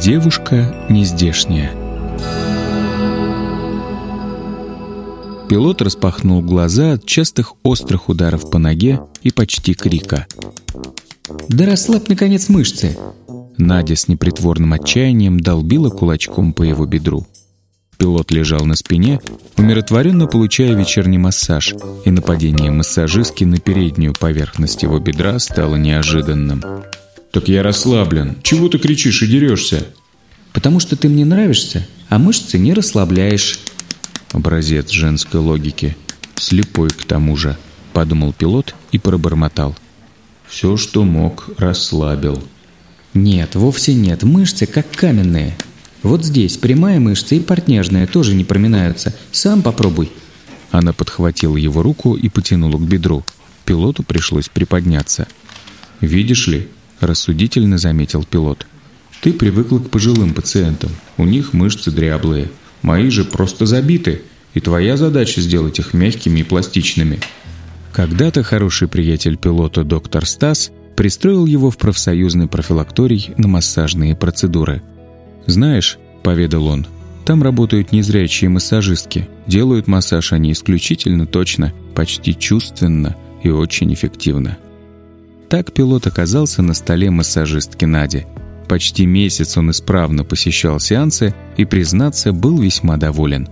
Девушка нездешняя. Пилот распахнул глаза от частых острых ударов по ноге и почти крика. «Да расслабь, наконец, мышцы!» Надя с непритворным отчаянием долбила кулачком по его бедру. Пилот лежал на спине, умиротворенно получая вечерний массаж, и нападение массажистки на переднюю поверхность его бедра стало неожиданным. «Так я расслаблен. Чего ты кричишь и дерешься?» «Потому что ты мне нравишься, а мышцы не расслабляешь». Образец женской логики. Слепой к тому же, подумал пилот и пробормотал. «Все, что мог, расслабил». «Нет, вовсе нет. Мышцы как каменные. Вот здесь прямая мышца и портняжная тоже не проминаются. Сам попробуй». Она подхватила его руку и потянула к бедру. Пилоту пришлось приподняться. «Видишь ли, рассудительно заметил пилот. Ты привыкла к пожилым пациентам. У них мышцы дряблые. Мои же просто забиты. И твоя задача сделать их мягкими и пластичными. Когда-то хороший приятель пилота доктор Стас пристроил его в профсоюзный профилакторий на массажные процедуры. «Знаешь», — поведал он, — «там работают незрячие массажистки. Делают массаж они исключительно точно, почти чувственно и очень эффективно». Так пилот оказался на столе массажистки Нади. Почти месяц он исправно посещал сеансы и, признаться, был весьма доволен.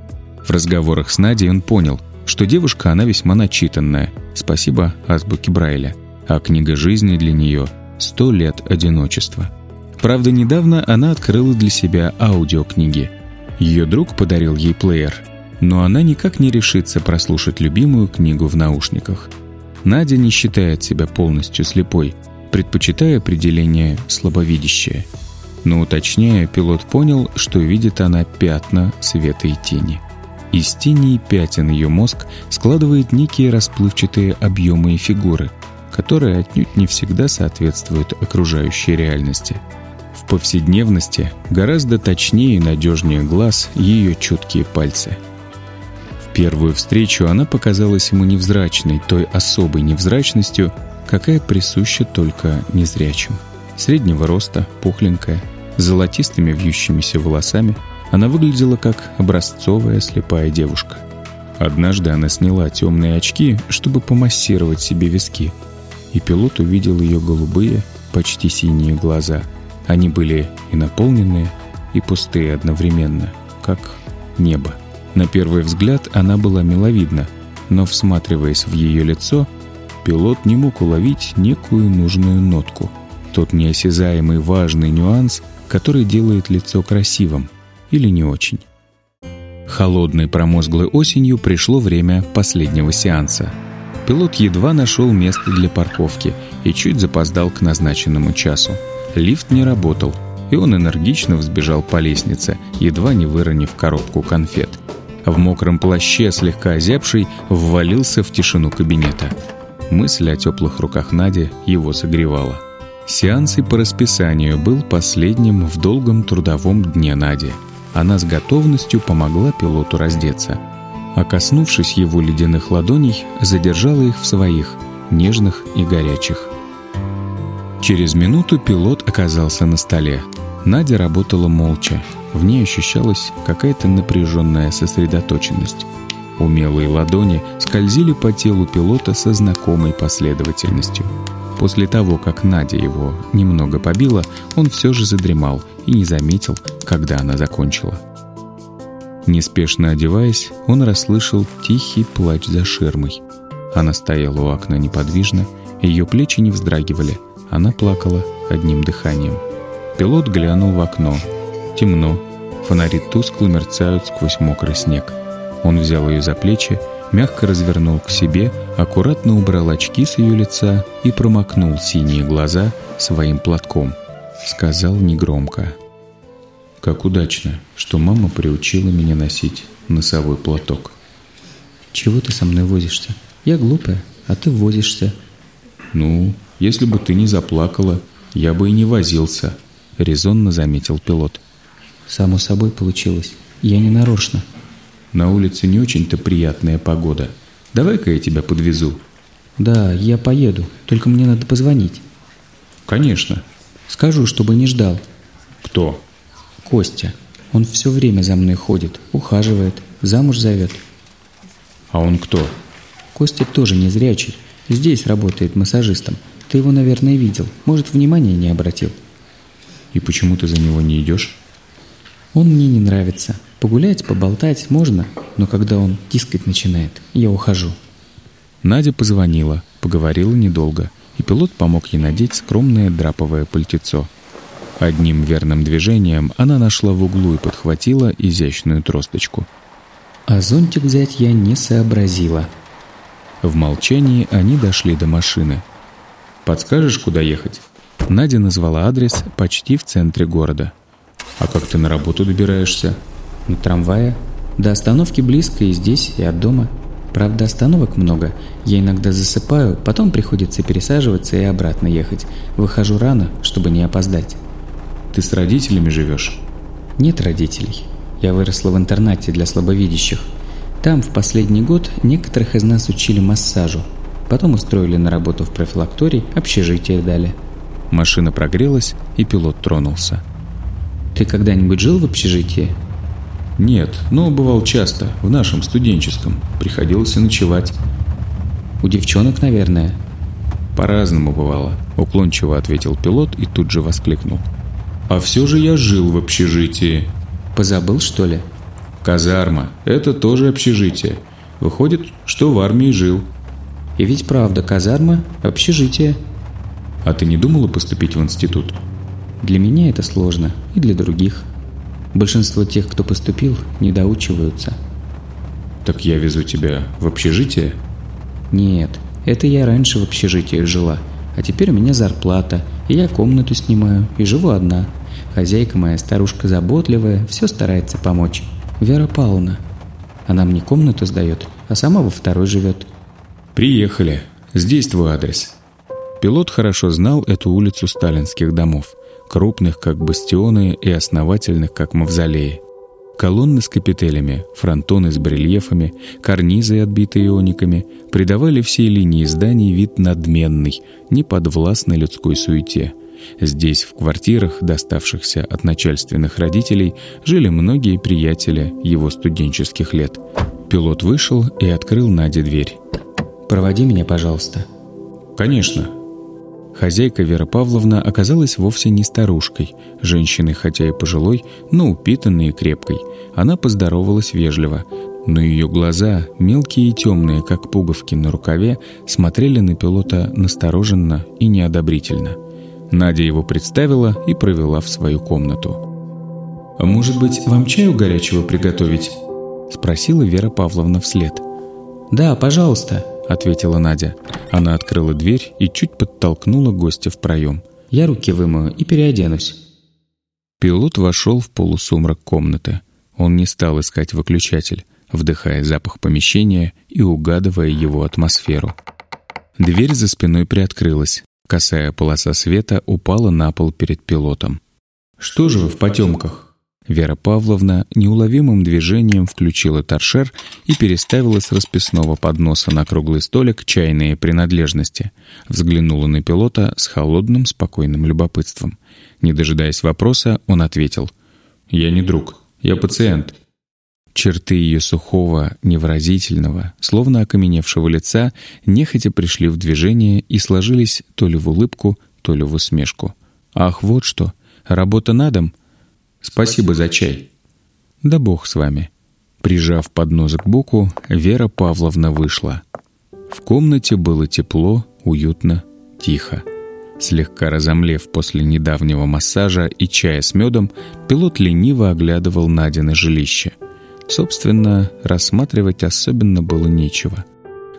В разговорах с Надей он понял, что девушка она весьма начитанная, спасибо азбуке Брайля, а книга жизни для нее «Сто лет одиночества». Правда, недавно она открыла для себя аудиокниги. Ее друг подарил ей плеер, но она никак не решится прослушать любимую книгу в наушниках – Надя не считает себя полностью слепой, предпочитая определение «слабовидящее». Но уточняя, пилот понял, что видит она пятна света и тени. Из тени и пятен ее мозг складывает некие расплывчатые объемы и фигуры, которые отнюдь не всегда соответствуют окружающей реальности. В повседневности гораздо точнее и надежнее глаз ее чуткие пальцы – первую встречу она показалась ему невзрачной, той особой невзрачностью, какая присуща только незрячим. Среднего роста, пухленькая, с золотистыми вьющимися волосами, она выглядела как образцовая слепая девушка. Однажды она сняла темные очки, чтобы помассировать себе виски, и пилот увидел ее голубые, почти синие глаза. Они были и наполненные, и пустые одновременно, как небо. На первый взгляд она была миловидна, но, всматриваясь в ее лицо, пилот не мог уловить некую нужную нотку. Тот неосязаемый важный нюанс, который делает лицо красивым или не очень. Холодной промозглой осенью пришло время последнего сеанса. Пилот едва нашел место для парковки и чуть запоздал к назначенному часу. Лифт не работал, и он энергично взбежал по лестнице, едва не выронив коробку конфет – в мокром плаще, слегка озябший, ввалился в тишину кабинета. Мысль о теплых руках Нади его согревала. Сеанс и по расписанию был последним в долгом трудовом дне Нади. Она с готовностью помогла пилоту раздеться. А коснувшись его ледяных ладоней, задержала их в своих, нежных и горячих. Через минуту пилот оказался на столе. Надя работала молча, в ней ощущалась какая-то напряженная сосредоточенность. Умелые ладони скользили по телу пилота со знакомой последовательностью. После того, как Надя его немного побила, он все же задремал и не заметил, когда она закончила. Неспешно одеваясь, он расслышал тихий плач за ширмой. Она стояла у окна неподвижно, ее плечи не вздрагивали, она плакала одним дыханием. Пилот глянул в окно. Темно, Фонари тускло мерцают сквозь мокрый снег. Он взял ее за плечи, мягко развернул к себе, аккуратно убрал очки с ее лица и промокнул синие глаза своим платком. Сказал негромко. «Как удачно, что мама приучила меня носить носовой платок». «Чего ты со мной возишься? Я глупая, а ты возишься». «Ну, если бы ты не заплакала, я бы и не возился», — резонно заметил пилот. Само собой получилось. Я не нарочно. На улице не очень-то приятная погода. Давай-ка я тебя подвезу. Да, я поеду. Только мне надо позвонить. Конечно. Скажу, чтобы не ждал. Кто? Костя. Он все время за мной ходит, ухаживает, замуж зовет. А он кто? Костя тоже не зрячий. Здесь работает массажистом. Ты его, наверное, видел. Может, внимания не обратил. И почему ты за него не идешь? Он мне не нравится. Погулять, поболтать можно, но когда он тискать начинает, я ухожу. Надя позвонила, поговорила недолго, и пилот помог ей надеть скромное драповое пальтецо. Одним верным движением она нашла в углу и подхватила изящную тросточку. А зонтик взять я не сообразила. В молчании они дошли до машины. «Подскажешь, куда ехать?» Надя назвала адрес почти в центре города. «А как ты на работу добираешься?» «На трамвае. До остановки близко и здесь, и от дома. Правда, остановок много. Я иногда засыпаю, потом приходится пересаживаться и обратно ехать. Выхожу рано, чтобы не опоздать». «Ты с родителями живешь?» «Нет родителей. Я выросла в интернате для слабовидящих. Там в последний год некоторых из нас учили массажу. Потом устроили на работу в профилакторий, общежитие дали». Машина прогрелась, и пилот тронулся. «Ты когда-нибудь жил в общежитии?» «Нет, но бывал часто, в нашем студенческом. Приходилось и ночевать». «У девчонок, наверное?» «По-разному бывало», — уклончиво ответил пилот и тут же воскликнул. «А все же я жил в общежитии». «Позабыл, что ли?» «Казарма. Это тоже общежитие. Выходит, что в армии жил». «И ведь правда, казарма – общежитие». «А ты не думала поступить в институт?» «Для меня это сложно, и для других». Большинство тех, кто поступил, не доучиваются. Так я везу тебя в общежитие? Нет, это я раньше в общежитии жила, а теперь у меня зарплата, и я комнату снимаю, и живу одна. Хозяйка моя старушка заботливая, все старается помочь. Вера Павловна. Она мне комнату сдает, а сама во второй живет. Приехали. Здесь твой адрес. Пилот хорошо знал эту улицу сталинских домов – крупных, как бастионы, и основательных, как мавзолеи. Колонны с капителями, фронтоны с барельефами, карнизы, отбитые иониками, придавали всей линии зданий вид надменный, неподвластный людской суете. Здесь, в квартирах, доставшихся от начальственных родителей, жили многие приятели его студенческих лет. Пилот вышел и открыл Наде дверь. «Проводи меня, пожалуйста». «Конечно», Хозяйка Вера Павловна оказалась вовсе не старушкой, женщиной хотя и пожилой, но упитанной и крепкой. Она поздоровалась вежливо, но ее глаза, мелкие и темные, как пуговки на рукаве, смотрели на пилота настороженно и неодобрительно. Надя его представила и провела в свою комнату. «А может быть, вам чаю горячего приготовить?» – спросила Вера Павловна вслед. «Да, пожалуйста», — ответила Надя. Она открыла дверь и чуть подтолкнула гостя в проем. «Я руки вымою и переоденусь». Пилот вошел в полусумрак комнаты. Он не стал искать выключатель, вдыхая запах помещения и угадывая его атмосферу. Дверь за спиной приоткрылась. Косая полоса света упала на пол перед пилотом. «Что же вы в потемках?» Вера Павловна неуловимым движением включила торшер и переставила с расписного подноса на круглый столик чайные принадлежности. Взглянула на пилота с холодным, спокойным любопытством. Не дожидаясь вопроса, он ответил. «Я не друг. Я пациент». Черты ее сухого, невыразительного, словно окаменевшего лица нехотя пришли в движение и сложились то ли в улыбку, то ли в усмешку. «Ах, вот что! Работа на дом?» Спасибо за чай. Да бог с вами. Прижав поднос к боку, Вера Павловна вышла. В комнате было тепло, уютно, тихо. Слегка разомлев после недавнего массажа и чая с медом, пилот лениво оглядывал Надины жилище. Собственно, рассматривать особенно было нечего.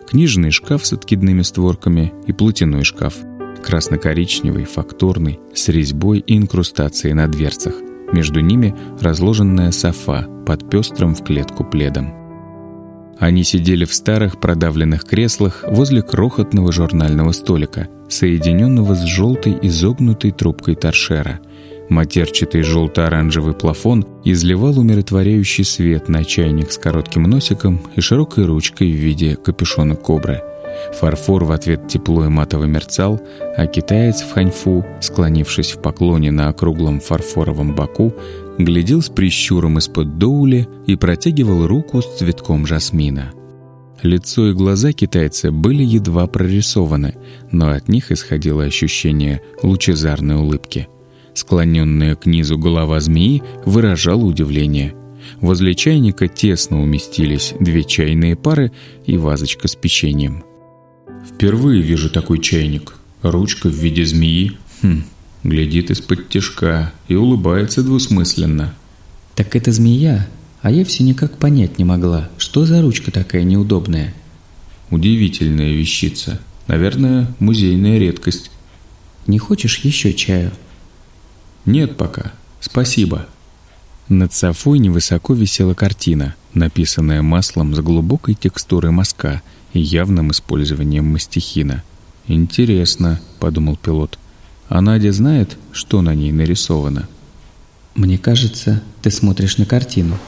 Книжный шкаф с откидными створками и платяной шкаф. Красно-коричневый, фактурный, с резьбой и инкрустацией на дверцах. Между ними разложенная софа под пестрым в клетку пледом. Они сидели в старых продавленных креслах возле крохотного журнального столика, соединенного с желтой изогнутой трубкой торшера. Матерчатый желто-оранжевый плафон изливал умиротворяющий свет на чайник с коротким носиком и широкой ручкой в виде капюшона кобры. Фарфор в ответ тепло и матово мерцал, а китаец в ханьфу, склонившись в поклоне на округлом фарфоровом боку, глядел с прищуром из-под доули и протягивал руку с цветком жасмина. Лицо и глаза китайца были едва прорисованы, но от них исходило ощущение лучезарной улыбки. Склоненная к низу голова змеи выражала удивление. Возле чайника тесно уместились две чайные пары и вазочка с печеньем. «Впервые вижу такой чайник. Ручка в виде змеи. Хм, глядит из-под тяжка и улыбается двусмысленно». «Так это змея, а я все никак понять не могла, что за ручка такая неудобная». «Удивительная вещица. Наверное, музейная редкость». «Не хочешь еще чаю?» «Нет пока. Спасибо». Над Софой невысоко висела картина, написанная маслом с глубокой текстурой мазка и явным использованием мастихина. «Интересно», — подумал пилот. «А Надя знает, что на ней нарисовано?» «Мне кажется, ты смотришь на картину».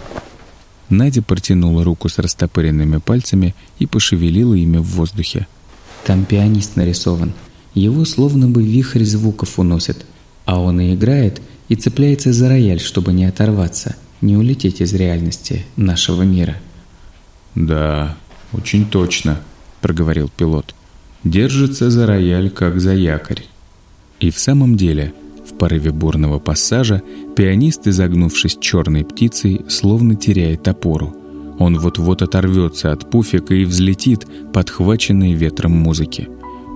Надя протянула руку с растопыренными пальцами и пошевелила ими в воздухе. «Там пианист нарисован. Его словно бы вихрь звуков уносит, а он и играет, и цепляется за рояль, чтобы не оторваться, не улететь из реальности нашего мира. «Да, очень точно», — проговорил пилот. «Держится за рояль, как за якорь». И в самом деле, в порыве бурного пассажа, пианист, изогнувшись черной птицей, словно теряет опору. Он вот-вот оторвется от пуфика и взлетит, подхваченный ветром музыки.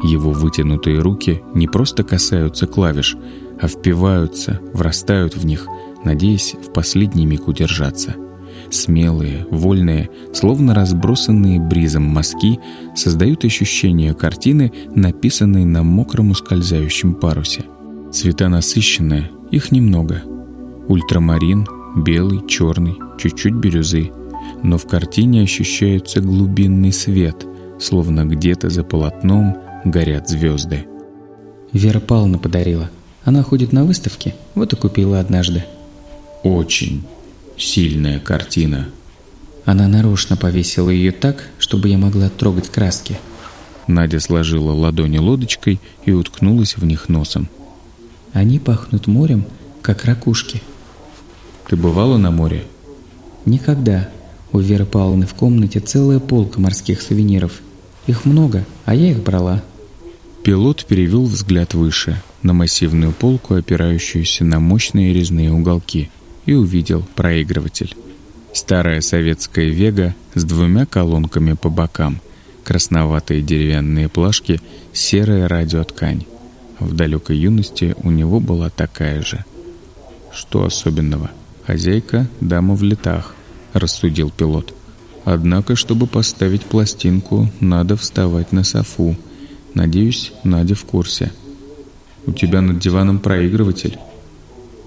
Его вытянутые руки не просто касаются клавиш, а впиваются, врастают в них, надеясь в последний миг удержаться. Смелые, вольные, словно разбросанные бризом мазки, создают ощущение картины, написанной на мокром ускользающем парусе. Цвета насыщенные, их немного. Ультрамарин, белый, черный, чуть-чуть бирюзы. Но в картине ощущается глубинный свет, словно где-то за полотном горят звезды. Вера Павловна подарила – она ходит на выставки, вот и купила однажды. Очень сильная картина. Она нарочно повесила ее так, чтобы я могла трогать краски. Надя сложила ладони лодочкой и уткнулась в них носом. Они пахнут морем, как ракушки. Ты бывала на море? Никогда. У Веры Павловны в комнате целая полка морских сувениров. Их много, а я их брала. Пилот перевел взгляд выше, на массивную полку, опирающуюся на мощные резные уголки, и увидел проигрыватель. Старая советская «Вега» с двумя колонками по бокам, красноватые деревянные плашки, серая радиоткань. В далекой юности у него была такая же. «Что особенного? Хозяйка — дама в летах», — рассудил пилот. «Однако, чтобы поставить пластинку, надо вставать на софу», — Надеюсь, Надя в курсе. У тебя над диваном проигрыватель?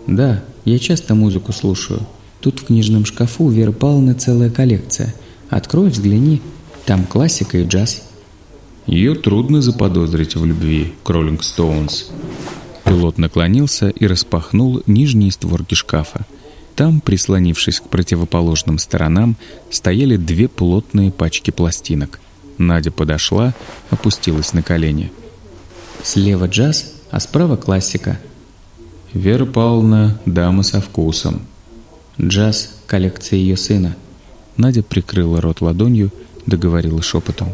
Да, я часто музыку слушаю. Тут в книжном шкафу у Веры Павловны целая коллекция. Открой, взгляни. Там классика и джаз. Ее трудно заподозрить в любви к Роллинг Стоунс. Пилот наклонился и распахнул нижние створки шкафа. Там, прислонившись к противоположным сторонам, стояли две плотные пачки пластинок – Надя подошла, опустилась на колени. Слева джаз, а справа классика. Вера Павловна – дама со вкусом. Джаз – коллекция ее сына. Надя прикрыла рот ладонью, договорила шепотом.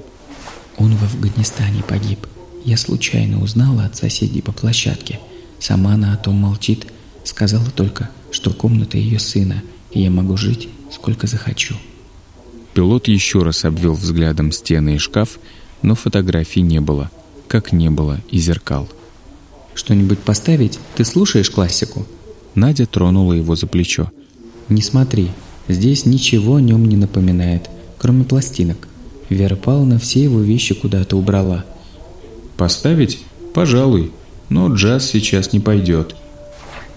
Он в Афганистане погиб. Я случайно узнала от соседей по площадке. Сама она о том молчит. Сказала только, что комната ее сына, и я могу жить, сколько захочу. Пилот еще раз обвел взглядом стены и шкаф, но фотографий не было, как не было и зеркал. «Что-нибудь поставить? Ты слушаешь классику?» Надя тронула его за плечо. «Не смотри, здесь ничего о нем не напоминает, кроме пластинок. Вера Павловна все его вещи куда-то убрала». «Поставить? Пожалуй, но джаз сейчас не пойдет».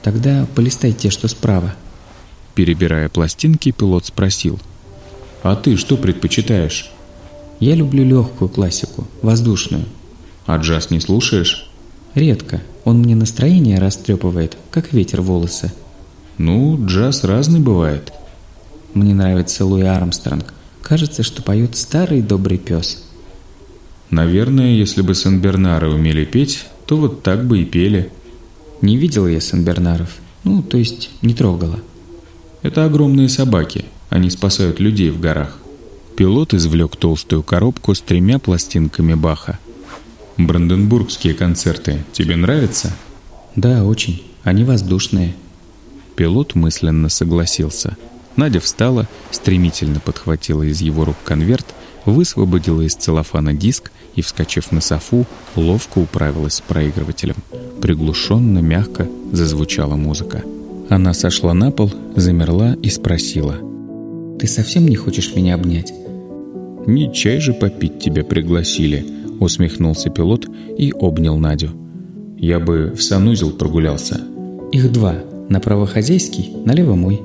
«Тогда полистай те, что справа». Перебирая пластинки, пилот спросил – а ты что предпочитаешь? Я люблю легкую классику, воздушную. А джаз не слушаешь? Редко. Он мне настроение растрепывает, как ветер волосы. Ну, джаз разный бывает. Мне нравится Луи Армстронг. Кажется, что поет старый добрый пес. Наверное, если бы Сен-Бернары умели петь, то вот так бы и пели. Не видела я Сен-Бернаров. Ну, то есть не трогала. Это огромные собаки. Они спасают людей в горах. Пилот извлек толстую коробку с тремя пластинками Баха. «Бранденбургские концерты тебе нравятся?» «Да, очень. Они воздушные». Пилот мысленно согласился. Надя встала, стремительно подхватила из его рук конверт, высвободила из целлофана диск и, вскочив на софу, ловко управилась с проигрывателем. Приглушенно, мягко зазвучала музыка. Она сошла на пол, замерла и спросила. «Ты совсем не хочешь меня обнять?» «Не чай же попить тебя пригласили», — усмехнулся пилот и обнял Надю. «Я бы в санузел прогулялся». «Их два. Направо хозяйский, налево мой».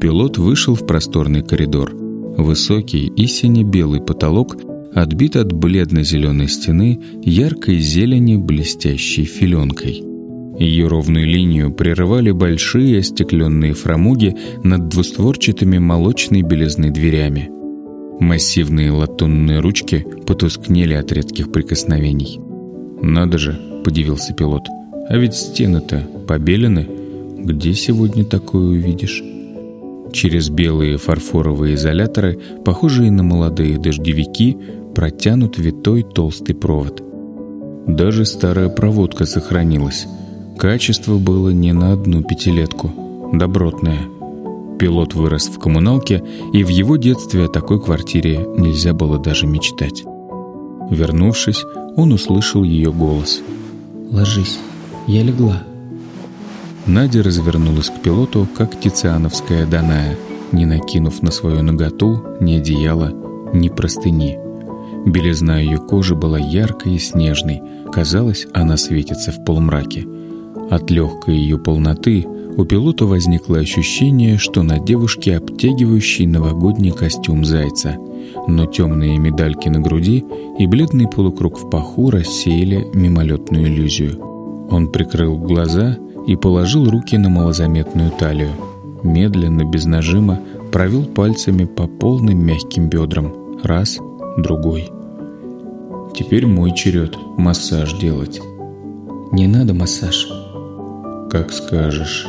Пилот вышел в просторный коридор. Высокий и сине-белый потолок отбит от бледно-зеленой стены яркой зелени блестящей филенкой. Ее ровную линию прерывали большие остекленные фрамуги над двустворчатыми молочной белизны дверями. Массивные латунные ручки потускнели от редких прикосновений. «Надо же!» – подивился пилот. «А ведь стены-то побелены. Где сегодня такое увидишь?» Через белые фарфоровые изоляторы, похожие на молодые дождевики, протянут витой толстый провод. Даже старая проводка сохранилась. Качество было не на одну пятилетку. Добротное. Пилот вырос в коммуналке, и в его детстве о такой квартире нельзя было даже мечтать. Вернувшись, он услышал ее голос. «Ложись, я легла». Надя развернулась к пилоту, как тициановская Даная, не накинув на свою ноготу ни одеяла, ни простыни. Белизна ее кожи была яркой и снежной, казалось, она светится в полумраке. От легкой ее полноты у пилота возникло ощущение, что на девушке обтягивающий новогодний костюм зайца, но темные медальки на груди и бледный полукруг в паху рассеяли мимолетную иллюзию. Он прикрыл глаза и положил руки на малозаметную талию. Медленно, без нажима, провел пальцами по полным мягким бедрам. Раз, другой. Теперь мой черед массаж делать. Не надо массаж. Как скажешь.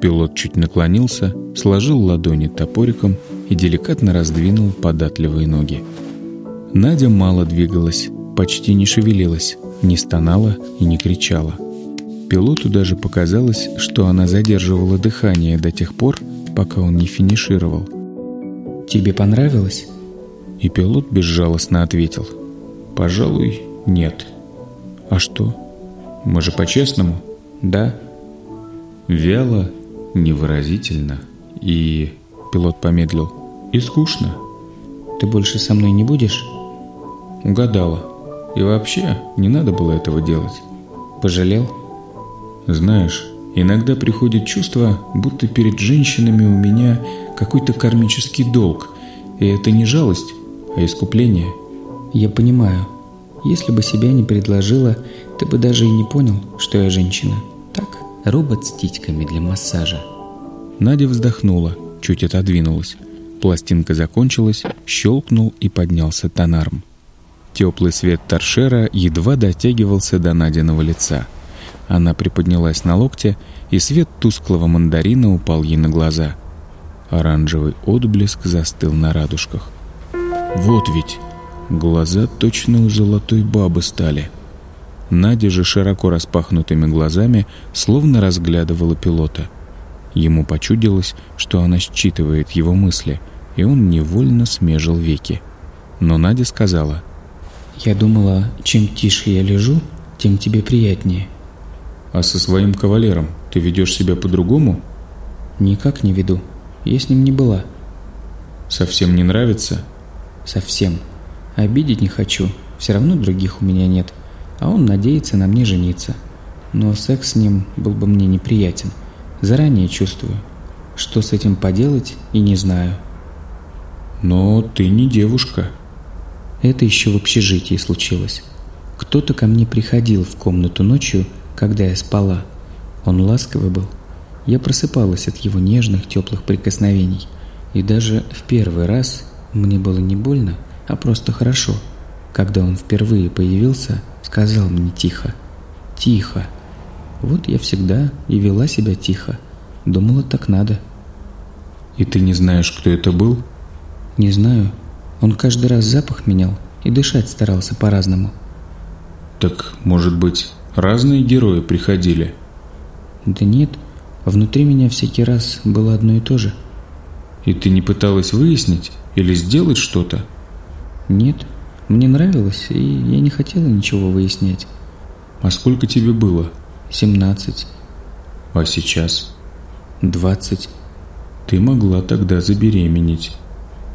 Пилот чуть наклонился, сложил ладони топориком и деликатно раздвинул податливые ноги. Надя мало двигалась, почти не шевелилась, не стонала и не кричала. Пилоту даже показалось, что она задерживала дыхание до тех пор, пока он не финишировал. «Тебе понравилось?» И пилот безжалостно ответил. «Пожалуй, нет». «А что? Мы же по-честному?» «Да». Вяло, невыразительно и... Пилот помедлил. «И скучно». «Ты больше со мной не будешь?» «Угадала. И вообще, не надо было этого делать». «Пожалел?» Знаешь, иногда приходит чувство, будто перед женщинами у меня какой-то кармический долг. И это не жалость, а искупление. Я понимаю. Если бы себя не предложила, ты бы даже и не понял, что я женщина. Так, робот с титьками для массажа. Надя вздохнула, чуть отодвинулась. Пластинка закончилась, щелкнул и поднялся тонарм. Теплый свет торшера едва дотягивался до Надиного лица – она приподнялась на локте, и свет тусклого мандарина упал ей на глаза. Оранжевый отблеск застыл на радужках. «Вот ведь! Глаза точно у золотой бабы стали!» Надя же широко распахнутыми глазами словно разглядывала пилота. Ему почудилось, что она считывает его мысли, и он невольно смежил веки. Но Надя сказала, «Я думала, чем тише я лежу, тем тебе приятнее». А со своим кавалером ты ведешь себя по-другому? Никак не веду. Я с ним не была. Совсем не нравится? Совсем. Обидеть не хочу. Все равно других у меня нет. А он надеется на мне жениться. Но секс с ним был бы мне неприятен. Заранее чувствую. Что с этим поделать и не знаю. Но ты не девушка. Это еще в общежитии случилось. Кто-то ко мне приходил в комнату ночью когда я спала. Он ласковый был. Я просыпалась от его нежных, теплых прикосновений. И даже в первый раз мне было не больно, а просто хорошо, когда он впервые появился, сказал мне тихо. Тихо. Вот я всегда и вела себя тихо. Думала, так надо. И ты не знаешь, кто это был? Не знаю. Он каждый раз запах менял и дышать старался по-разному. Так, может быть, разные герои приходили? Да нет, внутри меня всякий раз было одно и то же. И ты не пыталась выяснить или сделать что-то? Нет, мне нравилось, и я не хотела ничего выяснять. А сколько тебе было? Семнадцать. А сейчас? Двадцать. Ты могла тогда забеременеть.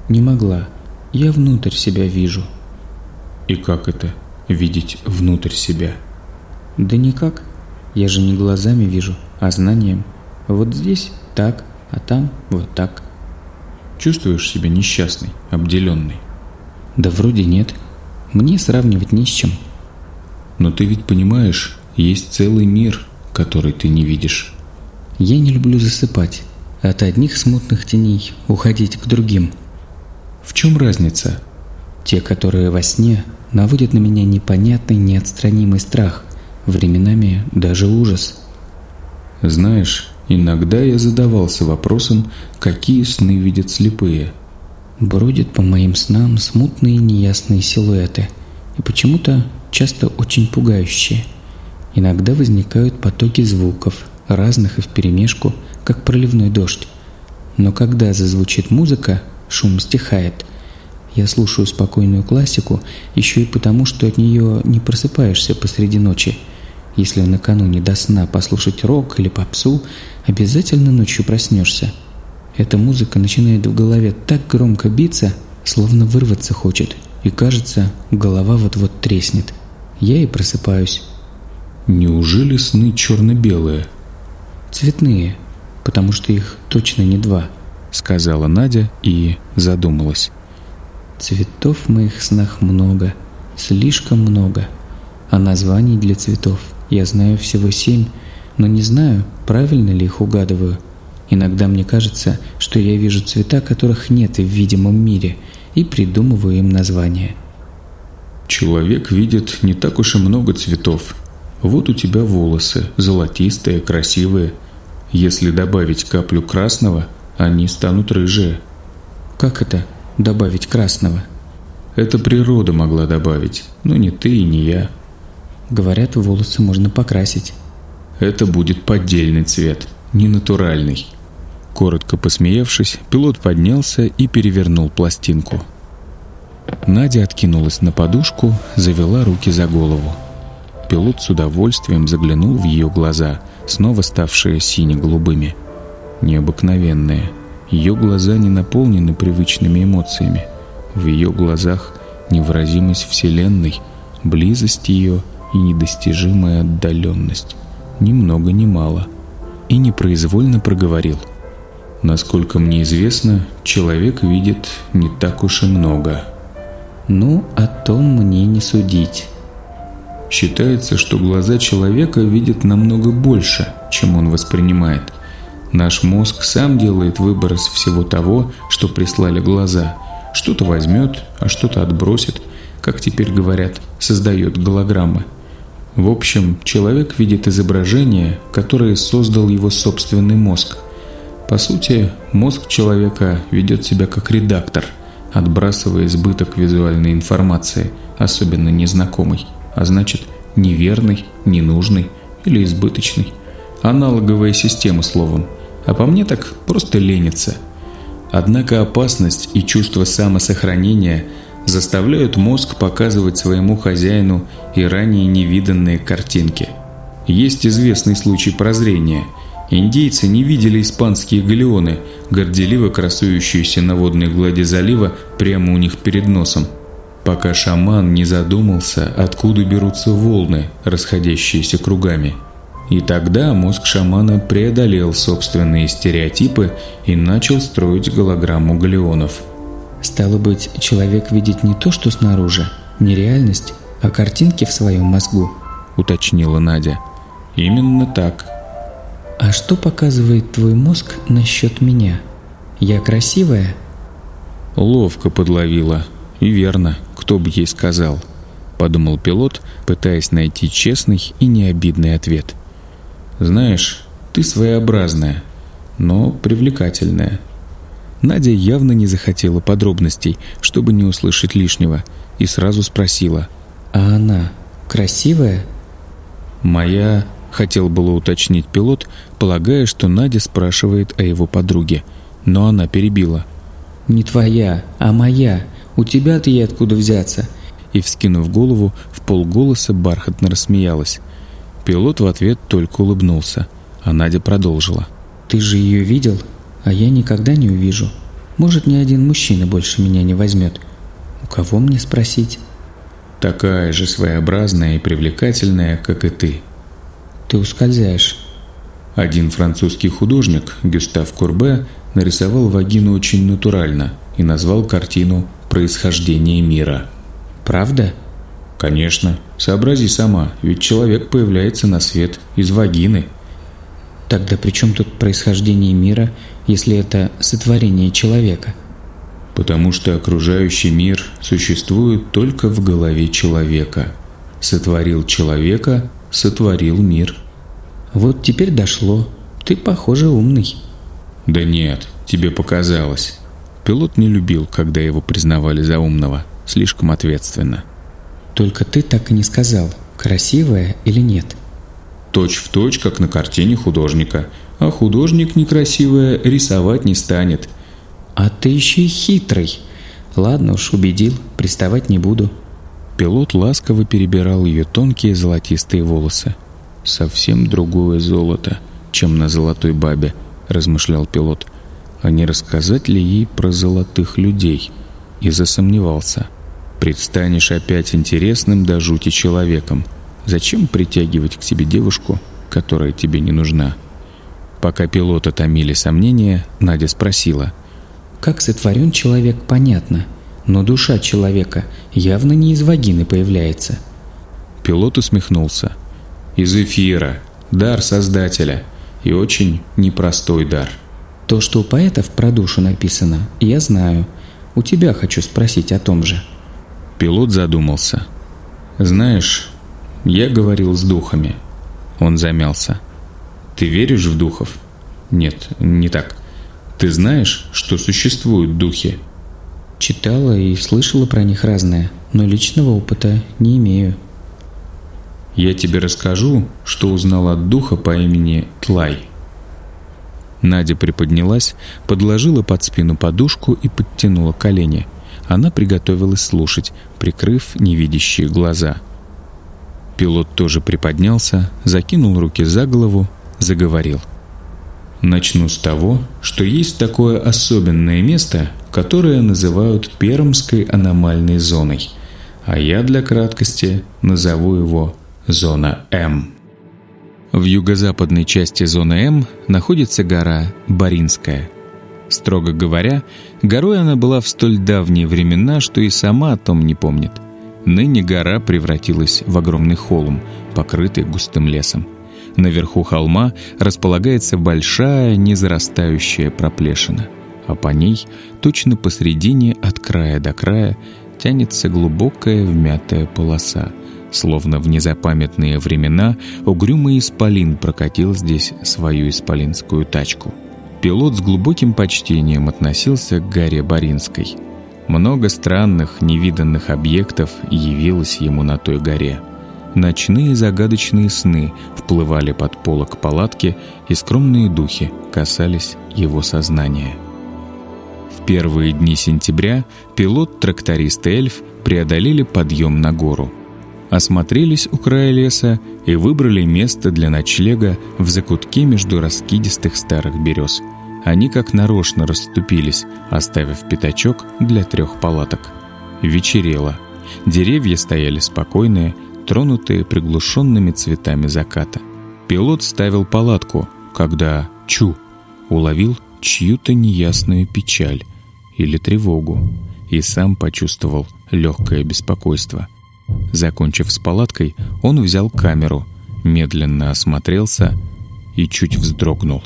Не могла. Я внутрь себя вижу. И как это, видеть внутрь себя? Да никак. Я же не глазами вижу, а знанием. Вот здесь так, а там вот так. Чувствуешь себя несчастной, обделенной? Да вроде нет. Мне сравнивать не с чем. Но ты ведь понимаешь, есть целый мир, который ты не видишь. Я не люблю засыпать. От одних смутных теней уходить к другим. В чем разница? Те, которые во сне, наводят на меня непонятный, неотстранимый страх, временами даже ужас. Знаешь, иногда я задавался вопросом, какие сны видят слепые. Бродят по моим снам смутные неясные силуэты, и почему-то часто очень пугающие. Иногда возникают потоки звуков, разных и вперемешку, как проливной дождь. Но когда зазвучит музыка, шум стихает. Я слушаю спокойную классику еще и потому, что от нее не просыпаешься посреди ночи. Если накануне до сна послушать рок или попсу, обязательно ночью проснешься. Эта музыка начинает в голове так громко биться, словно вырваться хочет, и кажется, голова вот-вот треснет. Я и просыпаюсь. Неужели сны черно-белые? Цветные, потому что их точно не два, сказала Надя и задумалась. Цветов в моих снах много, слишком много. А названий для цветов я знаю всего семь, но не знаю, правильно ли их угадываю. Иногда мне кажется, что я вижу цвета, которых нет в видимом мире, и придумываю им названия. Человек видит не так уж и много цветов, вот у тебя волосы, золотистые, красивые. Если добавить каплю красного, они станут рыжие. Как это добавить красного? Это природа могла добавить, но не ты и не я. Говорят, волосы можно покрасить. Это будет поддельный цвет, не натуральный. Коротко посмеявшись, пилот поднялся и перевернул пластинку. Надя откинулась на подушку, завела руки за голову. Пилот с удовольствием заглянул в ее глаза, снова ставшие сине-голубыми. Необыкновенные. Ее глаза не наполнены привычными эмоциями. В ее глазах невыразимость Вселенной, близость ее и недостижимая отдаленность. Ни много ни мало. И непроизвольно проговорил. Насколько мне известно, человек видит не так уж и много. Ну, о том мне не судить. Считается, что глаза человека видят намного больше, чем он воспринимает. Наш мозг сам делает выбор из всего того, что прислали глаза. Что-то возьмет, а что-то отбросит, как теперь говорят, создает голограммы. В общем, человек видит изображения, которые создал его собственный мозг. По сути, мозг человека ведет себя как редактор, отбрасывая избыток визуальной информации, особенно незнакомой а значит неверный, ненужный или избыточный. Аналоговая система, словом. А по мне так просто ленится. Однако опасность и чувство самосохранения заставляют мозг показывать своему хозяину и ранее невиданные картинки. Есть известный случай прозрения. Индейцы не видели испанские галеоны, горделиво красующиеся на водной глади залива прямо у них перед носом – пока шаман не задумался, откуда берутся волны, расходящиеся кругами. И тогда мозг шамана преодолел собственные стереотипы и начал строить голограмму галеонов. Стало быть, человек видит не то, что снаружи, не реальность, а картинки в своем мозгу, уточнила Надя. Именно так. А что показывает твой мозг насчет меня? Я красивая? Ловко подловила. И верно, кто бы ей сказал – подумал пилот, пытаясь найти честный и необидный ответ. Знаешь, ты своеобразная, но привлекательная. Надя явно не захотела подробностей, чтобы не услышать лишнего, и сразу спросила. «А она красивая?» «Моя...» — хотел было уточнить пилот, полагая, что Надя спрашивает о его подруге. Но она перебила. «Не твоя, а моя. У тебя-то ей откуда взяться?» И, вскинув голову, в полголоса бархатно рассмеялась. Пилот в ответ только улыбнулся, а Надя продолжила. «Ты же ее видел? А я никогда не увижу. Может, ни один мужчина больше меня не возьмет. У кого мне спросить?» «Такая же своеобразная и привлекательная, как и ты», ты ускользаешь. Один французский художник, Гюстав Курбе, нарисовал вагину очень натурально и назвал картину «Происхождение мира». Правда? Конечно. Сообрази сама, ведь человек появляется на свет из вагины. Тогда при чем тут происхождение мира, если это сотворение человека? Потому что окружающий мир существует только в голове человека. Сотворил человека, сотворил мир. Вот теперь дошло. Ты, похоже, умный. Да нет, тебе показалось. Пилот не любил, когда его признавали за умного. Слишком ответственно. Только ты так и не сказал, красивая или нет. Точь в точь, как на картине художника. А художник некрасивое рисовать не станет. А ты еще и хитрый. Ладно уж, убедил, приставать не буду. Пилот ласково перебирал ее тонкие золотистые волосы. «Совсем другое золото, чем на золотой бабе», — размышлял пилот. «А не рассказать ли ей про золотых людей?» И засомневался. «Предстанешь опять интересным до жути человеком. Зачем притягивать к себе девушку, которая тебе не нужна?» Пока пилота томили сомнения, Надя спросила. «Как сотворен человек, понятно, но душа человека явно не из вагины появляется». Пилот усмехнулся. Из эфира. Дар Создателя. И очень непростой дар. То, что у поэтов про душу написано, я знаю. У тебя хочу спросить о том же. Пилот задумался. Знаешь, я говорил с духами. Он замялся. Ты веришь в духов? Нет, не так. Ты знаешь, что существуют духи? Читала и слышала про них разное, но личного опыта не имею. Я тебе расскажу, что узнал от духа по имени Тлай. Надя приподнялась, подложила под спину подушку и подтянула колени. Она приготовилась слушать, прикрыв невидящие глаза. Пилот тоже приподнялся, закинул руки за голову, заговорил. Начну с того, что есть такое особенное место, которое называют Пермской аномальной зоной, а я для краткости назову его Зона М. В юго-западной части зоны М находится гора Баринская. Строго говоря, горой она была в столь давние времена, что и сама о том не помнит. Ныне гора превратилась в огромный холм, покрытый густым лесом. Наверху холма располагается большая незарастающая проплешина, а по ней, точно посредине от края до края, тянется глубокая вмятая полоса – Словно в незапамятные времена угрюмый исполин прокатил здесь свою исполинскую тачку. Пилот с глубоким почтением относился к горе Баринской. Много странных, невиданных объектов явилось ему на той горе. Ночные загадочные сны вплывали под полок палатки, и скромные духи касались его сознания. Первые дни сентября пилот, тракторист и эльф преодолели подъем на гору – осмотрелись у края леса и выбрали место для ночлега в закутке между раскидистых старых берез. Они как нарочно расступились, оставив пятачок для трех палаток. Вечерело. Деревья стояли спокойные, тронутые приглушенными цветами заката. Пилот ставил палатку, когда Чу уловил чью-то неясную печаль или тревогу и сам почувствовал легкое беспокойство – Закончив с палаткой, он взял камеру, медленно осмотрелся и чуть вздрогнул.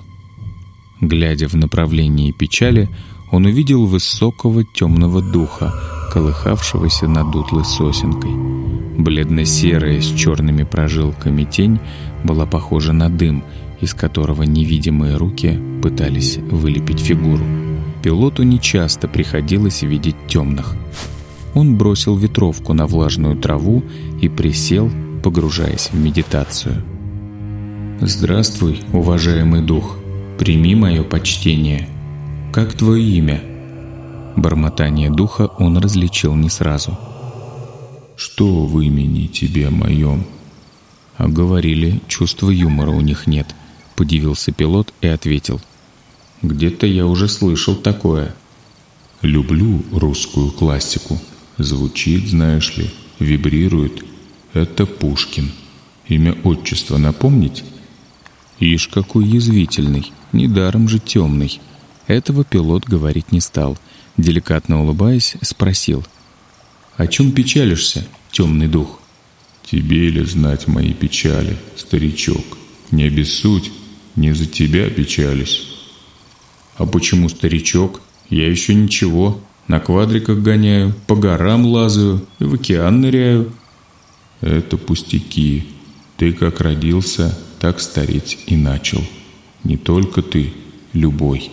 Глядя в направлении печали, он увидел высокого темного духа, колыхавшегося над дутлой сосенкой. Бледно-серая с черными прожилками тень была похожа на дым, из которого невидимые руки пытались вылепить фигуру. Пилоту нечасто приходилось видеть темных. Он бросил ветровку на влажную траву и присел, погружаясь в медитацию. «Здравствуй, уважаемый дух, прими мое почтение. Как твое имя?» Бормотание духа он различил не сразу. «Что в имени тебе моем?» А говорили, чувства юмора у них нет. Подивился пилот и ответил. «Где-то я уже слышал такое». «Люблю русскую классику. Звучит, знаешь ли, вибрирует. Это Пушкин. Имя отчества напомнить?» Ишь, какой язвительный, недаром же темный. Этого пилот говорить не стал. Деликатно улыбаясь, спросил. «О чем печалишься, темный дух?» «Тебе ли знать мои печали, старичок? Не обессудь, не за тебя печались». «А почему старичок? Я еще ничего. На квадриках гоняю, по горам лазаю и в океан ныряю». «Это пустяки. Ты как родился, так стареть и начал. Не только ты, любой.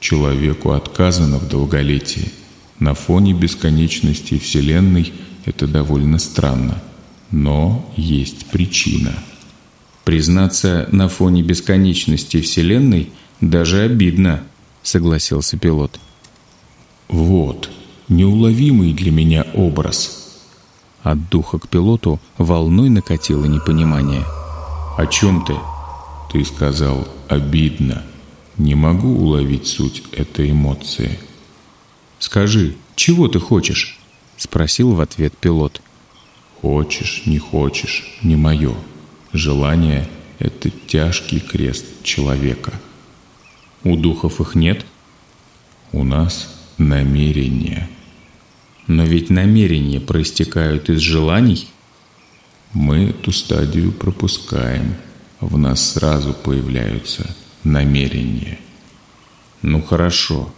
Человеку отказано в долголетии. На фоне бесконечности Вселенной это довольно странно. Но есть причина. Признаться, на фоне бесконечности Вселенной даже обидно, согласился пилот. Вот, неуловимый для меня образ. От духа к пилоту волной накатило непонимание. «О чем ты?» «Ты сказал «обидно». Не могу уловить суть этой эмоции». «Скажи, чего ты хочешь?» Спросил в ответ пилот. «Хочешь, не хочешь, не мое. Желание — это тяжкий крест человека». «У духов их нет?» «У нас намерения». «Но ведь намерения проистекают из желаний?» Мы эту стадию пропускаем. В нас сразу появляются намерения. Ну хорошо.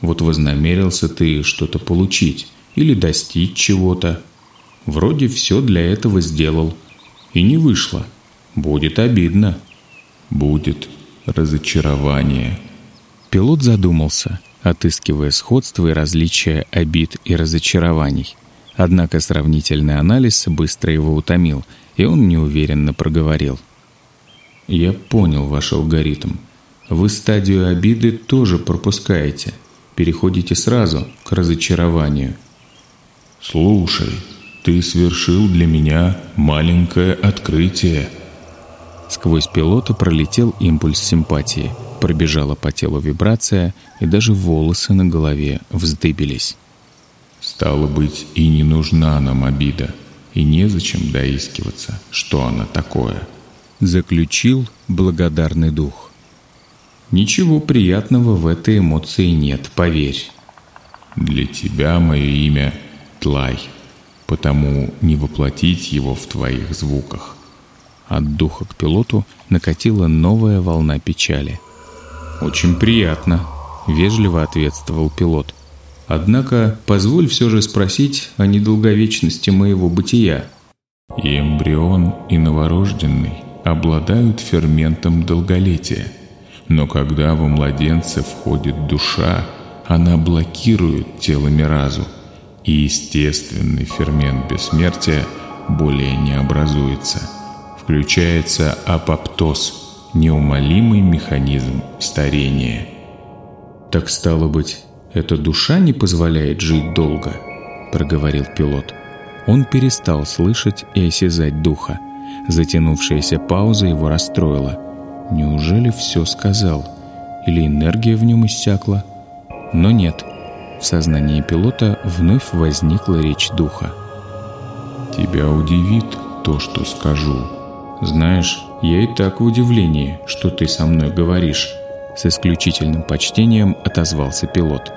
Вот вознамерился ты что-то получить или достичь чего-то. Вроде все для этого сделал. И не вышло. Будет обидно. Будет разочарование. Пилот задумался, отыскивая сходство и различия обид и разочарований. Однако сравнительный анализ быстро его утомил, и он неуверенно проговорил. «Я понял ваш алгоритм. Вы стадию обиды тоже пропускаете. Переходите сразу к разочарованию». «Слушай, ты совершил для меня маленькое открытие». Сквозь пилота пролетел импульс симпатии, пробежала по телу вибрация, и даже волосы на голове вздыбились. Стало быть, и не нужна нам обида, и незачем доискиваться, что она такое. Заключил благодарный дух. Ничего приятного в этой эмоции нет, поверь. Для тебя мое имя Тлай, потому не воплотить его в твоих звуках. От духа к пилоту накатила новая волна печали. «Очень приятно», — вежливо ответствовал пилот — Однако позволь все же спросить о недолговечности моего бытия. И эмбрион, и новорожденный обладают ферментом долголетия. Но когда во младенца входит душа, она блокирует тело Миразу, и естественный фермент бессмертия более не образуется. Включается апоптоз, неумолимый механизм старения. Так стало быть, «Эта душа не позволяет жить долго», — проговорил пилот. Он перестал слышать и осязать духа. Затянувшаяся пауза его расстроила. Неужели все сказал? Или энергия в нем иссякла? Но нет. В сознании пилота вновь возникла речь духа. «Тебя удивит то, что скажу». «Знаешь, я и так в удивлении, что ты со мной говоришь», с исключительным почтением отозвался пилот.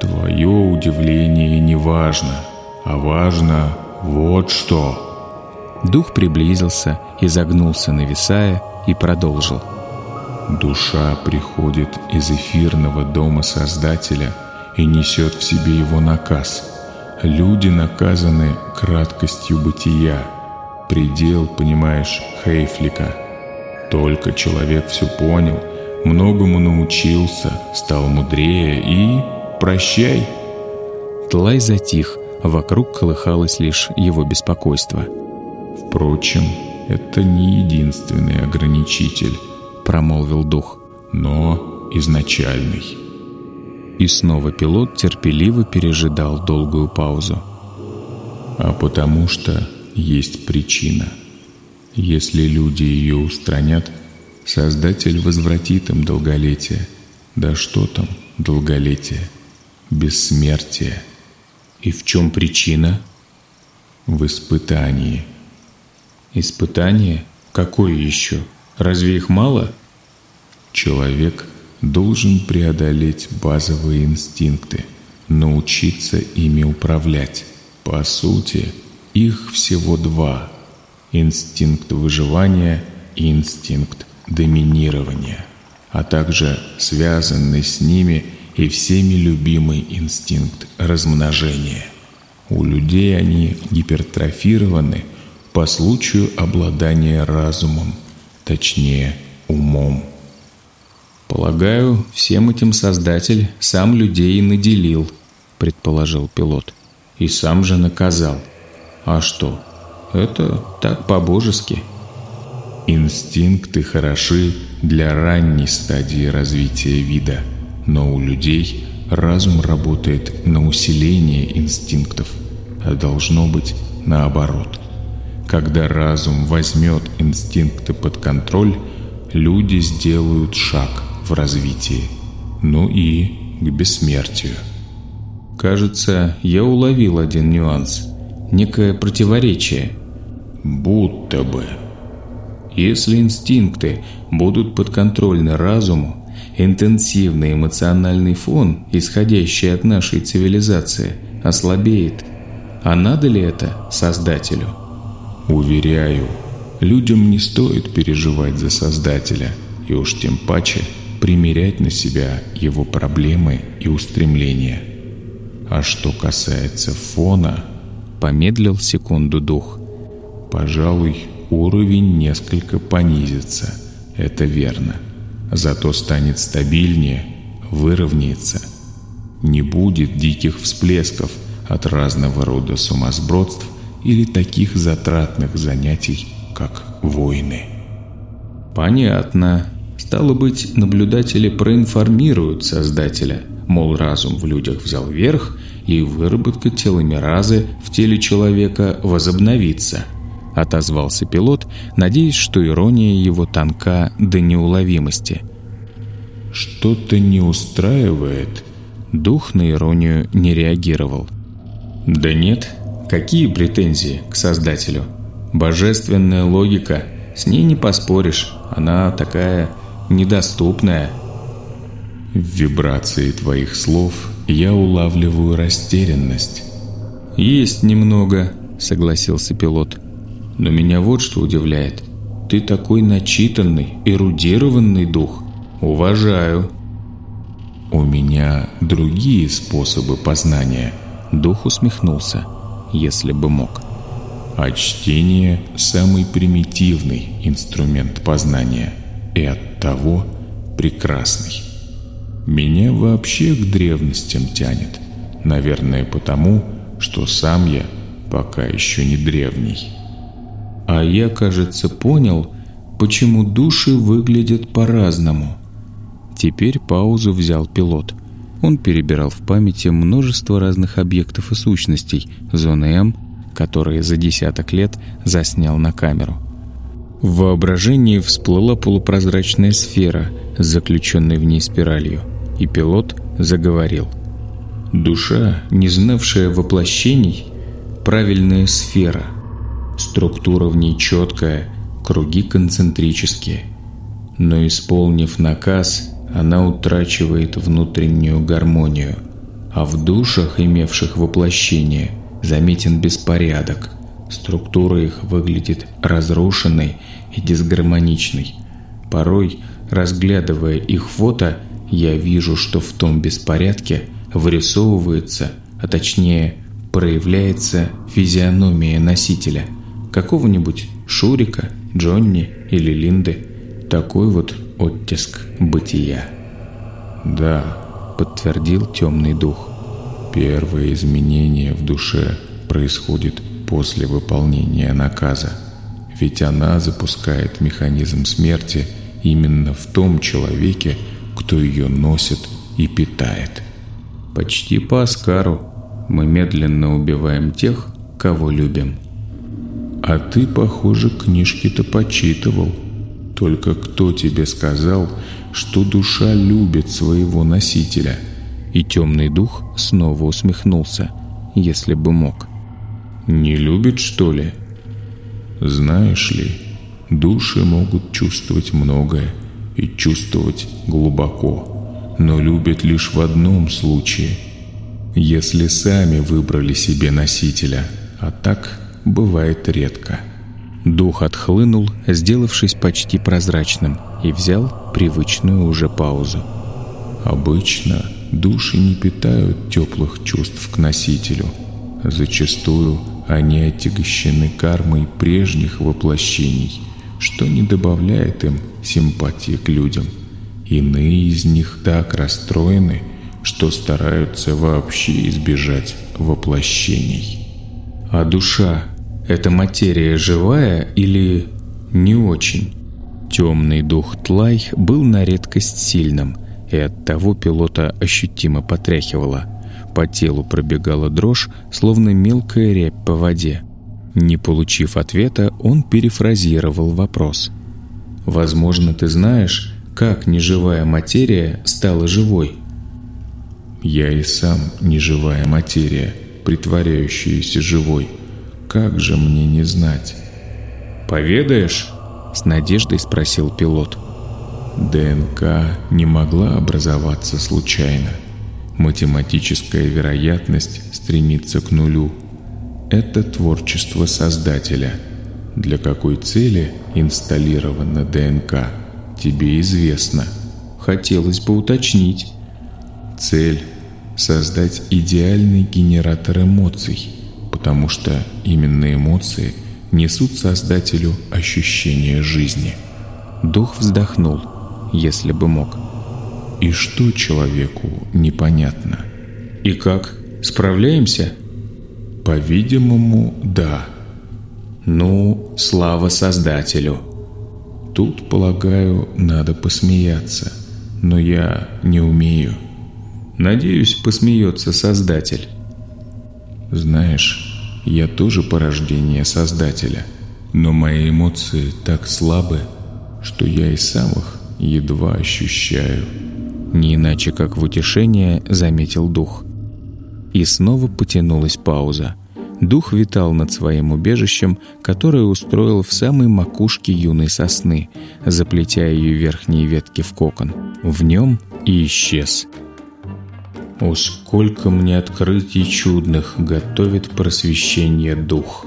Твое удивление не важно, а важно вот что. Дух приблизился, изогнулся, нависая, и продолжил. Душа приходит из эфирного дома Создателя и несет в себе его наказ. Люди наказаны краткостью бытия. Предел, понимаешь, Хейфлика. Только человек все понял, многому научился, стал мудрее и... прощай. Тлай затих, вокруг колыхалось лишь его беспокойство. Впрочем, это не единственный ограничитель промолвил дух. «Но изначальный». И снова пилот терпеливо пережидал долгую паузу. «А потому что есть причина. Если люди ее устранят, Создатель возвратит им долголетие. Да что там долголетие? Бессмертие. И в чем причина? В испытании. Испытание? Какое еще? Разве их мало? Человек должен преодолеть базовые инстинкты, научиться ими управлять. По сути, их всего два – инстинкт выживания и инстинкт доминирования, а также связанный с ними и всеми любимый инстинкт размножения. У людей они гипертрофированы по случаю обладания разумом – точнее, умом. «Полагаю, всем этим Создатель сам людей наделил», — предположил пилот. «И сам же наказал. А что? Это так по-божески». Инстинкты хороши для ранней стадии развития вида, но у людей разум работает на усиление инстинктов, а должно быть наоборот – когда разум возьмет инстинкты под контроль, люди сделают шаг в развитии, ну и к бессмертию. Кажется, я уловил один нюанс, некое противоречие. Будто бы. Если инстинкты будут подконтрольны разуму, интенсивный эмоциональный фон, исходящий от нашей цивилизации, ослабеет. А надо ли это Создателю? Уверяю, людям не стоит переживать за Создателя, и уж тем паче примерять на себя его проблемы и устремления. А что касается фона, помедлил секунду дух. Пожалуй, уровень несколько понизится, это верно. Зато станет стабильнее, выровняется. Не будет диких всплесков от разного рода сумасбродств или таких затратных занятий, как войны. Понятно. Стало быть, наблюдатели проинформируют Создателя, мол, разум в людях взял верх, и выработка теломеразы в теле человека возобновится. Отозвался пилот, надеясь, что ирония его тонка до неуловимости. «Что-то не устраивает?» Дух на иронию не реагировал. «Да нет, Какие претензии к Создателю? Божественная логика, с ней не поспоришь, она такая недоступная. Вибрации твоих слов я улавливаю растерянность. Есть немного, согласился пилот. Но меня вот что удивляет. Ты такой начитанный, эрудированный дух. Уважаю. У меня другие способы познания. Дух усмехнулся если бы мог. А чтение – самый примитивный инструмент познания и оттого прекрасный. Меня вообще к древностям тянет. Наверное, потому, что сам я пока еще не древний. А я, кажется, понял, почему души выглядят по-разному. Теперь паузу взял пилот – он перебирал в памяти множество разных объектов и сущностей зоны М, которые за десяток лет заснял на камеру. В воображении всплыла полупрозрачная сфера с заключенной в ней спиралью, и пилот заговорил. Душа, не знавшая воплощений, правильная сфера. Структура в ней четкая, круги концентрические. Но исполнив наказ, она утрачивает внутреннюю гармонию, а в душах, имевших воплощение, заметен беспорядок. Структура их выглядит разрушенной и дисгармоничной. Порой, разглядывая их фото, я вижу, что в том беспорядке вырисовывается, а точнее проявляется физиономия носителя, какого-нибудь Шурика, Джонни или Линды. Такой вот оттиск бытия. «Да», — подтвердил темный дух. «Первое изменение в душе происходит после выполнения наказа. Ведь она запускает механизм смерти именно в том человеке, кто ее носит и питает. Почти по Оскару мы медленно убиваем тех, кого любим. А ты, похоже, книжки-то почитывал. Только кто тебе сказал, что душа любит своего носителя? И темный дух снова усмехнулся, если бы мог. Не любит, что ли? Знаешь ли, души могут чувствовать многое и чувствовать глубоко, но любят лишь в одном случае, если сами выбрали себе носителя, а так бывает редко. Дух отхлынул, сделавшись почти прозрачным, и взял привычную уже паузу. Обычно души не питают теплых чувств к носителю. Зачастую они отягощены кармой прежних воплощений, что не добавляет им симпатии к людям. Иные из них так расстроены, что стараются вообще избежать воплощений. А душа – это материя живая или не очень? Темный дух Тлай был на редкость сильным, и оттого пилота ощутимо потряхивало – по телу пробегала дрожь, словно мелкая рябь по воде. Не получив ответа, он перефразировал вопрос. «Возможно, ты знаешь, как неживая материя стала живой?» «Я и сам неживая материя, притворяющаяся живой. Как же мне не знать?» «Поведаешь?» — с надеждой спросил пилот. ДНК не могла образоваться случайно. Математическая вероятность стремится к нулю. Это творчество Создателя. Для какой цели инсталлирована ДНК, тебе известно. Хотелось бы уточнить. Цель – создать идеальный генератор эмоций, потому что именно эмоции несут Создателю ощущение жизни. Дух вздохнул, если бы мог – и что человеку непонятно? И как? Справляемся? По-видимому, да. Ну, слава Создателю. Тут, полагаю, надо посмеяться, но я не умею. Надеюсь, посмеется Создатель. Знаешь, я тоже порождение Создателя, но мои эмоции так слабы, что я и сам их едва ощущаю. Не иначе, как в утешение, заметил дух. И снова потянулась пауза. Дух витал над своим убежищем, которое устроил в самой макушке юной сосны, заплетя ее верхние ветки в кокон. В нем и исчез. «О, сколько мне открытий чудных готовит просвещение дух!»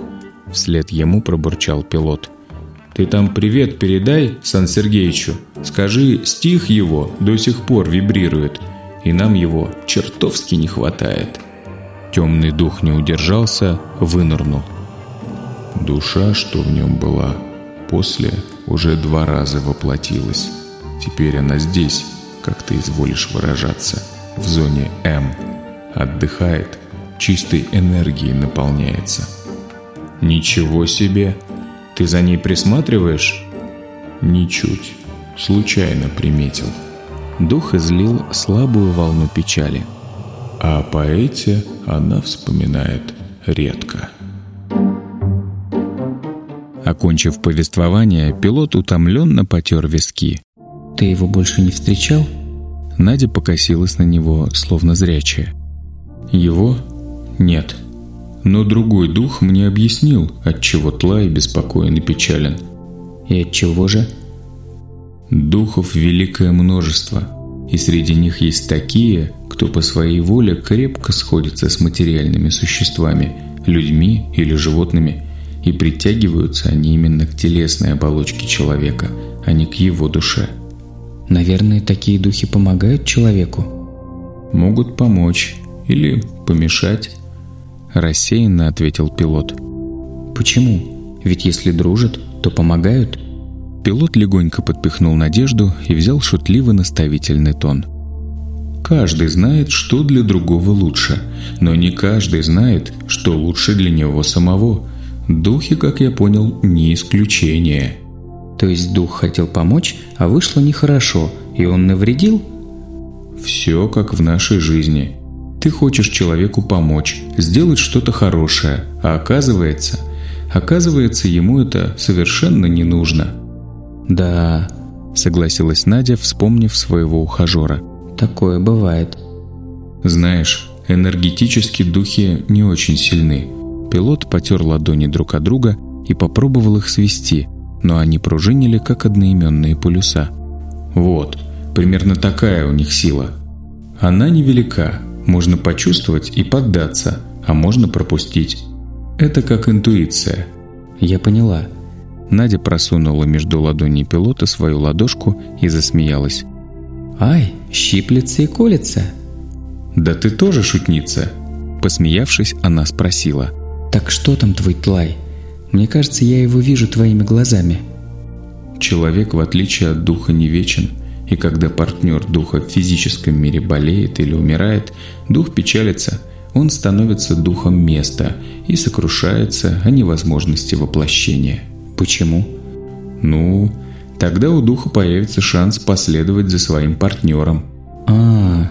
Вслед ему пробурчал пилот – ты там привет передай Сан Сергеевичу. Скажи, стих его до сих пор вибрирует, и нам его чертовски не хватает». Темный дух не удержался, вынырнул. Душа, что в нем была, после уже два раза воплотилась. Теперь она здесь, как ты изволишь выражаться, в зоне М. Отдыхает, чистой энергией наполняется. «Ничего себе!» Ты за ней присматриваешь? Ничуть. Случайно приметил. Дух излил слабую волну печали. А о поэте она вспоминает редко. Окончив повествование, пилот утомленно потер виски. «Ты его больше не встречал?» Надя покосилась на него, словно зрячая. «Его? Нет. Но другой дух мне объяснил, от чего Тлай беспокоен и печален. И от чего же? Духов великое множество, и среди них есть такие, кто по своей воле крепко сходится с материальными существами, людьми или животными, и притягиваются они именно к телесной оболочке человека, а не к его душе. Наверное, такие духи помогают человеку? Могут помочь или помешать, рассеянно ответил пилот. Почему? Ведь если дружат, то помогают? Пилот легонько подпихнул Надежду и взял шутливо наставительный тон. Каждый знает, что для другого лучше, но не каждый знает, что лучше для него самого. Духи, как я понял, не исключение. То есть дух хотел помочь, а вышло нехорошо, и он навредил? Все как в нашей жизни. Ты хочешь человеку помочь, сделать что-то хорошее, а оказывается, оказывается, ему это совершенно не нужно. Да, согласилась Надя, вспомнив своего ухажера. Такое бывает. Знаешь, энергетически духи не очень сильны. Пилот потер ладони друг от друга и попробовал их свести, но они пружинили, как одноименные полюса. Вот, примерно такая у них сила. Она невелика, можно почувствовать и поддаться, а можно пропустить. Это как интуиция. Я поняла. Надя просунула между ладоней пилота свою ладошку и засмеялась. «Ай, щиплется и колется!» «Да ты тоже шутница!» Посмеявшись, она спросила. «Так что там твой тлай? Мне кажется, я его вижу твоими глазами». Человек, в отличие от духа, не вечен, и когда партнер духа в физическом мире болеет или умирает, дух печалится, он становится духом места и сокрушается о невозможности воплощения. Почему? Ну, Тогда у духа появится шанс последовать за своим партнером. А, -а, -а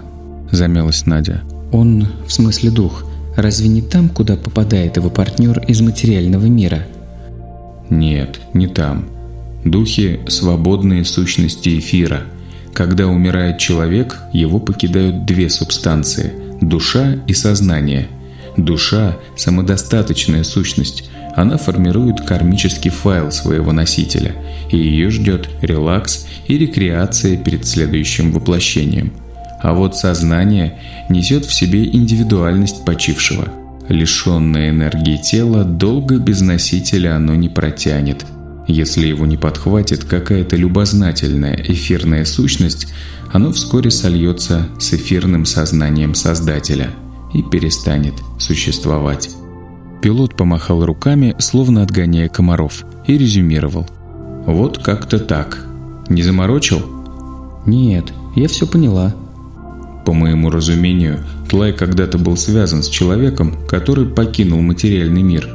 замялась Надя. Он, в смысле дух, разве не там, куда попадает его партнер из материального мира? Нет, не там. Духи – свободные сущности эфира. Когда умирает человек, его покидают две субстанции – душа и сознание. Душа – самодостаточная сущность, она формирует кармический файл своего носителя, и ее ждет релакс и рекреация перед следующим воплощением. А вот сознание несет в себе индивидуальность почившего. Лишенное энергии тела, долго без носителя оно не протянет. Если его не подхватит какая-то любознательная эфирная сущность, оно вскоре сольется с эфирным сознанием Создателя и перестанет существовать. Пилот помахал руками, словно отгоняя комаров, и резюмировал. «Вот как-то так. Не заморочил?» «Нет, я все поняла». По моему разумению, Тлай когда-то был связан с человеком, который покинул материальный мир.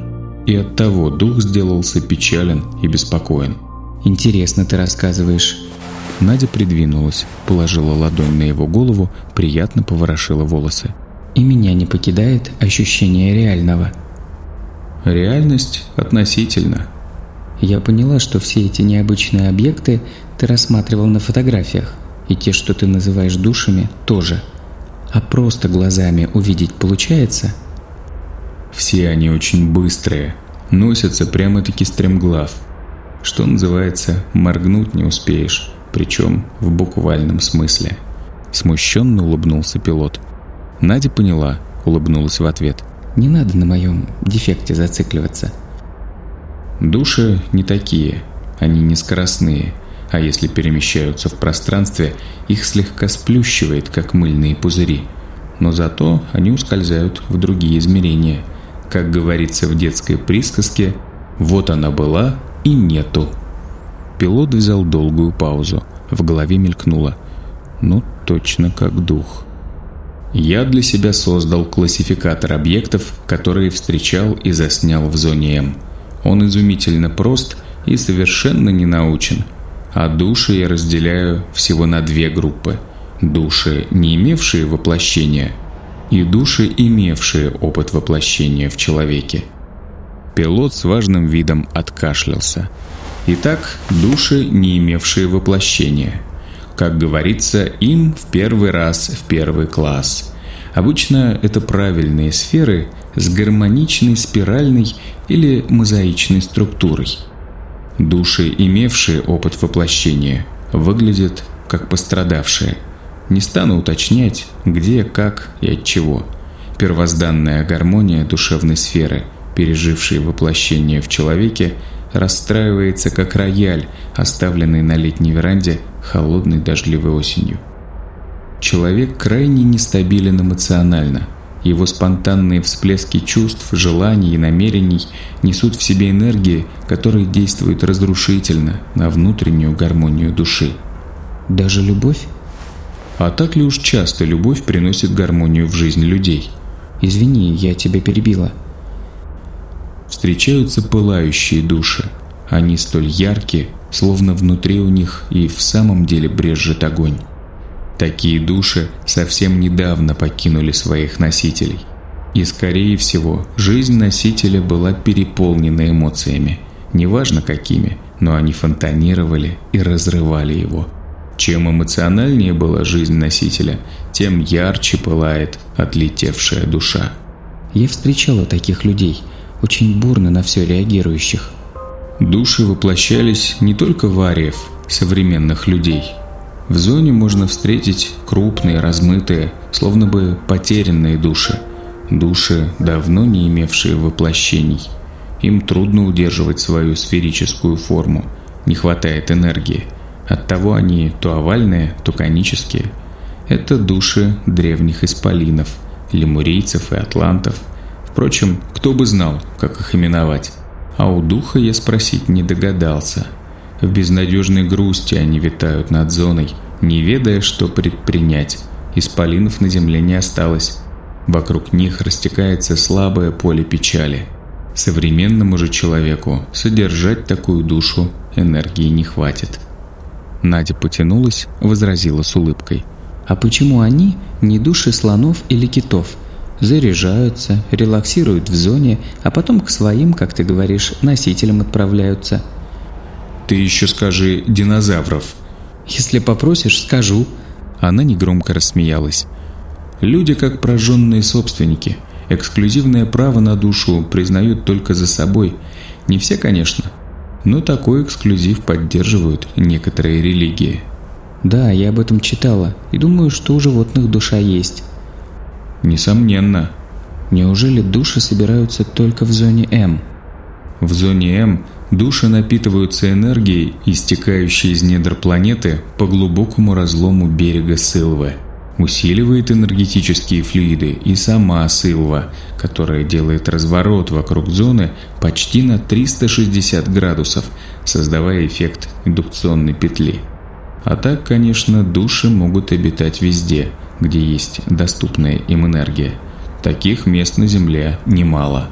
И оттого дух сделался печален и беспокоен. «Интересно ты рассказываешь». Надя придвинулась, положила ладонь на его голову, приятно поворошила волосы. «И меня не покидает ощущение реального». Реальность относительно. Я поняла, что все эти необычные объекты ты рассматривал на фотографиях, и те, что ты называешь душами, тоже. А просто глазами увидеть получается? Все они очень быстрые, носятся прямо-таки стремглав. Что называется, моргнуть не успеешь, причем в буквальном смысле. Смущенно улыбнулся пилот. Надя поняла, улыбнулась в ответ – не надо на моем дефекте зацикливаться. Души не такие, они не скоростные, а если перемещаются в пространстве, их слегка сплющивает, как мыльные пузыри. Но зато они ускользают в другие измерения. Как говорится в детской присказке, вот она была и нету. Пилот взял долгую паузу. В голове мелькнуло. Ну, точно как дух. Я для себя создал классификатор объектов, которые встречал и заснял в зоне М. Он изумительно прост и совершенно не научен. А души я разделяю всего на две группы. Души, не имевшие воплощения, и души, имевшие опыт воплощения в человеке. Пилот с важным видом откашлялся. Итак, души, не имевшие воплощения – как говорится, им в первый раз в первый класс. Обычно это правильные сферы с гармоничной спиральной или мозаичной структурой. Души, имевшие опыт воплощения, выглядят как пострадавшие. Не стану уточнять, где, как и от чего. Первозданная гармония душевной сферы, пережившей воплощение в человеке, расстраивается как рояль, оставленный на летней веранде холодной дождливой осенью. Человек крайне нестабилен эмоционально. Его спонтанные всплески чувств, желаний и намерений несут в себе энергии, которые действуют разрушительно на внутреннюю гармонию души. Даже любовь? А так ли уж часто любовь приносит гармонию в жизнь людей? Извини, я тебя перебила. Встречаются пылающие души. Они столь яркие, словно внутри у них и в самом деле брежет огонь. Такие души совсем недавно покинули своих носителей. И, скорее всего, жизнь носителя была переполнена эмоциями. Неважно какими, но они фонтанировали и разрывали его. Чем эмоциональнее была жизнь носителя, тем ярче пылает отлетевшая душа. Я встречала таких людей, очень бурно на все реагирующих. Души воплощались не только в ариев, современных людей – в зоне можно встретить крупные, размытые, словно бы потерянные души. Души, давно не имевшие воплощений. Им трудно удерживать свою сферическую форму, не хватает энергии. Оттого они то овальные, то конические. Это души древних исполинов, лемурийцев и атлантов. Впрочем, кто бы знал, как их именовать. А у духа я спросить не догадался – в безнадежной грусти они витают над зоной, не ведая, что предпринять. Исполинов на земле не осталось. Вокруг них растекается слабое поле печали. Современному же человеку содержать такую душу энергии не хватит. Надя потянулась, возразила с улыбкой. «А почему они не души слонов или китов? Заряжаются, релаксируют в зоне, а потом к своим, как ты говоришь, носителям отправляются – ты еще скажи «динозавров». Если попросишь, скажу. Она негромко рассмеялась. Люди как прожженные собственники. Эксклюзивное право на душу признают только за собой. Не все, конечно. Но такой эксклюзив поддерживают некоторые религии. Да, я об этом читала. И думаю, что у животных душа есть. Несомненно. Неужели души собираются только в зоне М? В зоне М Души напитываются энергией, истекающей из недр планеты по глубокому разлому берега Сылвы. Усиливает энергетические флюиды и сама Сылва, которая делает разворот вокруг зоны почти на 360 градусов, создавая эффект индукционной петли. А так, конечно, души могут обитать везде, где есть доступная им энергия. Таких мест на Земле немало.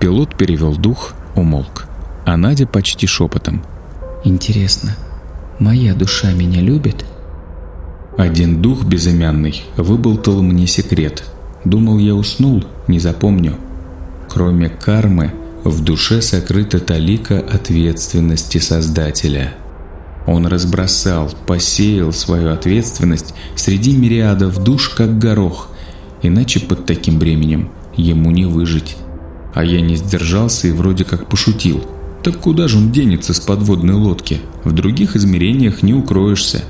Пилот перевел дух, умолк а Надя почти шепотом. «Интересно, моя душа меня любит?» Один дух безымянный выболтал мне секрет. Думал, я уснул, не запомню. Кроме кармы, в душе сокрыта талика ответственности Создателя. Он разбросал, посеял свою ответственность среди мириадов душ, как горох, иначе под таким бременем ему не выжить. А я не сдержался и вроде как пошутил – так куда же он денется с подводной лодки? В других измерениях не укроешься.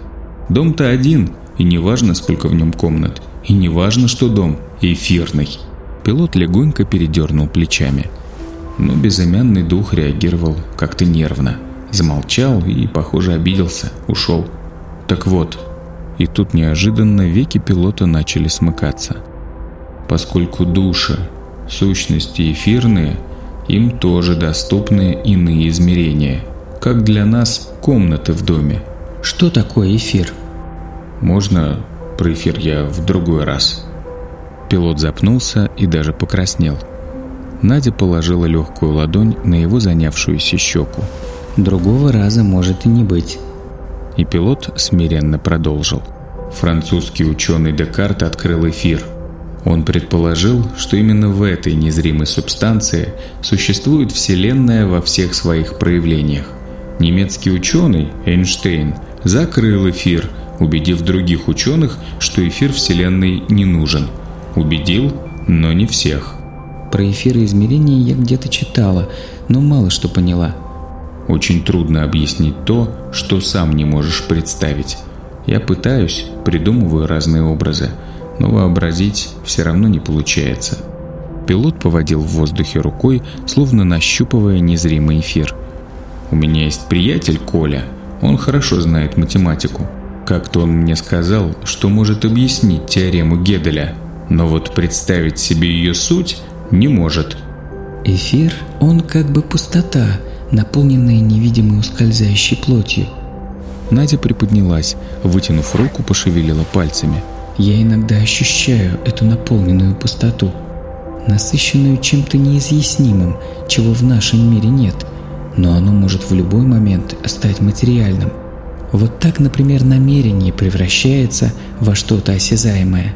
Дом-то один, и не важно, сколько в нем комнат. И не важно, что дом эфирный. Пилот легонько передернул плечами. Но безымянный дух реагировал как-то нервно. Замолчал и, похоже, обиделся, ушел. Так вот, и тут неожиданно веки пилота начали смыкаться. Поскольку души, сущности эфирные – им тоже доступны иные измерения, как для нас комнаты в доме. Что такое эфир? Можно про эфир я в другой раз? Пилот запнулся и даже покраснел. Надя положила легкую ладонь на его занявшуюся щеку. Другого раза может и не быть. И пилот смиренно продолжил. Французский ученый Декарт открыл эфир – он предположил, что именно в этой незримой субстанции существует Вселенная во всех своих проявлениях. Немецкий ученый Эйнштейн закрыл эфир, убедив других ученых, что эфир Вселенной не нужен. Убедил, но не всех. Про эфиры измерений я где-то читала, но мало что поняла. Очень трудно объяснить то, что сам не можешь представить. Я пытаюсь, придумываю разные образы – но вообразить все равно не получается. Пилот поводил в воздухе рукой, словно нащупывая незримый эфир. У меня есть приятель Коля, он хорошо знает математику. Как-то он мне сказал, что может объяснить теорему Геделя, но вот представить себе ее суть не может. Эфир, он как бы пустота, наполненная невидимой ускользающей плотью. Надя приподнялась, вытянув руку, пошевелила пальцами. Я иногда ощущаю эту наполненную пустоту, насыщенную чем-то неизъяснимым, чего в нашем мире нет, но оно может в любой момент стать материальным. Вот так, например, намерение превращается во что-то осязаемое.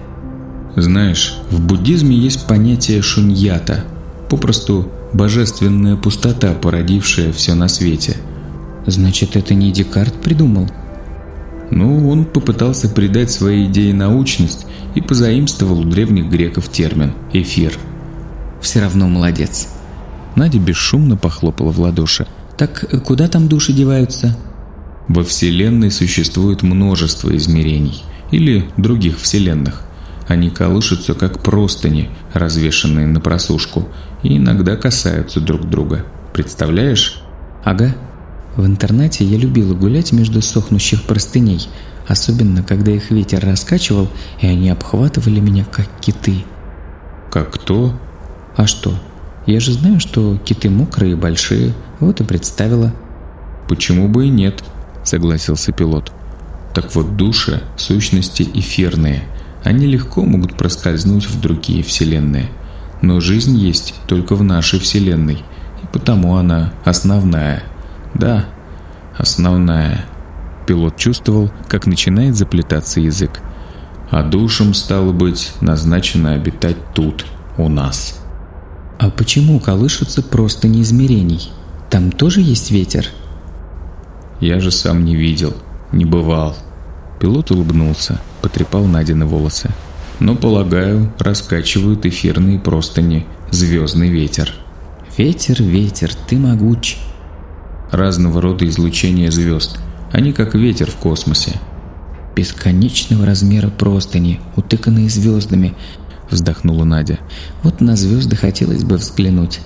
Знаешь, в буддизме есть понятие шуньята, попросту божественная пустота, породившая все на свете. Значит, это не Декарт придумал? Ну, он попытался придать своей идее научность и позаимствовал у древних греков термин «эфир». Все равно молодец. Надя бесшумно похлопала в ладоши. Так куда там души деваются? Во Вселенной существует множество измерений или других вселенных. Они колышутся как простыни, развешанные на просушку, и иногда касаются друг друга. Представляешь? Ага. В интернате я любила гулять между сохнущих простыней, особенно когда их ветер раскачивал, и они обхватывали меня как киты. Как кто? А что? Я же знаю, что киты мокрые и большие, вот и представила. Почему бы и нет? Согласился пилот. Так вот души – сущности эфирные. Они легко могут проскользнуть в другие вселенные. Но жизнь есть только в нашей вселенной, и потому она основная. Да, основная. Пилот чувствовал, как начинает заплетаться язык. А душам, стало быть, назначено обитать тут, у нас. А почему колышутся просто неизмерений? Там тоже есть ветер? Я же сам не видел, не бывал. Пилот улыбнулся, потрепал Надины волосы. Но, полагаю, раскачивают эфирные простыни звездный ветер. Ветер, ветер, ты могуч. Разного рода излучения звезд. Они как ветер в космосе. Бесконечного размера простыни, утыканные звездами, вздохнула Надя. Вот на звезды хотелось бы взглянуть.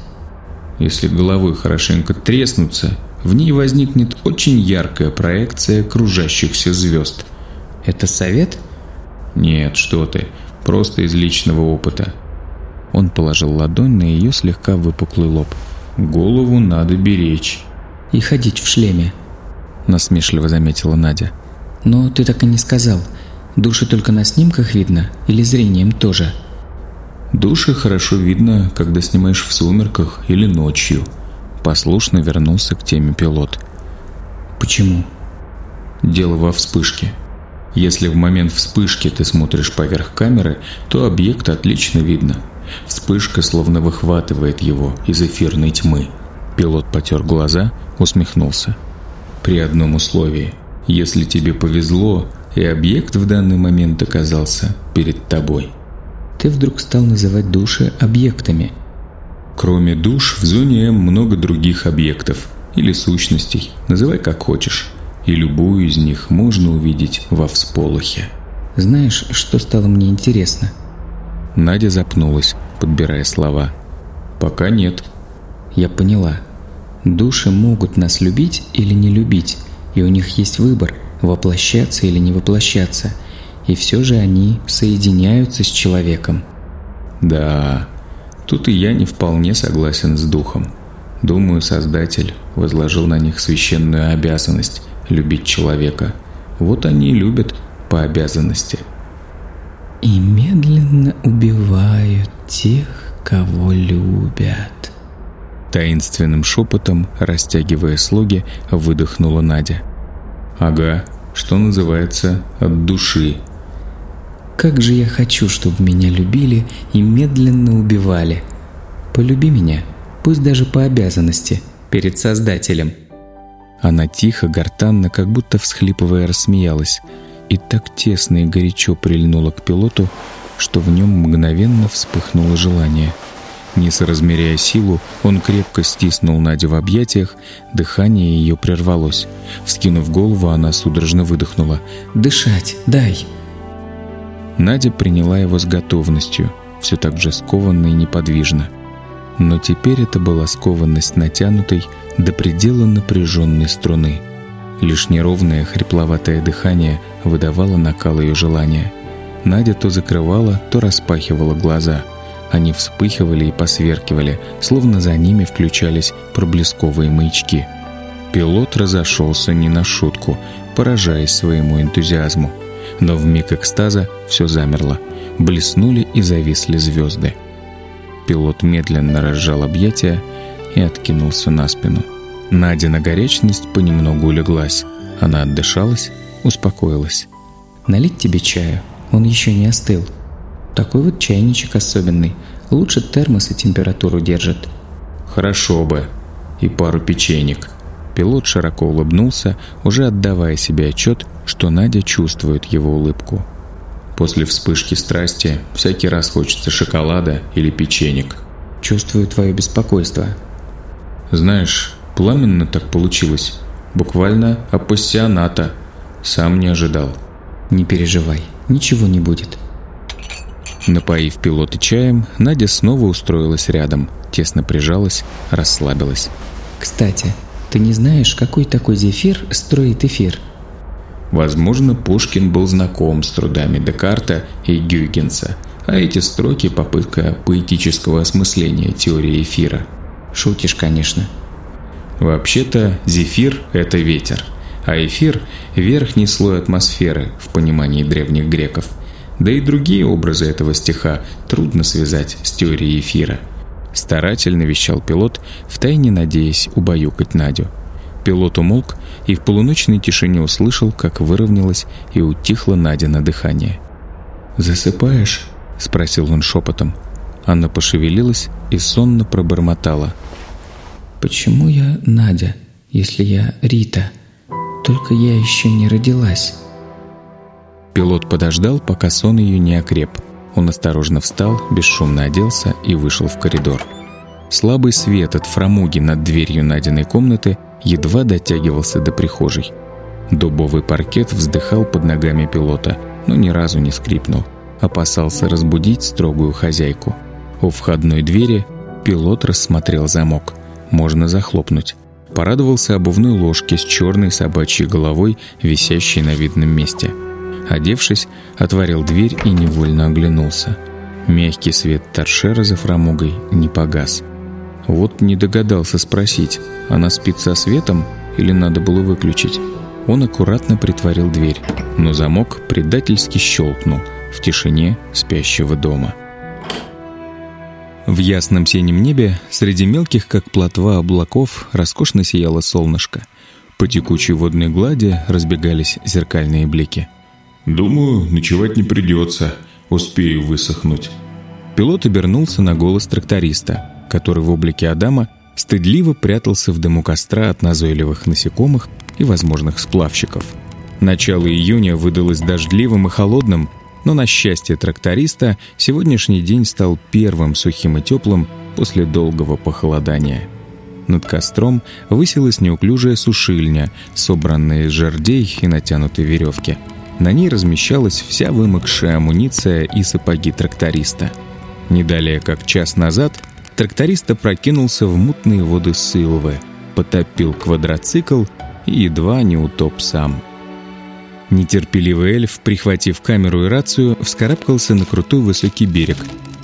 Если головой хорошенько треснуться, в ней возникнет очень яркая проекция кружащихся звезд. Это совет? Нет, что ты, просто из личного опыта. Он положил ладонь на ее слегка выпуклый лоб. Голову надо беречь. И ходить в шлеме. Насмешливо заметила Надя. Но ты так и не сказал. Души только на снимках видно или зрением тоже? Души хорошо видно, когда снимаешь в сумерках или ночью. Послушно вернулся к теме пилот. Почему? Дело во вспышке. Если в момент вспышки ты смотришь поверх камеры, то объект отлично видно. Вспышка словно выхватывает его из эфирной тьмы. Пилот потер глаза, усмехнулся. При одном условии. Если тебе повезло, и объект в данный момент оказался перед тобой – ты вдруг стал называть души объектами. Кроме душ, в зоне М много других объектов или сущностей, называй как хочешь. И любую из них можно увидеть во всполохе. Знаешь, что стало мне интересно? Надя запнулась, подбирая слова. Пока нет. Я поняла. Души могут нас любить или не любить, и у них есть выбор, воплощаться или не воплощаться – и все же они соединяются с человеком. Да, тут и я не вполне согласен с духом. Думаю, Создатель возложил на них священную обязанность любить человека. Вот они и любят по обязанности. И медленно убивают тех, кого любят. Таинственным шепотом, растягивая слоги, выдохнула Надя. Ага, что называется, от души как же я хочу, чтобы меня любили и медленно убивали. Полюби меня, пусть даже по обязанности, перед Создателем». Она тихо, гортанно, как будто всхлипывая, рассмеялась, и так тесно и горячо прильнула к пилоту, что в нем мгновенно вспыхнуло желание. Не соразмеряя силу, он крепко стиснул Надю в объятиях, дыхание ее прервалось. Вскинув голову, она судорожно выдохнула. «Дышать, дай!» Надя приняла его с готовностью, все так же скованно и неподвижно. Но теперь это была скованность натянутой до предела напряженной струны. Лишь неровное хрипловатое дыхание выдавало накал ее желания. Надя то закрывала, то распахивала глаза. Они вспыхивали и посверкивали, словно за ними включались проблесковые маячки. Пилот разошелся не на шутку, поражаясь своему энтузиазму. Но в миг экстаза все замерло. Блеснули и зависли звезды. Пилот медленно разжал объятия и откинулся на спину. Надя горячность понемногу улеглась. Она отдышалась, успокоилась. «Налить тебе чаю? Он еще не остыл. Такой вот чайничек особенный. Лучше термоса температуру держит». «Хорошо бы. И пару печенек». Пилот широко улыбнулся, уже отдавая себе отчет, что Надя чувствует его улыбку. После вспышки страсти всякий раз хочется шоколада или печенек. Чувствую твое беспокойство. Знаешь, пламенно так получилось. Буквально апассионата. Сам не ожидал. Не переживай, ничего не будет. Напоив пилота чаем, Надя снова устроилась рядом, тесно прижалась, расслабилась. Кстати, ты не знаешь, какой такой зефир строит эфир? Возможно, Пушкин был знаком с трудами Декарта и Гюйгенса, а эти строки – попытка поэтического осмысления теории эфира. Шутишь, конечно. Вообще-то, зефир – это ветер, а эфир – верхний слой атмосферы в понимании древних греков. Да и другие образы этого стиха трудно связать с теорией эфира. Старательно вещал пилот, втайне надеясь убаюкать Надю – Пилот умолк и в полуночной тишине услышал, как выровнялось и утихло Надя на дыхание. «Засыпаешь?» – спросил он шепотом. Анна пошевелилась и сонно пробормотала. «Почему я Надя, если я Рита? Только я еще не родилась». Пилот подождал, пока сон ее не окреп. Он осторожно встал, бесшумно оделся и вышел в коридор. Слабый свет от фрамуги над дверью Надиной комнаты едва дотягивался до прихожей. Дубовый паркет вздыхал под ногами пилота, но ни разу не скрипнул. Опасался разбудить строгую хозяйку. У входной двери пилот рассмотрел замок. Можно захлопнуть. Порадовался обувной ложке с черной собачьей головой, висящей на видном месте. Одевшись, отворил дверь и невольно оглянулся. Мягкий свет торшера за фрамугой не погас – вот не догадался спросить, она спит со светом или надо было выключить. Он аккуратно притворил дверь, но замок предательски щелкнул в тишине спящего дома. В ясном синем небе, среди мелких, как плотва облаков, роскошно сияло солнышко. По текучей водной глади разбегались зеркальные блики. «Думаю, ночевать не придется. Успею высохнуть». Пилот обернулся на голос тракториста – который в облике Адама стыдливо прятался в дыму костра от назойливых насекомых и возможных сплавщиков. Начало июня выдалось дождливым и холодным, но на счастье тракториста сегодняшний день стал первым сухим и теплым после долгого похолодания. Над костром высилась неуклюжая сушильня, собранная из жердей и натянутой веревки. На ней размещалась вся вымокшая амуниция и сапоги тракториста. Не далее, как час назад, тракторист опрокинулся в мутные воды Сылвы, потопил квадроцикл и едва не утоп сам. Нетерпеливый эльф, прихватив камеру и рацию, вскарабкался на крутой высокий берег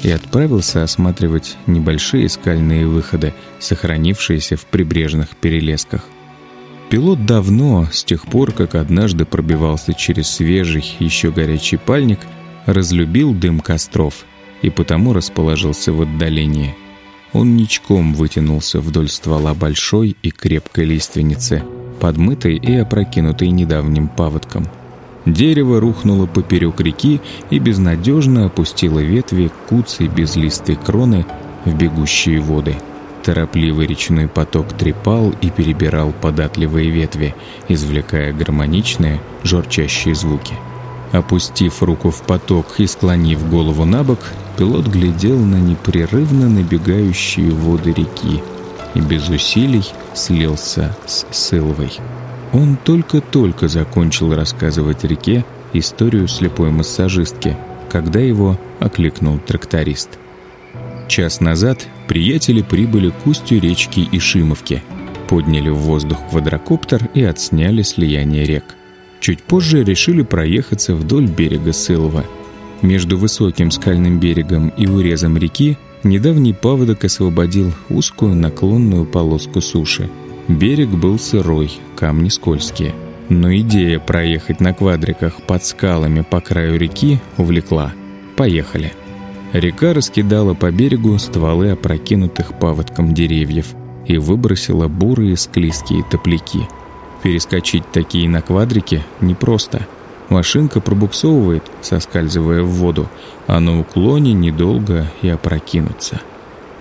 и отправился осматривать небольшие скальные выходы, сохранившиеся в прибрежных перелесках. Пилот давно, с тех пор, как однажды пробивался через свежий, еще горячий пальник, разлюбил дым костров и потому расположился в отдалении – он ничком вытянулся вдоль ствола большой и крепкой лиственницы, подмытой и опрокинутой недавним паводком. Дерево рухнуло поперек реки и безнадежно опустило ветви куцей безлистой кроны в бегущие воды. Торопливый речной поток трепал и перебирал податливые ветви, извлекая гармоничные, жорчащие звуки. Опустив руку в поток и склонив голову на бок, Пилот глядел на непрерывно набегающие воды реки и без усилий слился с Сылвой. Он только-только закончил рассказывать реке историю слепой массажистки, когда его окликнул тракторист. Час назад приятели прибыли к устью речки Ишимовки, подняли в воздух квадрокоптер и отсняли слияние рек. Чуть позже решили проехаться вдоль берега Сылова. Между высоким скальным берегом и урезом реки недавний паводок освободил узкую наклонную полоску суши. Берег был сырой, камни скользкие. Но идея проехать на квадриках под скалами по краю реки увлекла. Поехали. Река раскидала по берегу стволы опрокинутых паводком деревьев и выбросила бурые склизкие топляки – Перескочить такие на квадрике непросто. Машинка пробуксовывает, соскальзывая в воду, а на уклоне недолго и опрокинуться.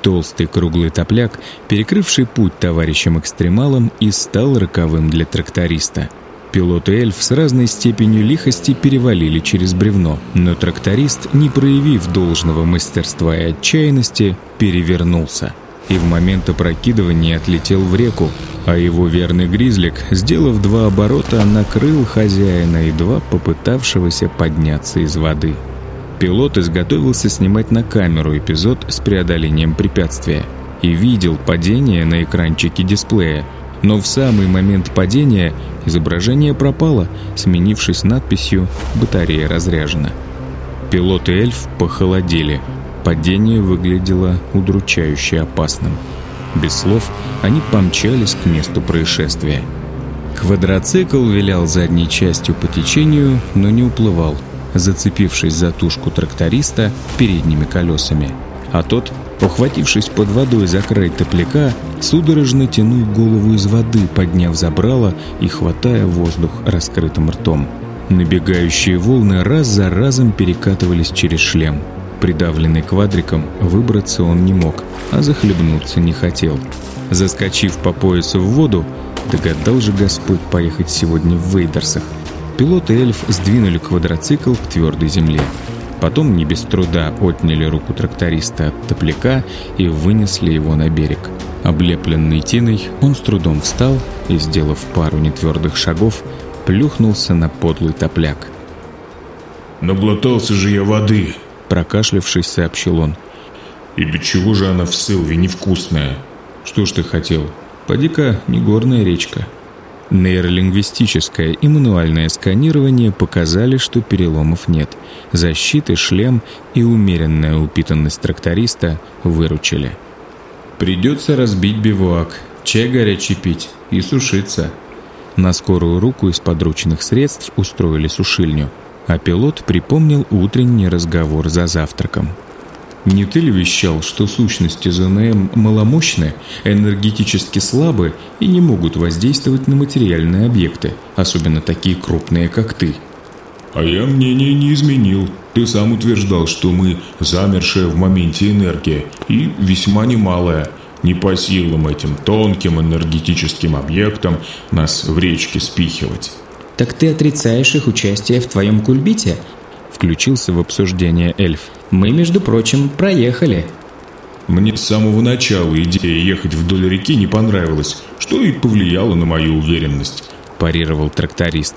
Толстый круглый топляк, перекрывший путь товарищам-экстремалам, и стал роковым для тракториста. Пилот и эльф с разной степенью лихости перевалили через бревно, но тракторист, не проявив должного мастерства и отчаянности, перевернулся – и в момент опрокидывания отлетел в реку, а его верный гризлик, сделав два оборота, накрыл хозяина и два попытавшегося подняться из воды. Пилот изготовился снимать на камеру эпизод с преодолением препятствия и видел падение на экранчике дисплея, но в самый момент падения изображение пропало, сменившись надписью «Батарея разряжена». Пилот и эльф похолодели – Падение выглядело удручающе опасным. Без слов они помчались к месту происшествия. Квадроцикл вилял задней частью по течению, но не уплывал, зацепившись за тушку тракториста передними колесами. А тот, ухватившись под водой за край топляка, судорожно тянул голову из воды, подняв забрало и хватая воздух раскрытым ртом. Набегающие волны раз за разом перекатывались через шлем – Придавленный квадриком, выбраться он не мог, а захлебнуться не хотел. Заскочив по поясу в воду, догадал же Господь поехать сегодня в Вейдерсах. Пилот и эльф сдвинули квадроцикл к твердой земле. Потом не без труда отняли руку тракториста от топляка и вынесли его на берег. Облепленный тиной, он с трудом встал и, сделав пару нетвердых шагов, плюхнулся на подлый топляк. «Наглотался же я воды!» Прокашлявшись, сообщил он. «И до чего же она в Сылве невкусная?» «Что ж ты хотел? Поди-ка не горная речка». Нейролингвистическое и мануальное сканирование показали, что переломов нет. Защиты, шлем и умеренная упитанность тракториста выручили. «Придется разбить бивуак, чай горячий пить и сушиться». На скорую руку из подручных средств устроили сушильню – а пилот припомнил утренний разговор за завтраком. «Не ты ли вещал, что сущности ЗНМ маломощны, энергетически слабы и не могут воздействовать на материальные объекты, особенно такие крупные, как ты?» «А я мнение не изменил. Ты сам утверждал, что мы замершая в моменте энергия, и весьма немалая. Не по силам этим тонким энергетическим объектам нас в речке спихивать». «Так ты отрицаешь их участие в твоем кульбите?» Включился в обсуждение эльф. «Мы, между прочим, проехали». Мне с самого начала идея ехать вдоль реки не понравилась, что и повлияло на мою уверенность», – парировал тракторист.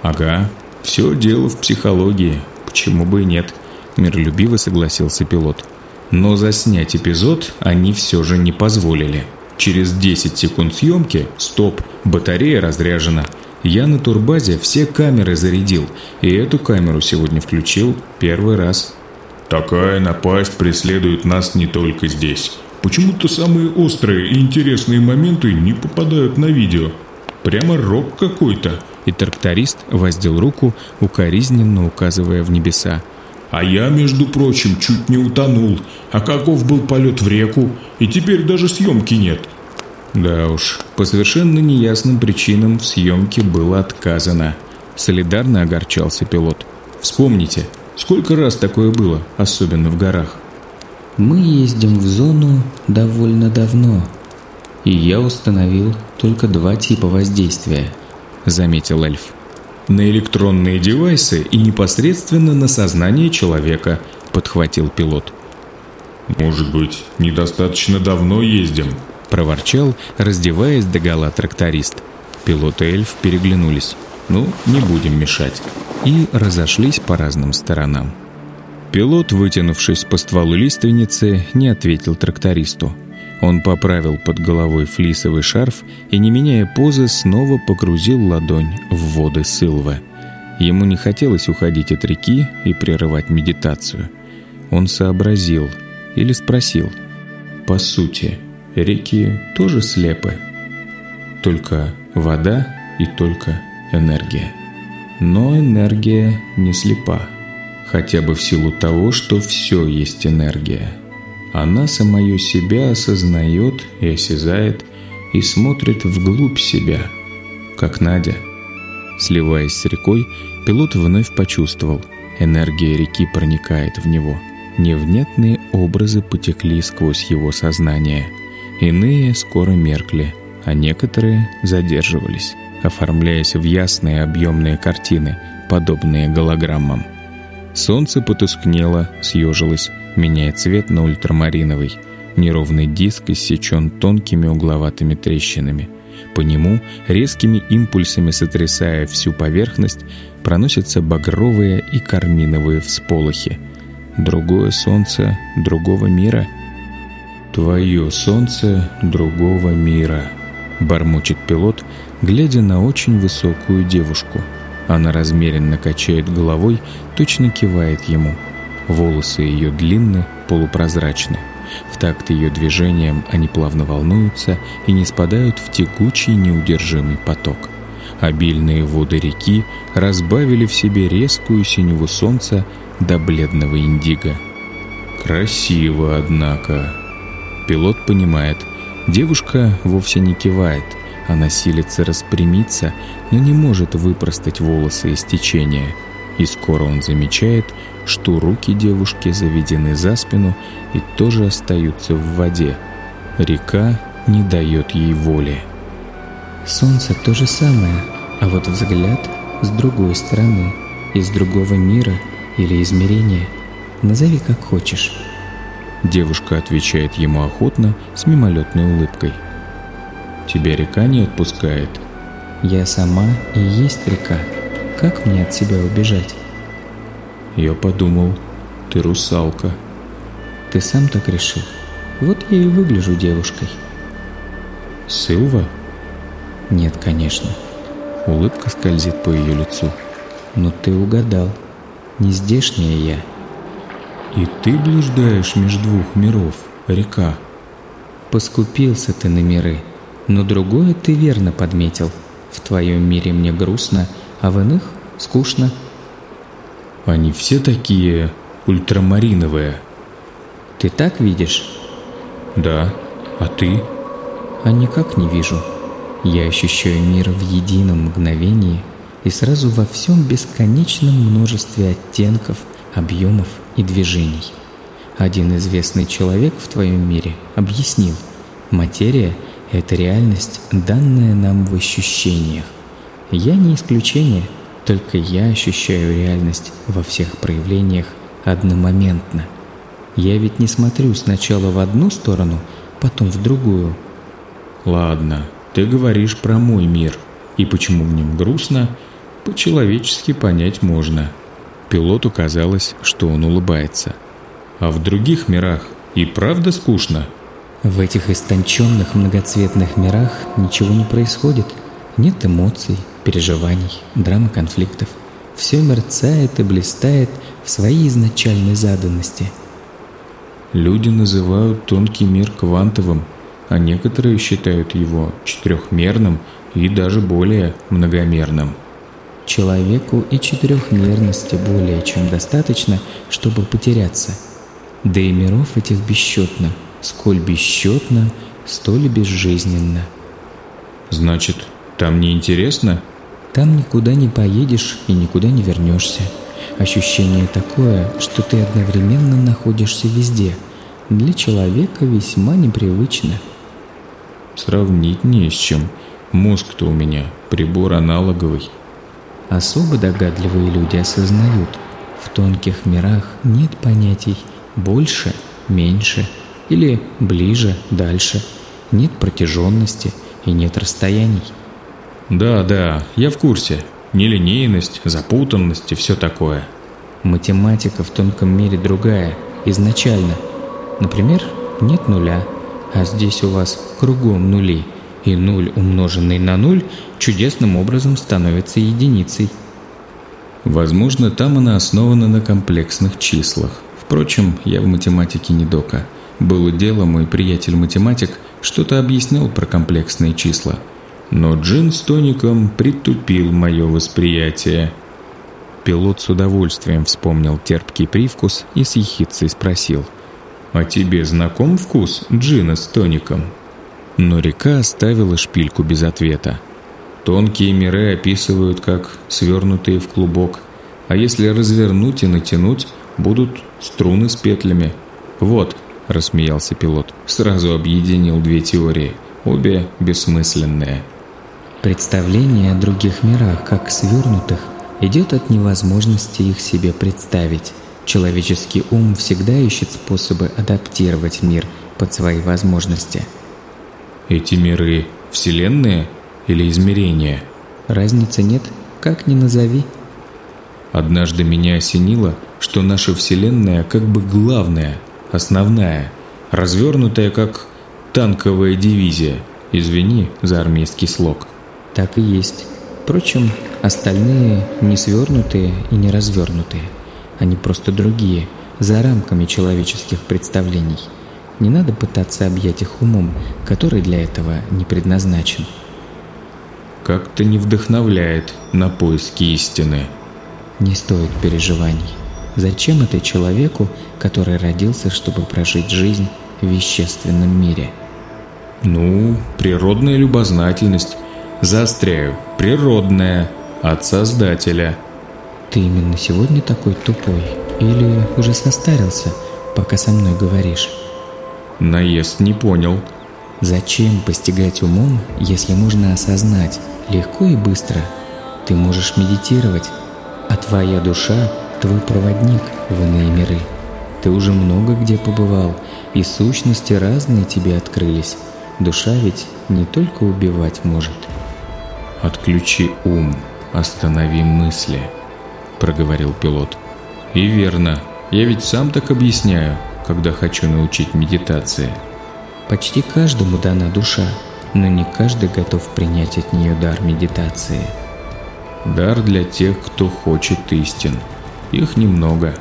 «Ага, все дело в психологии, почему бы и нет», – миролюбиво согласился пилот. Но заснять эпизод они все же не позволили. Через 10 секунд съемки – стоп, батарея разряжена – я на турбазе все камеры зарядил, и эту камеру сегодня включил первый раз. Такая напасть преследует нас не только здесь. Почему-то самые острые и интересные моменты не попадают на видео. Прямо рок какой-то. И тракторист воздел руку, укоризненно указывая в небеса. А я, между прочим, чуть не утонул. А каков был полет в реку? И теперь даже съемки нет. Да уж, по совершенно неясным причинам в съемке было отказано. Солидарно огорчался пилот. Вспомните, сколько раз такое было, особенно в горах. Мы ездим в зону довольно давно, и я установил только два типа воздействия, заметил эльф. На электронные девайсы и непосредственно на сознание человека, подхватил пилот. Может быть, недостаточно давно ездим, проворчал, раздеваясь до гола тракторист. Пилот и эльф переглянулись. «Ну, не будем мешать». И разошлись по разным сторонам. Пилот, вытянувшись по стволу лиственницы, не ответил трактористу. Он поправил под головой флисовый шарф и, не меняя позы, снова погрузил ладонь в воды Сылвы. Ему не хотелось уходить от реки и прерывать медитацию. Он сообразил или спросил. «По сути, реки тоже слепы. Только вода и только энергия. Но энергия не слепа» хотя бы в силу того, что все есть энергия. Она самое себя осознает и осязает, и смотрит вглубь себя, как Надя. Сливаясь с рекой, пилот вновь почувствовал, энергия реки проникает в него. Невнятные образы потекли сквозь его сознание. Иные скоро меркли, а некоторые задерживались, оформляясь в ясные объемные картины, подобные голограммам. Солнце потускнело, съежилось, меняя цвет на ультрамариновый. Неровный диск иссечен тонкими угловатыми трещинами. По нему, резкими импульсами сотрясая всю поверхность, проносятся багровые и карминовые всполохи. Другое солнце другого мира. «Твое солнце другого мира», — бормочет пилот, глядя на очень высокую девушку — она размеренно качает головой, точно кивает ему. Волосы ее длинны, полупрозрачны. В такт ее движением они плавно волнуются и не спадают в текучий неудержимый поток. Обильные воды реки разбавили в себе резкую синеву солнца до бледного индиго. Красиво, однако. Пилот понимает, девушка вовсе не кивает – она силится распрямиться, но не может выпростать волосы из течения. И скоро он замечает, что руки девушки заведены за спину и тоже остаются в воде. Река не дает ей воли. Солнце то же самое, а вот взгляд с другой стороны, из другого мира или измерения. Назови как хочешь. Девушка отвечает ему охотно, с мимолетной улыбкой – Тебя река не отпускает. Я сама и есть река. Как мне от тебя убежать? Я подумал, ты русалка. Ты сам так решил? Вот я и выгляжу девушкой. Сылва? Нет, конечно. Улыбка скользит по ее лицу. Но ты угадал. Не здешняя я. И ты блуждаешь между двух миров, река. Поскупился ты на миры. Но другое ты верно подметил. В твоем мире мне грустно, а в иных скучно. Они все такие ультрамариновые. Ты так видишь? Да. А ты? А никак не вижу. Я ощущаю мир в едином мгновении и сразу во всем бесконечном множестве оттенков, объемов и движений. Один известный человек в твоем мире объяснил, материя – это реальность, данная нам в ощущениях. Я не исключение, только я ощущаю реальность во всех проявлениях одномоментно. Я ведь не смотрю сначала в одну сторону, потом в другую. Ладно, ты говоришь про мой мир, и почему в нем грустно, по-человечески понять можно. Пилоту казалось, что он улыбается. А в других мирах и правда скучно – в этих истонченных многоцветных мирах ничего не происходит. Нет эмоций, переживаний, драмы конфликтов. Все мерцает и блистает в своей изначальной заданности. Люди называют тонкий мир квантовым, а некоторые считают его четырехмерным и даже более многомерным. Человеку и четырехмерности более чем достаточно, чтобы потеряться. Да и миров этих бесчетно – сколь бесчетно, столь безжизненно. Значит, там не интересно? Там никуда не поедешь и никуда не вернешься. Ощущение такое, что ты одновременно находишься везде. Для человека весьма непривычно. Сравнить не с чем. Мозг-то у меня прибор аналоговый. Особо догадливые люди осознают, в тонких мирах нет понятий «больше», «меньше», или ближе, дальше. Нет протяженности и нет расстояний. Да, да, я в курсе. Нелинейность, запутанность и все такое. Математика в тонком мире другая, изначально. Например, нет нуля, а здесь у вас кругом нули, и нуль, умноженный на нуль, чудесным образом становится единицей. Возможно, там она основана на комплексных числах. Впрочем, я в математике не дока. Было дело, мой приятель-математик что-то объяснял про комплексные числа. Но джин с тоником притупил мое восприятие. Пилот с удовольствием вспомнил терпкий привкус и с ехицей спросил. «А тебе знаком вкус джина с тоником?» Но река оставила шпильку без ответа. Тонкие миры описывают как свернутые в клубок, а если развернуть и натянуть, будут струны с петлями. «Вот», – рассмеялся пилот, сразу объединил две теории, обе бессмысленные. Представление о других мирах, как свернутых, идет от невозможности их себе представить. Человеческий ум всегда ищет способы адаптировать мир под свои возможности. Эти миры – вселенные или измерения? Разницы нет, как ни назови. Однажды меня осенило, что наша вселенная как бы главная, основная, развернутая как танковая дивизия. Извини за армейский слог. Так и есть. Впрочем, остальные не свернутые и не развернутые. Они просто другие, за рамками человеческих представлений. Не надо пытаться объять их умом, который для этого не предназначен. Как-то не вдохновляет на поиски истины. Не стоит переживаний. Зачем это человеку, который родился, чтобы прожить жизнь в вещественном мире? Ну, природная любознательность – Заостряю. Природная. От Создателя. Ты именно сегодня такой тупой? Или уже состарился, пока со мной говоришь? Наезд не понял. Зачем постигать умом, если можно осознать легко и быстро? Ты можешь медитировать, а твоя душа – твой проводник в иные миры. Ты уже много где побывал, и сущности разные тебе открылись. Душа ведь не только убивать может – «Отключи ум, останови мысли», — проговорил пилот. «И верно, я ведь сам так объясняю, когда хочу научить медитации». Почти каждому дана душа, но не каждый готов принять от нее дар медитации. Дар для тех, кто хочет истин. Их немного.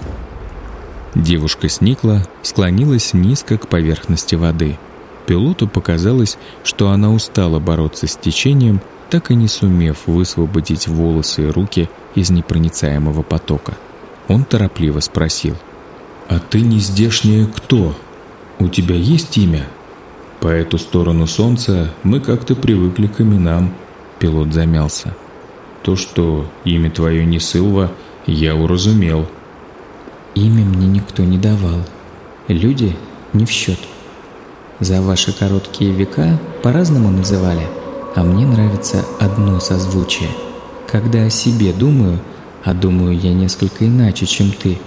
Девушка сникла, склонилась низко к поверхности воды. Пилоту показалось, что она устала бороться с течением так и не сумев высвободить волосы и руки из непроницаемого потока. Он торопливо спросил. «А ты не здешняя кто? У тебя есть имя?» «По эту сторону солнца мы как-то привыкли к именам», — пилот замялся. «То, что имя твое не Сылва, я уразумел». «Имя мне никто не давал. Люди не в счет. За ваши короткие века по-разному называли — а мне нравится одно созвучие. Когда о себе думаю, а думаю я несколько иначе, чем ты,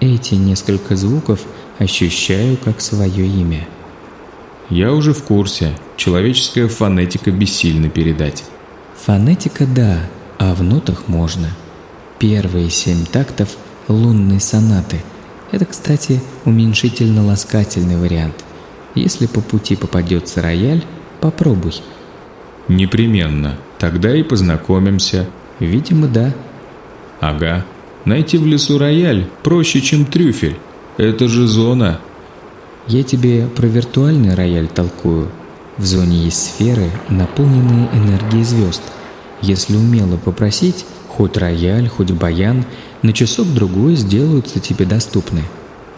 эти несколько звуков ощущаю как свое имя. Я уже в курсе. Человеческая фонетика бессильно передать. Фонетика – да, а в нотах можно. Первые семь тактов – лунной сонаты. Это, кстати, уменьшительно-ласкательный вариант. Если по пути попадется рояль, попробуй – Непременно. Тогда и познакомимся. Видимо, да. Ага. Найти в лесу рояль проще, чем трюфель. Это же зона. Я тебе про виртуальный рояль толкую. В зоне есть сферы, наполненные энергией звезд. Если умело попросить, хоть рояль, хоть баян, на часок-другой сделаются тебе доступны.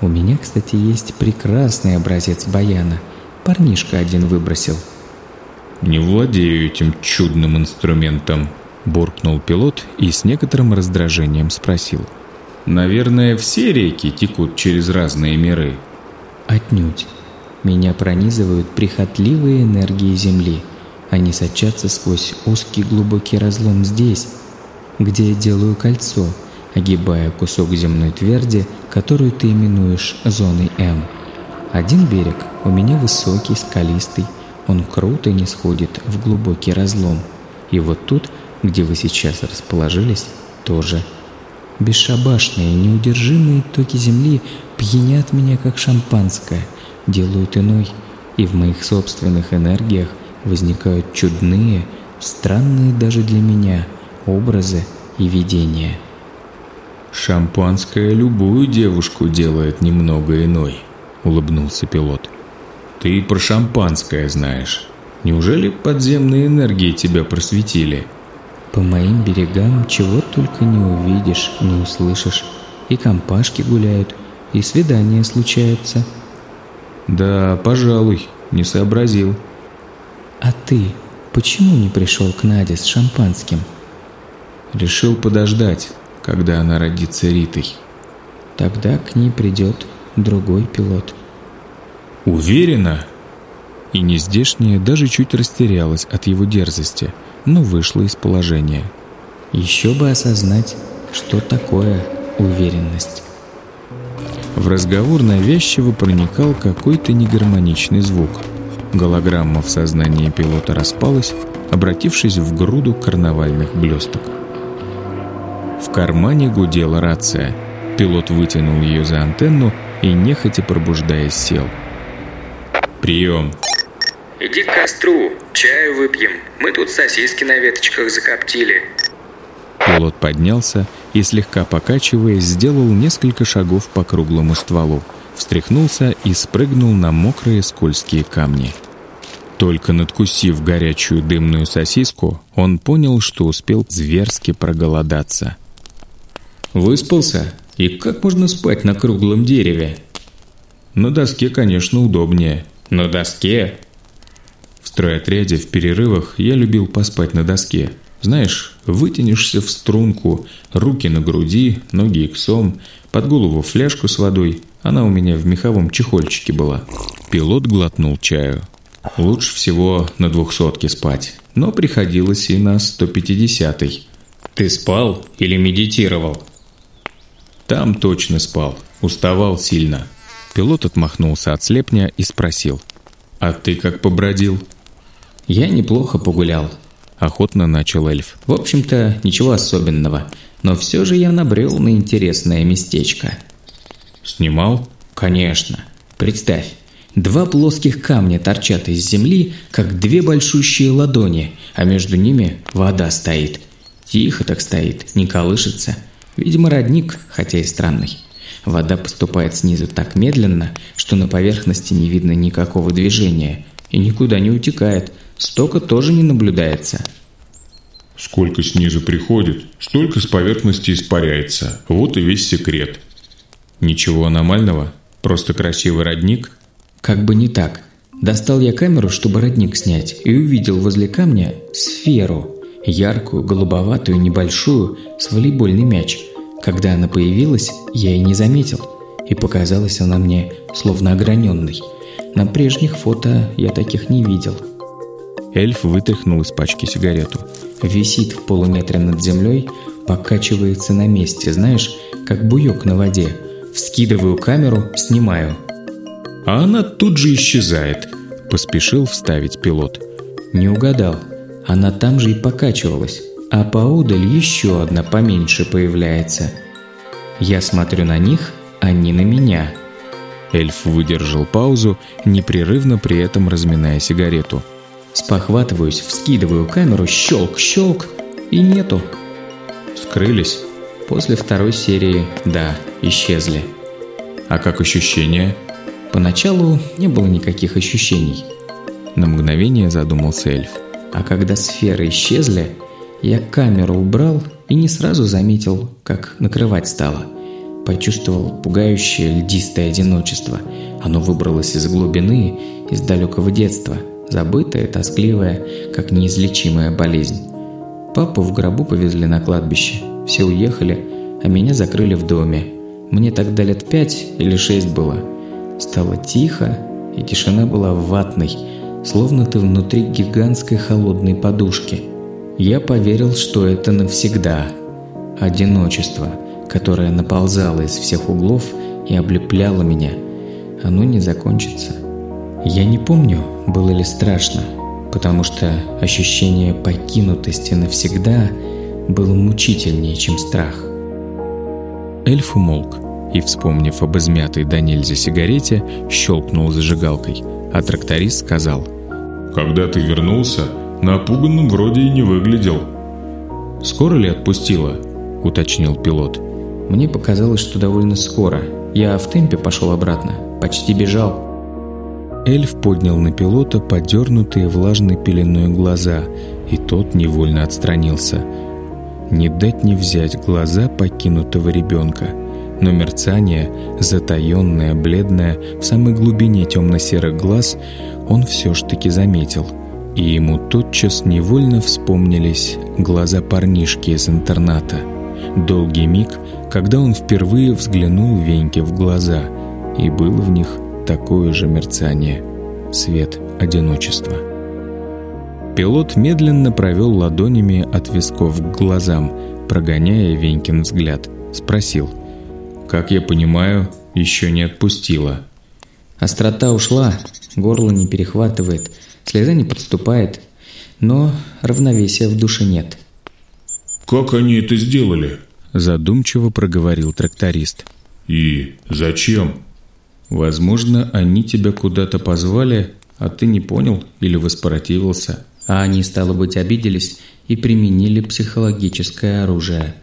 У меня, кстати, есть прекрасный образец баяна. Парнишка один выбросил – «Не владею этим чудным инструментом», – буркнул пилот и с некоторым раздражением спросил. «Наверное, все реки текут через разные миры?» «Отнюдь. Меня пронизывают прихотливые энергии Земли. Они сочатся сквозь узкий глубокий разлом здесь, где я делаю кольцо, огибая кусок земной тверди, которую ты именуешь зоной М. Один берег у меня высокий, скалистый, он круто не сходит в глубокий разлом. И вот тут, где вы сейчас расположились, тоже. Бесшабашные, неудержимые токи земли пьянят меня, как шампанское, делают иной, и в моих собственных энергиях возникают чудные, странные даже для меня образы и видения. «Шампанское любую девушку делает немного иной», — улыбнулся пилот. «Ты про шампанское знаешь. Неужели подземные энергии тебя просветили?» По моим берегам чего только не увидишь, не услышишь. И компашки гуляют, и свидания случаются. Да, пожалуй, не сообразил. А ты почему не пришел к Наде с шампанским? Решил подождать, когда она родится Ритой. Тогда к ней придет другой пилот. Уверена? И нездешняя даже чуть растерялась от его дерзости – но вышла из положения. Еще бы осознать, что такое уверенность. В разговор навязчиво проникал какой-то негармоничный звук. Голограмма в сознании пилота распалась, обратившись в груду карнавальных блесток. В кармане гудела рация. Пилот вытянул ее за антенну и, нехотя пробуждаясь, сел. «Прием!» «Иди к костру, чаю выпьем. Мы тут сосиски на веточках закоптили». Пилот поднялся и, слегка покачиваясь, сделал несколько шагов по круглому стволу, встряхнулся и спрыгнул на мокрые скользкие камни. Только надкусив горячую дымную сосиску, он понял, что успел зверски проголодаться. «Выспался? И как можно спать на круглом дереве?» «На доске, конечно, удобнее. На доске стройотряде в перерывах я любил поспать на доске. Знаешь, вытянешься в струнку, руки на груди, ноги иксом, под голову фляжку с водой. Она у меня в меховом чехольчике была. Пилот глотнул чаю. Лучше всего на двухсотке спать, но приходилось и на 150-й. Ты спал или медитировал? Там точно спал, уставал сильно. Пилот отмахнулся от слепня и спросил. «А ты как побродил?» «Я неплохо погулял», – охотно начал эльф. «В общем-то, ничего особенного, но все же я набрел на интересное местечко». «Снимал?» «Конечно. Представь, два плоских камня торчат из земли, как две большущие ладони, а между ними вода стоит. Тихо так стоит, не колышется. Видимо, родник, хотя и странный». Вода поступает снизу так медленно, что на поверхности не видно никакого движения и никуда не утекает. Стока тоже не наблюдается. Сколько снизу приходит, столько с поверхности испаряется. Вот и весь секрет. Ничего аномального? Просто красивый родник? Как бы не так. Достал я камеру, чтобы родник снять, и увидел возле камня сферу. Яркую, голубоватую, небольшую, с волейбольный мяч – когда она появилась, я и не заметил, и показалась она мне словно ограненной. На прежних фото я таких не видел. Эльф вытряхнул из пачки сигарету. Висит в полуметре над землей, покачивается на месте, знаешь, как буек на воде. Вскидываю камеру, снимаю. А она тут же исчезает, поспешил вставить пилот. Не угадал. Она там же и покачивалась а поодаль еще одна поменьше появляется. Я смотрю на них, они на меня. Эльф выдержал паузу, непрерывно при этом разминая сигарету. Спохватываюсь, вскидываю камеру, щелк-щелк, и нету. Скрылись? После второй серии, да, исчезли. А как ощущения? Поначалу не было никаких ощущений. На мгновение задумался эльф. А когда сферы исчезли, я камеру убрал и не сразу заметил, как накрывать стало. Почувствовал пугающее льдистое одиночество. Оно выбралось из глубины, из далекого детства, забытое, тоскливое, как неизлечимая болезнь. Папу в гробу повезли на кладбище. Все уехали, а меня закрыли в доме. Мне тогда лет пять или шесть было. Стало тихо, и тишина была ватной, словно ты внутри гигантской холодной подушки – я поверил, что это навсегда. Одиночество, которое наползало из всех углов и облепляло меня, оно не закончится. Я не помню, было ли страшно, потому что ощущение покинутости навсегда было мучительнее, чем страх. Эльф умолк и, вспомнив об измятой до нельзя сигарете, щелкнул зажигалкой, а тракторист сказал «Когда ты вернулся, напуганным вроде и не выглядел». «Скоро ли отпустила?» — уточнил пилот. «Мне показалось, что довольно скоро. Я в темпе пошел обратно. Почти бежал». Эльф поднял на пилота подернутые влажной пеленой глаза, и тот невольно отстранился. Не дать не взять глаза покинутого ребенка. Но мерцание, затаенное, бледное, в самой глубине темно-серых глаз, он все ж таки заметил. И ему тотчас невольно вспомнились глаза парнишки из интерната. Долгий миг, когда он впервые взглянул Веньке в глаза, и было в них такое же мерцание, свет одиночества. Пилот медленно провел ладонями от висков к глазам, прогоняя Венькин взгляд. Спросил. «Как я понимаю, еще не отпустила». Острота ушла, горло не перехватывает, слеза не подступает, но равновесия в душе нет. «Как они это сделали?» Задумчиво проговорил тракторист. «И зачем?» Возможно, они тебя куда-то позвали, а ты не понял или воспротивился. А они, стало быть, обиделись и применили психологическое оружие.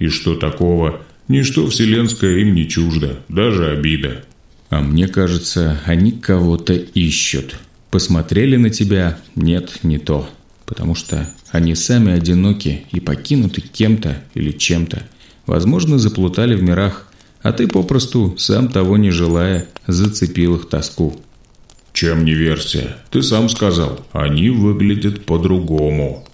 И что такого? Ничто вселенское им не чуждо, даже обида. А мне кажется, они кого-то ищут. Посмотрели на тебя, нет, не то. Потому что они сами одиноки и покинуты кем-то или чем-то. Возможно, заплутали в мирах, а ты попросту, сам того не желая, зацепил их тоску. Чем не версия? Ты сам сказал, они выглядят по-другому.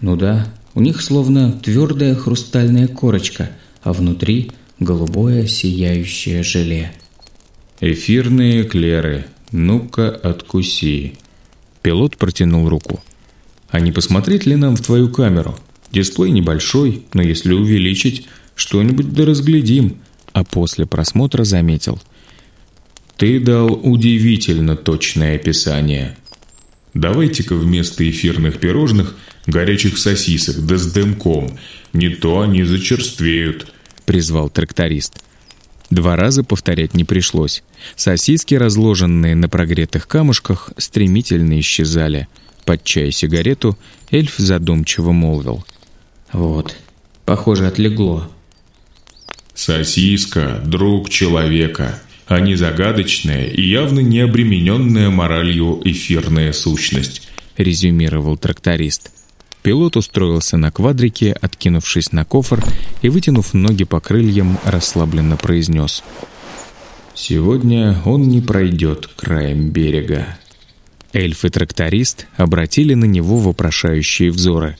Ну да, у них словно твердая хрустальная корочка, а внутри голубое сияющее желе. Эфирные клеры, ну-ка откуси. Пилот протянул руку. А не посмотреть ли нам в твою камеру? Дисплей небольшой, но если увеличить, что-нибудь да разглядим а после просмотра заметил. «Ты дал удивительно точное описание. Давайте-ка вместо эфирных пирожных горячих сосисок да с дымком. Не то они зачерствеют», — призвал тракторист. Два раза повторять не пришлось. Сосиски, разложенные на прогретых камушках, стремительно исчезали. Под чай сигарету эльф задумчиво молвил. «Вот, похоже, отлегло. Сосиска – друг человека, а не загадочная и явно не обремененная моралью эфирная сущность, резюмировал тракторист. Пилот устроился на квадрике, откинувшись на кофр и, вытянув ноги по крыльям, расслабленно произнес. «Сегодня он не пройдет краем берега». Эльф и тракторист обратили на него вопрошающие взоры.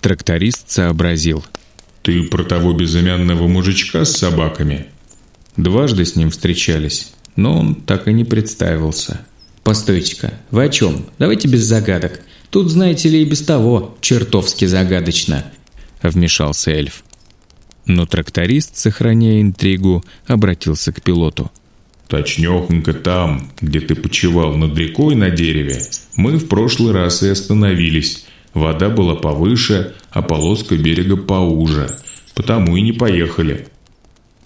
Тракторист сообразил – «Ты про того безымянного мужичка с собаками?» Дважды с ним встречались, но он так и не представился. «Постойте-ка, вы о чем? Давайте без загадок. Тут, знаете ли, и без того чертовски загадочно», — вмешался эльф. Но тракторист, сохраняя интригу, обратился к пилоту. «Точнёхонько там, где ты почевал над рекой на дереве, мы в прошлый раз и остановились. Вода была повыше, а полоска берега поуже. Потому и не поехали.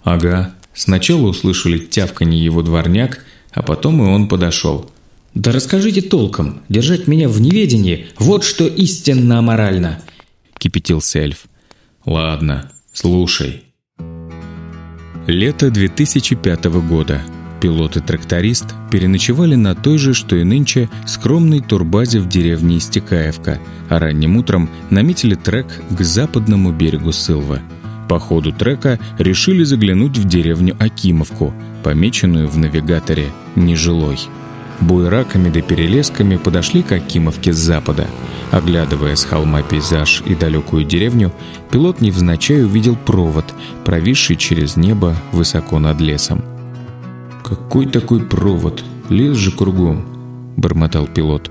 Ага. Сначала услышали тявканье его дворняк, а потом и он подошел. «Да расскажите толком. Держать меня в неведении – вот что истинно аморально!» – кипятился эльф. «Ладно, слушай». Лето 2005 года – Пилот и тракторист переночевали на той же, что и нынче, скромной турбазе в деревне Истекаевка, а ранним утром наметили трек к западному берегу Сылвы. По ходу трека решили заглянуть в деревню Акимовку, помеченную в навигаторе «Нежилой». Буераками да перелесками подошли к Акимовке с запада. Оглядывая с холма пейзаж и далекую деревню, пилот невзначай увидел провод, провисший через небо высоко над лесом. «Какой такой провод? Лес же кругом!» – бормотал пилот.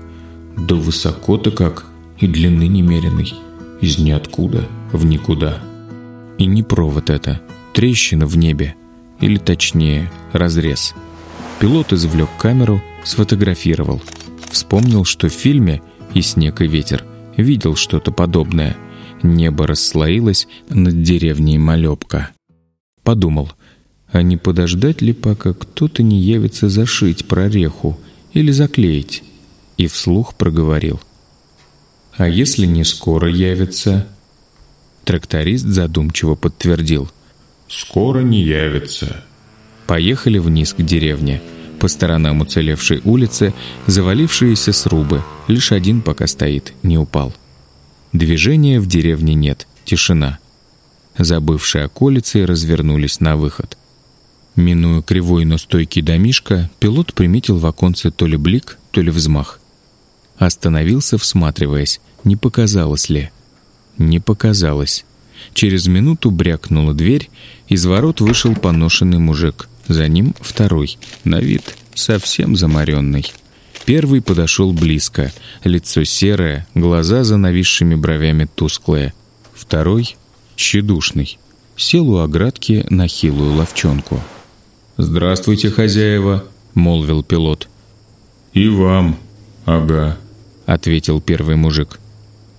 «Да высоко-то как, и длины немеренной. Из ниоткуда в никуда». И не провод это, трещина в небе, или точнее, разрез. Пилот извлек камеру, сфотографировал. Вспомнил, что в фильме «И снег, и ветер» видел что-то подобное. Небо расслоилось над деревней Малепка. Подумал, а не подождать ли, пока кто-то не явится зашить прореху или заклеить? И вслух проговорил. А если не скоро явится? Тракторист задумчиво подтвердил. Скоро не явится. Поехали вниз к деревне. По сторонам уцелевшей улицы завалившиеся срубы. Лишь один пока стоит, не упал. Движения в деревне нет, тишина. Забывшие околицы развернулись на выход. Минуя кривой, но стойкий домишко, пилот приметил в оконце то ли блик, то ли взмах. Остановился, всматриваясь, не показалось ли. Не показалось. Через минуту брякнула дверь, из ворот вышел поношенный мужик. За ним второй, на вид совсем заморенный. Первый подошел близко, лицо серое, глаза за нависшими бровями тусклые. Второй — тщедушный, сел у оградки на хилую ловчонку. «Здравствуйте, хозяева», — молвил пилот. «И вам, ага», — ответил первый мужик.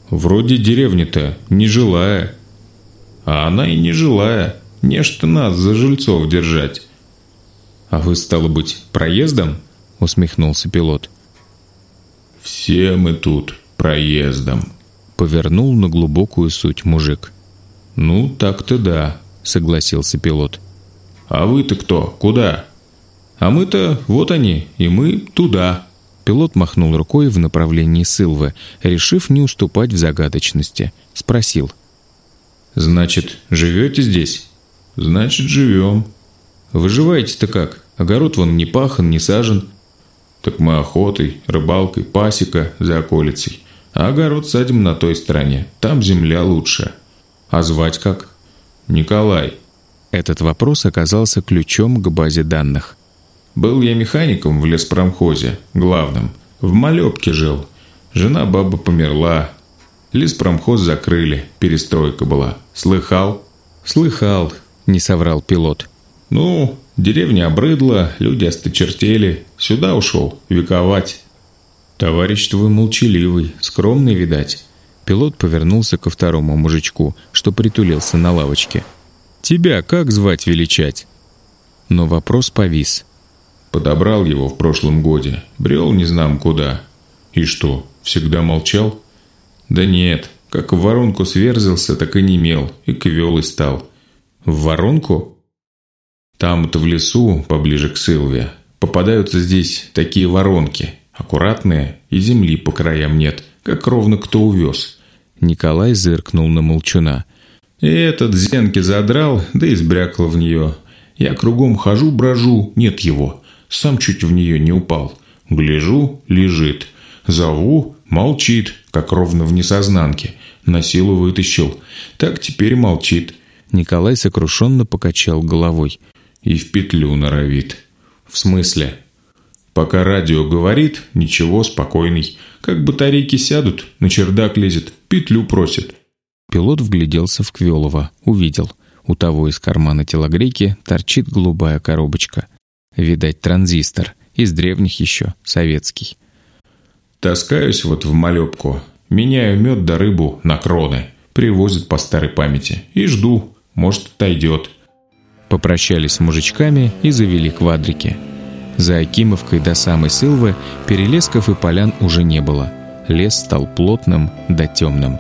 «Вроде деревня-то нежилая». «А она и нежилая, нечто нас за жильцов держать». «А вы, стало быть, проездом?» — усмехнулся пилот. «Все мы тут проездом», — повернул на глубокую суть мужик. «Ну, так-то да», — согласился пилот. «А вы-то кто? Куда?» «А мы-то вот они, и мы туда». Пилот махнул рукой в направлении Сылвы, решив не уступать в загадочности. Спросил. «Значит, живете здесь?» «Значит, живем». «Выживаете-то как? Огород вон не пахан, не сажен». Так мы охотой, рыбалкой, пасека за околицей. А огород садим на той стороне. Там земля лучше. А звать как? Николай. Этот вопрос оказался ключом к базе данных. Был я механиком в леспромхозе, главным. В Малепке жил. Жена баба померла. Леспромхоз закрыли, перестройка была. Слыхал? Слыхал, не соврал пилот. Ну, Деревня обрыдла, люди осточертели. Сюда ушел, вековать. Товарищ твой молчаливый, скромный, видать. Пилот повернулся ко второму мужичку, что притулился на лавочке. «Тебя как звать величать?» Но вопрос повис. Подобрал его в прошлом годе. Брел не знам куда. И что, всегда молчал? Да нет, как в воронку сверзился, так и не мел, и квел и стал. В воронку? Там-то в лесу, поближе к Сылве, попадаются здесь такие воронки, аккуратные, и земли по краям нет, как ровно кто увез. Николай зыркнул на молчуна. И этот зенки задрал, да и сбрякал в нее. Я кругом хожу-брожу, нет его. Сам чуть в нее не упал. Гляжу, лежит. Зову, молчит, как ровно в несознанке. На силу вытащил. Так теперь молчит. Николай сокрушенно покачал головой и в петлю норовит. В смысле? Пока радио говорит, ничего, спокойный. Как батарейки сядут, на чердак лезет, петлю просит. Пилот вгляделся в Квелова, увидел. У того из кармана телогрейки торчит голубая коробочка. Видать, транзистор. Из древних еще, советский. Таскаюсь вот в малепку. Меняю мед да рыбу на кроны. Привозят по старой памяти. И жду. Может, отойдет. Попрощались с мужичками и завели квадрики. За Акимовкой до самой Сылвы перелесков и полян уже не было. Лес стал плотным да темным.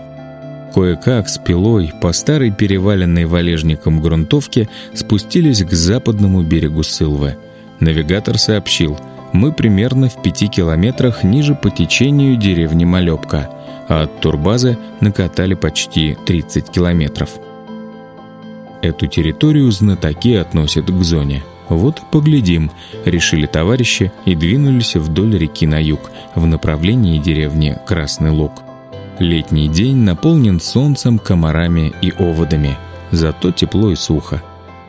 Кое-как с пилой по старой переваленной валежником грунтовке спустились к западному берегу Сылвы. Навигатор сообщил, мы примерно в пяти километрах ниже по течению деревни Малепка, а от турбазы накатали почти 30 километров. Эту территорию знатоки относят к зоне. Вот поглядим, решили товарищи и двинулись вдоль реки на юг, в направлении деревни Красный Луг. Летний день наполнен солнцем, комарами и оводами, зато тепло и сухо.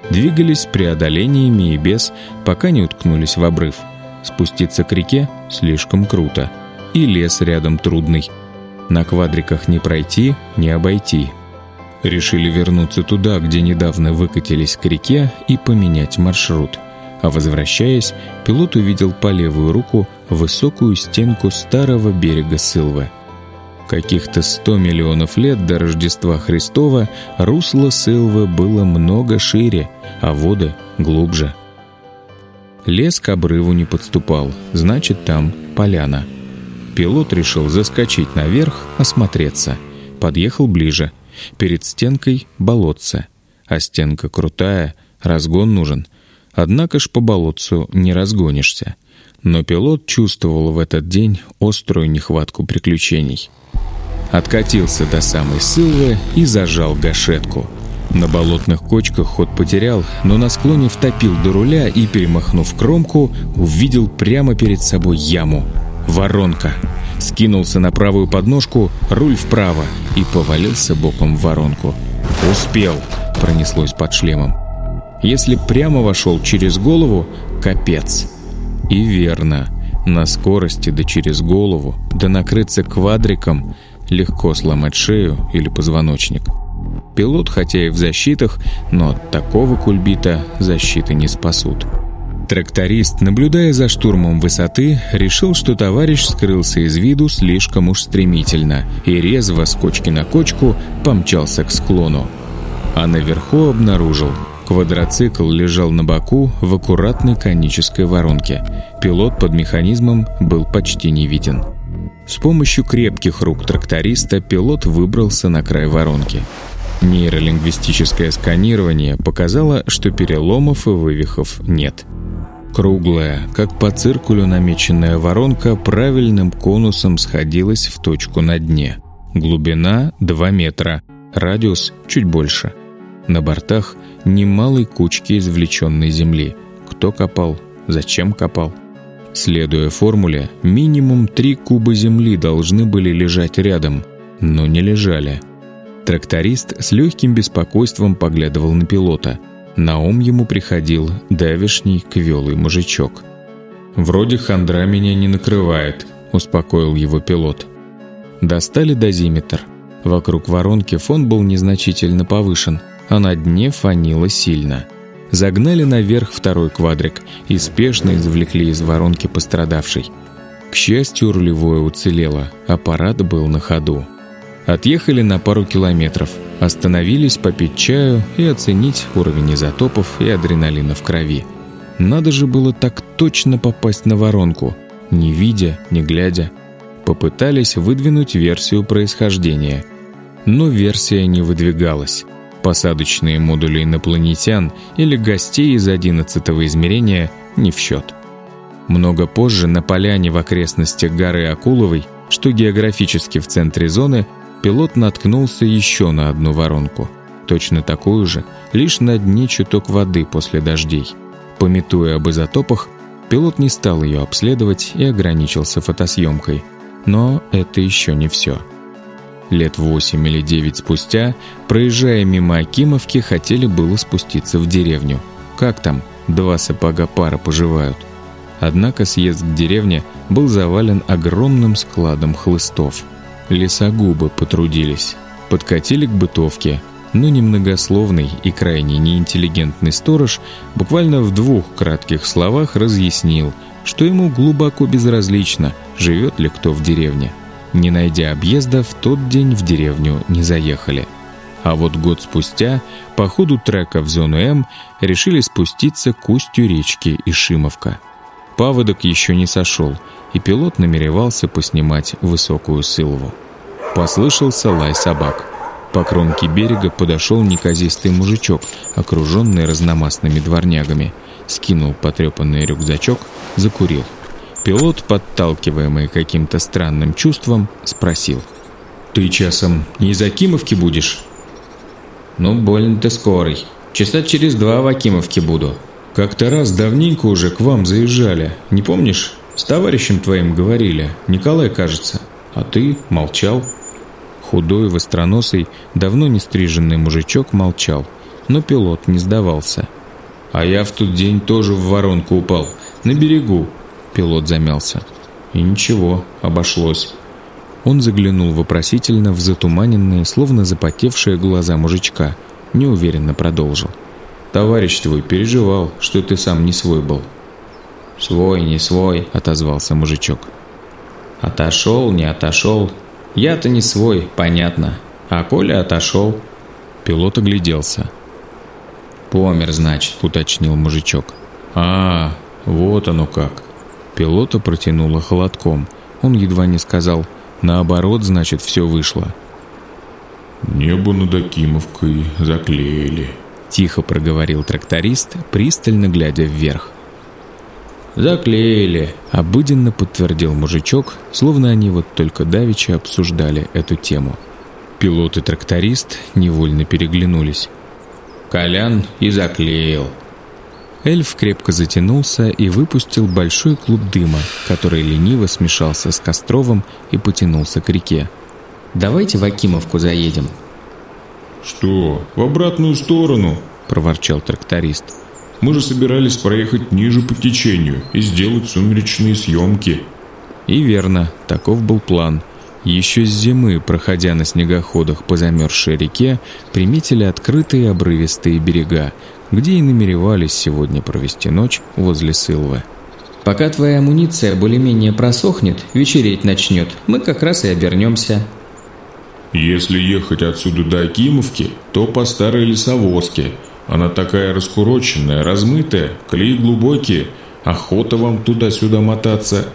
Двигались преодолениями и без, пока не уткнулись в обрыв. Спуститься к реке слишком круто. И лес рядом трудный. На квадриках не пройти, не обойти, Решили вернуться туда, где недавно выкатились к реке, и поменять маршрут. А возвращаясь, пилот увидел по левую руку высокую стенку старого берега Сылвы. Каких-то сто миллионов лет до Рождества Христова русло Сылвы было много шире, а воды глубже. Лес к обрыву не подступал, значит, там поляна. Пилот решил заскочить наверх, осмотреться. Подъехал ближе. Перед стенкой болотце. А стенка крутая, разгон нужен. Однако ж по болотцу не разгонишься. Но пилот чувствовал в этот день острую нехватку приключений. Откатился до самой Сылвы и зажал гашетку. На болотных кочках ход потерял, но на склоне втопил до руля и, перемахнув кромку, увидел прямо перед собой яму. Воронка. Скинулся на правую подножку, руль вправо и повалился боком в воронку. «Успел!» — пронеслось под шлемом. Если прямо вошел через голову — капец. И верно. На скорости да через голову, да накрыться квадриком легко сломать шею или позвоночник. Пилот, хотя и в защитах, но от такого кульбита защиты не спасут. Тракторист, наблюдая за штурмом высоты, решил, что товарищ скрылся из виду слишком уж стремительно и резво с кочки на кочку помчался к склону. А наверху обнаружил, квадроцикл лежал на боку в аккуратной конической воронке. Пилот под механизмом был почти не виден. С помощью крепких рук тракториста пилот выбрался на край воронки. Нейролингвистическое сканирование показало, что переломов и вывихов нет. Круглая, как по циркулю намеченная воронка правильным конусом сходилась в точку на дне. Глубина 2 метра, радиус чуть больше. На бортах немалой кучки извлеченной земли. Кто копал, зачем копал – Следуя формуле, минимум три куба земли должны были лежать рядом, но не лежали. Тракторист с легким беспокойством поглядывал на пилота. На ум ему приходил давишний квелый мужичок. «Вроде хандра меня не накрывает», — успокоил его пилот. Достали дозиметр. Вокруг воронки фон был незначительно повышен, а на дне фанило сильно — загнали наверх второй квадрик и спешно извлекли из воронки пострадавшей. К счастью, рулевое уцелело, аппарат был на ходу. Отъехали на пару километров, остановились попить чаю и оценить уровень изотопов и адреналина в крови. Надо же было так точно попасть на воронку, не видя, не глядя. Попытались выдвинуть версию происхождения. Но версия не выдвигалась посадочные модули инопланетян или гостей из одиннадцатого измерения не в счет. Много позже на поляне в окрестностях горы Акуловой, что географически в центре зоны, пилот наткнулся еще на одну воронку. Точно такую же, лишь на дне чуток воды после дождей. Пометуя об изотопах, пилот не стал ее обследовать и ограничился фотосъемкой. Но это еще не все. Лет восемь или девять спустя, проезжая мимо Акимовки, хотели было спуститься в деревню. Как там, два сапога пара поживают. Однако съезд к деревне был завален огромным складом хлыстов. Лесогубы потрудились. Подкатили к бытовке, но немногословный и крайне неинтеллигентный сторож буквально в двух кратких словах разъяснил, что ему глубоко безразлично, живет ли кто в деревне. Не найдя объезда, в тот день в деревню не заехали. А вот год спустя, по ходу трека в зону М, решили спуститься к устью речки Ишимовка. Паводок еще не сошел, и пилот намеревался поснимать высокую сылву. Послышался лай собак. По кромке берега подошел неказистый мужичок, окруженный разномастными дворнягами. Скинул потрепанный рюкзачок, закурил. Пилот, подталкиваемый каким-то странным чувством, спросил. «Ты часом не из Акимовки будешь?» «Ну, больно ты скорый. Часа через два в Акимовке буду». «Как-то раз давненько уже к вам заезжали. Не помнишь? С товарищем твоим говорили. Николай, кажется. А ты молчал». Худой, востроносый, давно не стриженный мужичок молчал, но пилот не сдавался. «А я в тот день тоже в воронку упал. На берегу. Пилот замялся. И ничего, обошлось. Он заглянул вопросительно в затуманенные, словно запотевшие глаза мужичка. Неуверенно продолжил. «Товарищ твой переживал, что ты сам не свой был». «Свой, не свой», — отозвался мужичок. «Отошел, не отошел. Я-то не свой, понятно. А Коля отошел. Пилот огляделся. «Помер, значит», — уточнил мужичок. «А, вот оно как». Пилота протянуло холодком. Он едва не сказал «наоборот, значит, все вышло». «Небо над Акимовкой заклеили», — тихо проговорил тракторист, пристально глядя вверх. «Заклеили», — обыденно подтвердил мужичок, словно они вот только давеча обсуждали эту тему. Пилот и тракторист невольно переглянулись. «Колян и заклеил». Эльф крепко затянулся и выпустил большой клуб дыма, который лениво смешался с Костровым и потянулся к реке. «Давайте в Акимовку заедем». «Что, в обратную сторону?» – проворчал тракторист. Мы же собирались проехать ниже по течению и сделать сумеречные съемки. И верно, таков был план. Еще с зимы, проходя на снегоходах по замерзшей реке, приметили открытые обрывистые берега, где и намеревались сегодня провести ночь возле Сылвы. «Пока твоя амуниция более-менее просохнет, вечереть начнет, мы как раз и обернемся». «Если ехать отсюда до Акимовки, то по старой лесовозке», она такая раскуроченная, размытая, клей глубокие. Охота вам туда-сюда мотаться.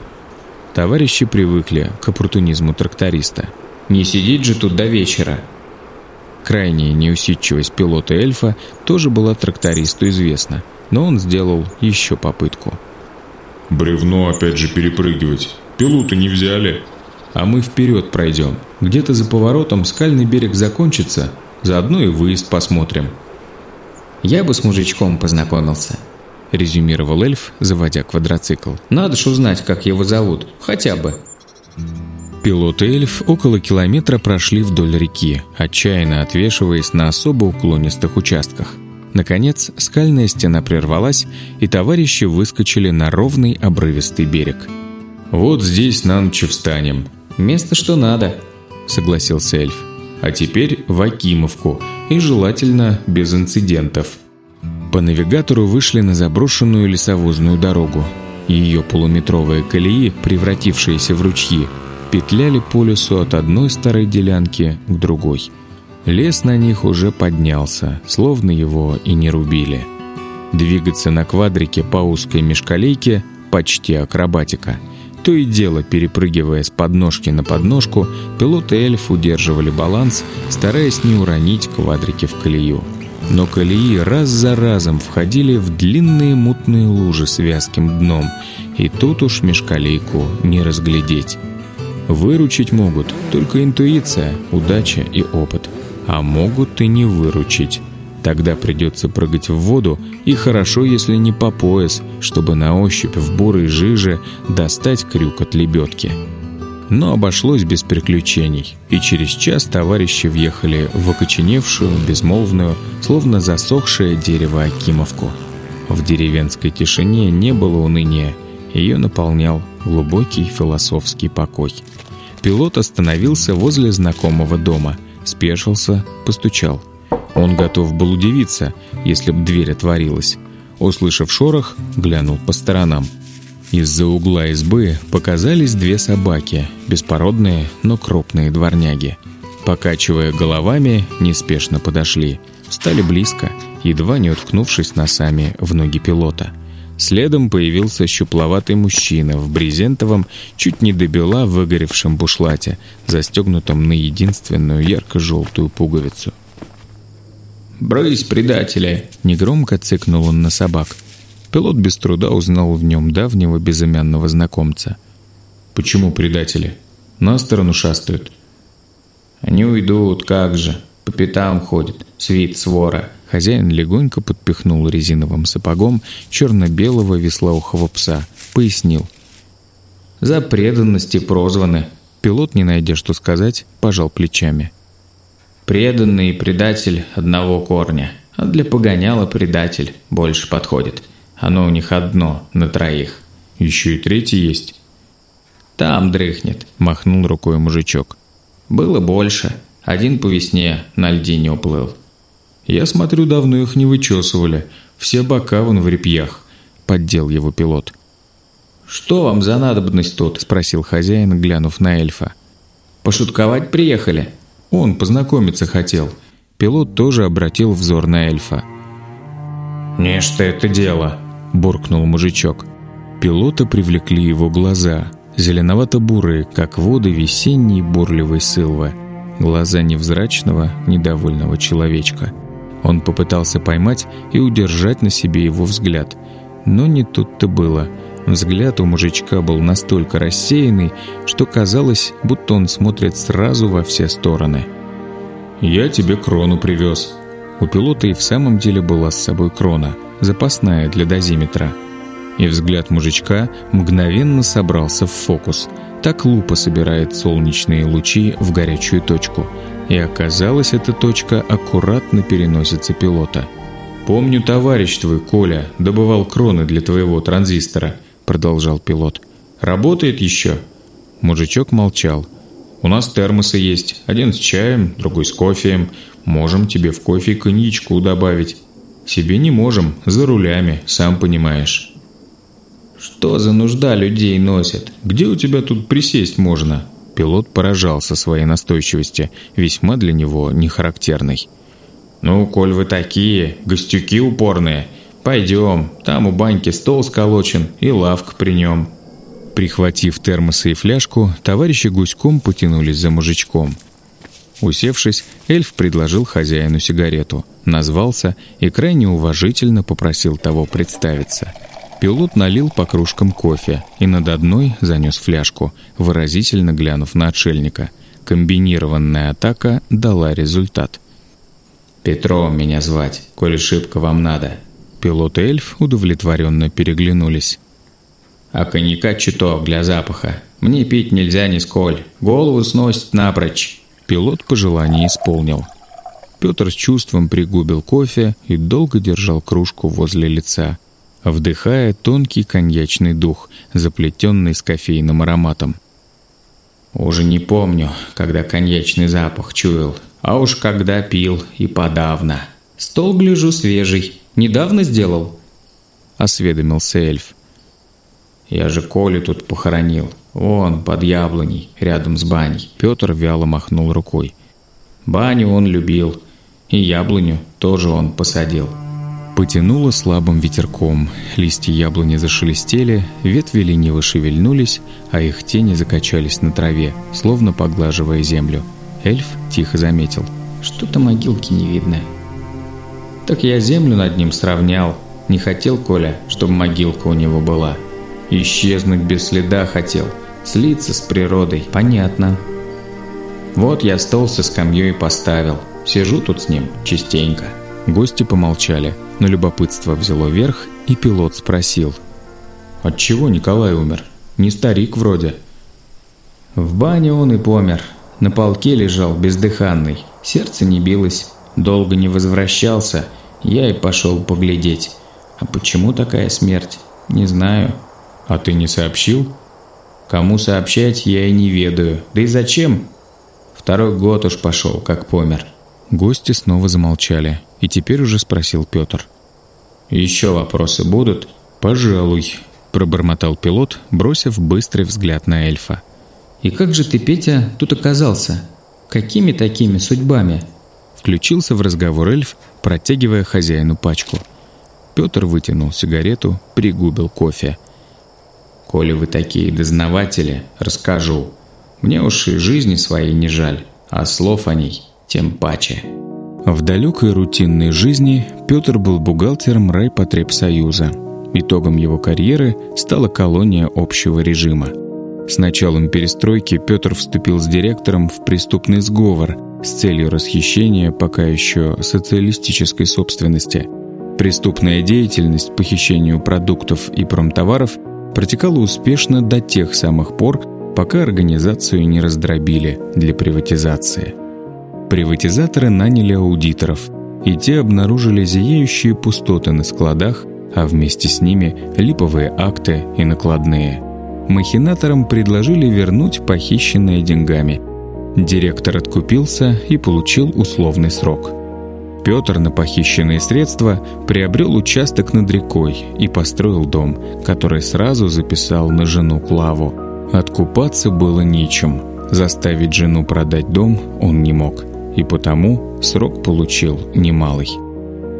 Товарищи привыкли к оппортунизму тракториста. Не сидеть же тут до вечера. Крайняя неусидчивость пилота эльфа тоже была трактористу известна, но он сделал еще попытку. «Бревно опять же перепрыгивать. Пилоты не взяли». «А мы вперед пройдем. Где-то за поворотом скальный берег закончится, заодно и выезд посмотрим», я бы с мужичком познакомился», – резюмировал эльф, заводя квадроцикл. «Надо ж узнать, как его зовут, хотя бы». Пилот и эльф около километра прошли вдоль реки, отчаянно отвешиваясь на особо уклонистых участках. Наконец, скальная стена прервалась, и товарищи выскочили на ровный обрывистый берег. «Вот здесь на ночь встанем». «Место что надо», — согласился эльф. «А теперь в Акимовку, и желательно без инцидентов. По навигатору вышли на заброшенную лесовозную дорогу. Ее полуметровые колеи, превратившиеся в ручьи, петляли по лесу от одной старой делянки к другой. Лес на них уже поднялся, словно его и не рубили. Двигаться на квадрике по узкой межколейке – почти акробатика – то и дело, перепрыгивая с подножки на подножку, пилот и эльф удерживали баланс, стараясь не уронить квадрики в колею. Но колеи раз за разом входили в длинные мутные лужи с вязким дном, и тут уж межколейку не разглядеть. Выручить могут только интуиция, удача и опыт, а могут и не выручить. Тогда придется прыгать в воду, и хорошо, если не по пояс, чтобы на ощупь в бурой жиже достать крюк от лебедки. Но обошлось без приключений, и через час товарищи въехали в окоченевшую, безмолвную, словно засохшее дерево Акимовку. В деревенской тишине не было уныния, ее наполнял глубокий философский покой. Пилот остановился возле знакомого дома, спешился, постучал – он готов был удивиться, если б дверь отворилась. Услышав шорох, глянул по сторонам. Из-за угла избы показались две собаки, беспородные, но крупные дворняги. Покачивая головами, неспешно подошли. Встали близко, едва не уткнувшись носами в ноги пилота. Следом появился щупловатый мужчина в брезентовом, чуть не до бела выгоревшем бушлате, застегнутом на единственную ярко-желтую пуговицу. «Брысь, предатели!» — негромко цыкнул он на собак. Пилот без труда узнал в нем давнего безымянного знакомца. «Почему предатели? На сторону шастают». «Они уйдут, как же. По пятам ходят. Свит свора». Хозяин легонько подпихнул резиновым сапогом черно-белого веслоухого пса. Пояснил. «За преданности прозваны». Пилот, не найдя что сказать, пожал плечами. Преданный предатель одного корня, а для погоняла предатель больше подходит. Оно у них одно на троих. Еще и третий есть. Там дрыхнет, махнул рукой мужичок. Было больше. Один по весне на льдине уплыл. Я смотрю, давно их не вычесывали. Все бока вон в репьях. Поддел его пилот. «Что вам за надобность тут?» – спросил хозяин, глянув на эльфа. Пошутковать приехали?» Он познакомиться хотел. Пилот тоже обратил взор на эльфа. «Не что это дело», – буркнул мужичок. Пилота привлекли его глаза, зеленовато-бурые, как воды весенней бурливой сылвы. Глаза невзрачного, недовольного человечка. Он попытался поймать и удержать на себе его взгляд. Но не тут-то было. Взгляд у мужичка был настолько рассеянный, что казалось, будто он смотрит сразу во все стороны. «Я тебе крону привез». У пилота и в самом деле была с собой крона, запасная для дозиметра. И взгляд мужичка мгновенно собрался в фокус. Так лупа собирает солнечные лучи в горячую точку. И оказалось, эта точка аккуратно переносится пилота. «Помню, товарищ твой, Коля, добывал кроны для твоего транзистора», продолжал пилот. «Работает еще?» Мужичок молчал. «У нас термосы есть. Один с чаем, другой с кофеем. Можем тебе в кофе коньячку добавить. Себе не можем, за рулями, сам понимаешь». «Что за нужда людей носит? Где у тебя тут присесть можно?» Пилот поражался своей настойчивости, весьма для него нехарактерной. «Ну, коль вы такие, гостюки упорные, пойдем, там у баньки стол сколочен и лавка при нем». Прихватив термосы и фляжку, товарищи гуськом потянулись за мужичком. Усевшись, эльф предложил хозяину сигарету, назвался и крайне уважительно попросил того представиться – Пилот налил по кружкам кофе и над одной занес фляжку, выразительно глянув на отшельника. Комбинированная атака дала результат. «Петром меня звать, коли шибко вам надо». Пилот и эльф удовлетворенно переглянулись. «А коньяка чуток для запаха. Мне пить нельзя ни сколь. Голову сносит напрочь». Пилот пожелание исполнил. Петр с чувством пригубил кофе и долго держал кружку возле лица, вдыхая тонкий коньячный дух, заплетенный с кофейным ароматом. «Уже не помню, когда коньячный запах чуял, а уж когда пил и подавно. Стол, гляжу, свежий. Недавно сделал?» – осведомился эльф. «Я же Колю тут похоронил. Вон, под яблоней, рядом с баней». Петр вяло махнул рукой. «Баню он любил, и яблоню тоже он посадил». Потянуло слабым ветерком, листья яблони зашелестели, ветви лениво шевельнулись, а их тени закачались на траве, словно поглаживая землю. Эльф тихо заметил. «Что-то могилки не видно». «Так я землю над ним сравнял. Не хотел Коля, чтобы могилка у него была. Исчезнуть без следа хотел, слиться с природой, понятно. Вот я стол со скамьей поставил, сижу тут с ним частенько». Гости помолчали, но любопытство взяло верх, и пилот спросил. «Отчего Николай умер? Не старик вроде». В бане он и помер. На полке лежал бездыханный. Сердце не билось. Долго не возвращался. Я и пошел поглядеть. А почему такая смерть? Не знаю. А ты не сообщил? Кому сообщать, я и не ведаю. Да и зачем? Второй год уж пошел, как помер. Гости снова замолчали, и теперь уже спросил Петр. «Еще вопросы будут?» «Пожалуй», – пробормотал пилот, бросив быстрый взгляд на эльфа. «И как же ты, Петя, тут оказался? Какими такими судьбами?» Включился в разговор эльф, протягивая хозяину пачку. Петр вытянул сигарету, пригубил кофе. «Коли вы такие дознаватели, расскажу. Мне уж и жизни своей не жаль, а слов о ней тем паче. В далекой рутинной жизни Петр был бухгалтером райпотребсоюза. Итогом его карьеры стала колония общего режима. С началом перестройки Петр вступил с директором в преступный сговор с целью расхищения пока еще социалистической собственности. Преступная деятельность по хищению продуктов и промтоваров протекала успешно до тех самых пор, пока организацию не раздробили для приватизации. Приватизаторы наняли аудиторов, и те обнаружили зияющие пустоты на складах, а вместе с ними липовые акты и накладные. Махинаторам предложили вернуть похищенные деньгами. Директор откупился и получил условный срок. Петр на похищенные средства приобрел участок над рекой и построил дом, который сразу записал на жену Клаву. Откупаться было нечем – Заставить жену продать дом он не мог, и потому срок получил немалый.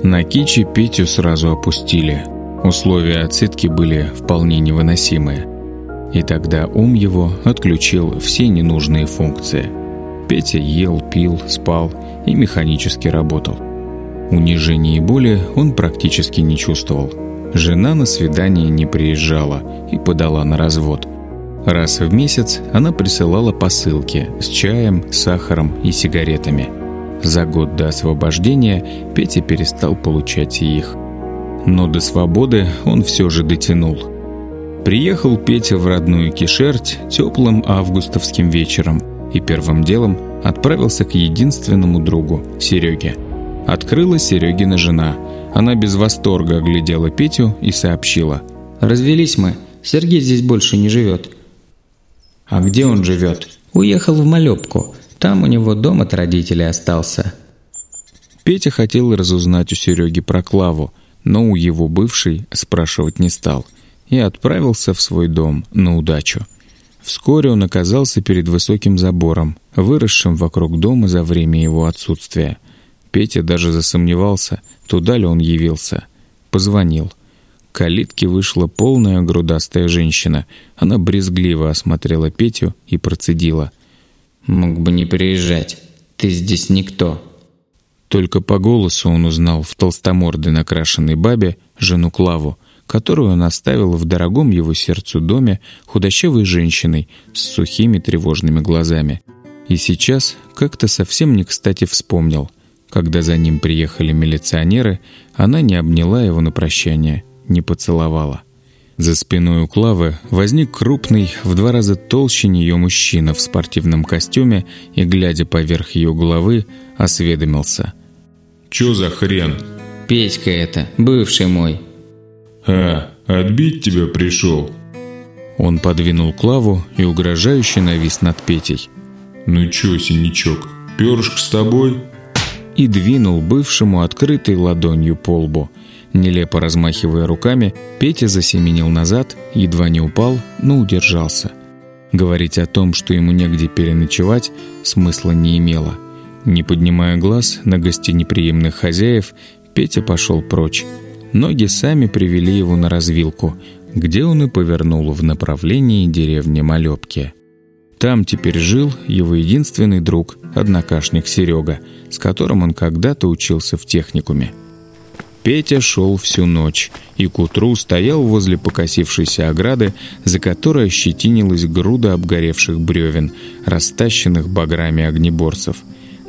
На Кичи Петю сразу опустили. Условия отсидки были вполне невыносимые. И тогда ум его отключил все ненужные функции. Петя ел, пил, спал и механически работал. Унижения и боли он практически не чувствовал. Жена на свидание не приезжала и подала на развод. Раз в месяц она присылала посылки с чаем, сахаром и сигаретами. За год до освобождения Петя перестал получать их. Но до свободы он все же дотянул. Приехал Петя в родную Кишерть теплым августовским вечером и первым делом отправился к единственному другу, Сереге. Открыла Серегина жена. Она без восторга оглядела Петю и сообщила. «Развелись мы. Сергей здесь больше не живет. «А где он живет?» «Уехал в Малепку. Там у него дом от родителей остался». Петя хотел разузнать у Сереги про Клаву, но у его бывшей спрашивать не стал и отправился в свой дом на удачу. Вскоре он оказался перед высоким забором, выросшим вокруг дома за время его отсутствия. Петя даже засомневался, туда ли он явился. Позвонил – калитке вышла полная грудастая женщина. Она брезгливо осмотрела Петю и процедила. «Мог бы не приезжать. Ты здесь никто». Только по голосу он узнал в толстомордой накрашенной бабе жену Клаву, которую он оставил в дорогом его сердцу доме худощавой женщиной с сухими тревожными глазами. И сейчас как-то совсем не кстати вспомнил. Когда за ним приехали милиционеры, она не обняла его на прощание – не поцеловала. За спиной у Клавы возник крупный, в два раза толще нее мужчина в спортивном костюме и, глядя поверх ее головы, осведомился. «Чё за хрен?» «Петька это, бывший мой». «А, отбить тебя пришел?» Он подвинул Клаву и угрожающе навис над Петей. «Ну чё, синячок, перышко с тобой?» И двинул бывшему открытой ладонью по лбу – Нелепо размахивая руками, Петя засеменил назад, едва не упал, но удержался. Говорить о том, что ему негде переночевать, смысла не имело. Не поднимая глаз на гостеприимных хозяев, Петя пошел прочь. Ноги сами привели его на развилку, где он и повернул в направлении деревни Малепки. Там теперь жил его единственный друг, однокашник Серега, с которым он когда-то учился в техникуме. Петя шел всю ночь и к утру стоял возле покосившейся ограды, за которой ощетинилась груда обгоревших бревен, растащенных баграми огнеборцев.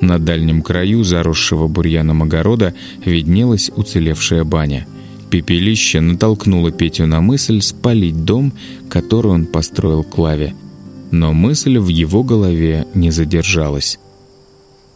На дальнем краю заросшего бурьяном огорода виднелась уцелевшая баня. Пепелище натолкнуло Петю на мысль спалить дом, который он построил Клаве. Но мысль в его голове не задержалась.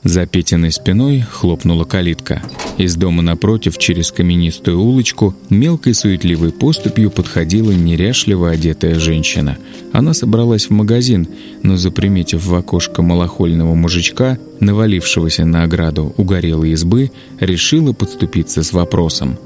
За Петиной спиной хлопнула калитка. Из дома напротив, через каменистую улочку, мелкой суетливой поступью подходила неряшливо одетая женщина. Она собралась в магазин, но, заприметив в окошко малохольного мужичка, навалившегося на ограду угорелой избы, решила подступиться с вопросом.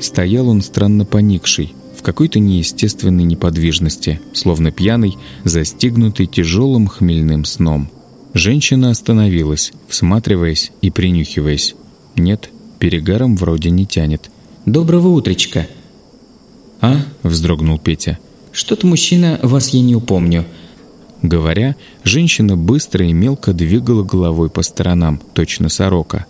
Стоял он странно поникший, в какой-то неестественной неподвижности, словно пьяный, застигнутый тяжелым хмельным сном. Женщина остановилась, всматриваясь и принюхиваясь. Нет, перегаром вроде не тянет. «Доброго утречка!» «А?» – вздрогнул Петя. «Что-то, мужчина, вас я не упомню». Говоря, женщина быстро и мелко двигала головой по сторонам, точно сорока.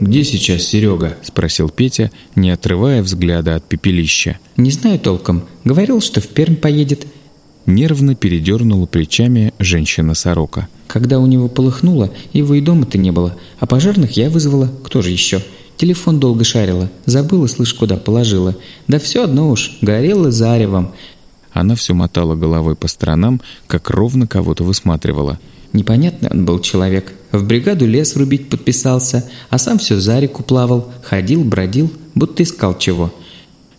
«Где сейчас Серега?» – спросил Петя, не отрывая взгляда от пепелища. «Не знаю толком. Говорил, что в Пермь поедет». Нервно передернула плечами женщина-сорока – когда у него полыхнуло, его и дома-то не было, а пожарных я вызвала, кто же еще? Телефон долго шарила, забыла, слышь, куда положила. Да все одно уж, горело заревом. Она все мотала головой по сторонам, как ровно кого-то высматривала. Непонятный он был человек. В бригаду лес рубить подписался, а сам все за реку плавал, ходил, бродил, будто искал чего.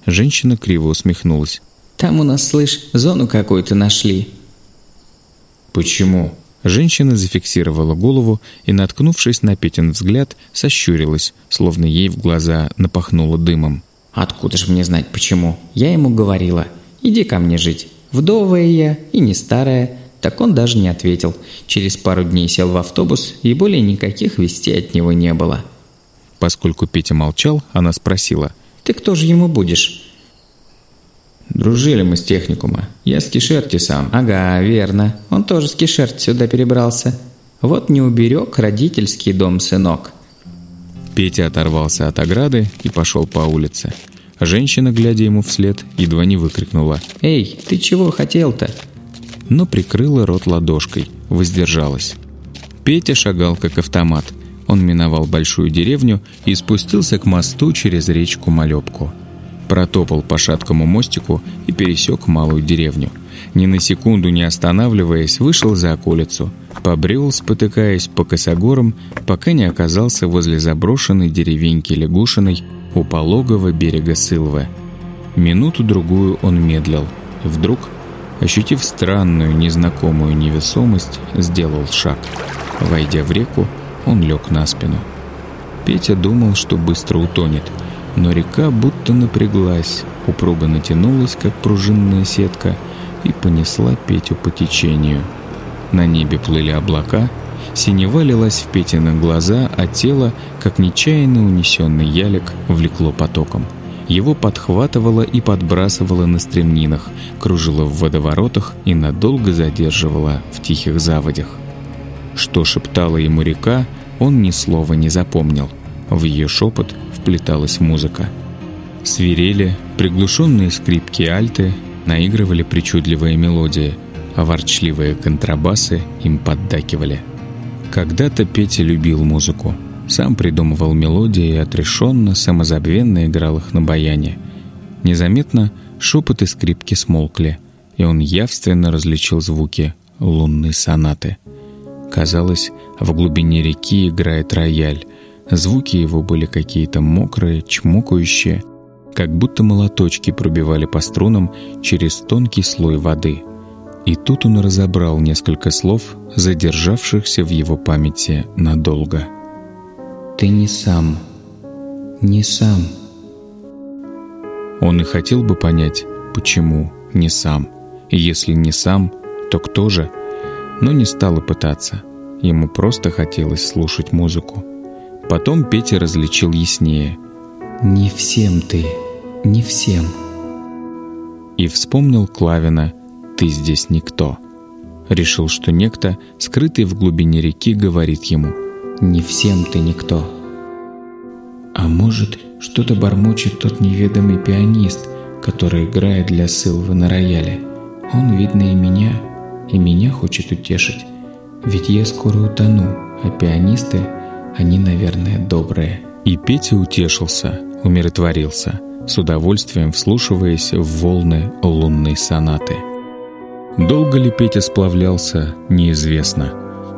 Женщина криво усмехнулась. «Там у нас, слышь, зону какую-то нашли». «Почему?» Женщина зафиксировала голову и, наткнувшись на Петин взгляд, сощурилась, словно ей в глаза напахнуло дымом. «Откуда же мне знать, почему? Я ему говорила. Иди ко мне жить. Вдовая я и не старая. Так он даже не ответил. Через пару дней сел в автобус, и более никаких вестей от него не было. Поскольку Петя молчал, она спросила. «Ты кто же ему будешь?» «Дружили мы с техникума. Я с Кишерти сам». «Ага, верно. Он тоже с Кишерти сюда перебрался. Вот не уберег родительский дом сынок». Петя оторвался от ограды и пошел по улице. Женщина, глядя ему вслед, едва не выкрикнула. «Эй, ты чего хотел-то?» Но прикрыла рот ладошкой, воздержалась. Петя шагал как автомат. Он миновал большую деревню и спустился к мосту через речку Малепку. Протопал по шаткому мостику и пересек малую деревню. Ни на секунду не останавливаясь, вышел за околицу, побрел, спотыкаясь по косогорам, пока не оказался возле заброшенной деревеньки Лягушиной у пологого берега Сылвы. Минуту-другую он медлил. Вдруг, ощутив странную, незнакомую невесомость, сделал шаг. Войдя в реку, он лег на спину. Петя думал, что быстро утонет, но река будто напряглась, упруго натянулась, как пружинная сетка, и понесла Петю по течению. На небе плыли облака, синева лилась в Петины глаза, а тело, как нечаянно унесенный ялик, влекло потоком. Его подхватывало и подбрасывало на стремнинах, кружило в водоворотах и надолго задерживало в тихих заводях. Что шептала ему река, он ни слова не запомнил. В ее шепот вплеталась музыка. Свирели, приглушенные скрипки альты наигрывали причудливые мелодии, а ворчливые контрабасы им поддакивали. Когда-то Петя любил музыку. Сам придумывал мелодии и отрешенно, самозабвенно играл их на баяне. Незаметно шепот и скрипки смолкли, и он явственно различил звуки лунной сонаты. Казалось, в глубине реки играет рояль. Звуки его были какие-то мокрые, чмокающие, как будто молоточки пробивали по струнам через тонкий слой воды. И тут он разобрал несколько слов, задержавшихся в его памяти надолго. «Ты не сам, не сам». Он и хотел бы понять, почему не сам. И если не сам, то кто же? Но не стал и пытаться. Ему просто хотелось слушать музыку. Потом Петя различил яснее. «Не всем ты, не всем». И вспомнил Клавина «Ты здесь никто». Решил, что некто, скрытый в глубине реки, говорит ему «Не всем ты никто». А может, что-то бормочет тот неведомый пианист, который играет для Сылвы на рояле. Он, видно, и меня, и меня хочет утешить. Ведь я скоро утону, а пианисты, они, наверное, добрые. И Петя утешился, умиротворился, с удовольствием вслушиваясь в волны лунной сонаты. Долго ли Петя сплавлялся, неизвестно.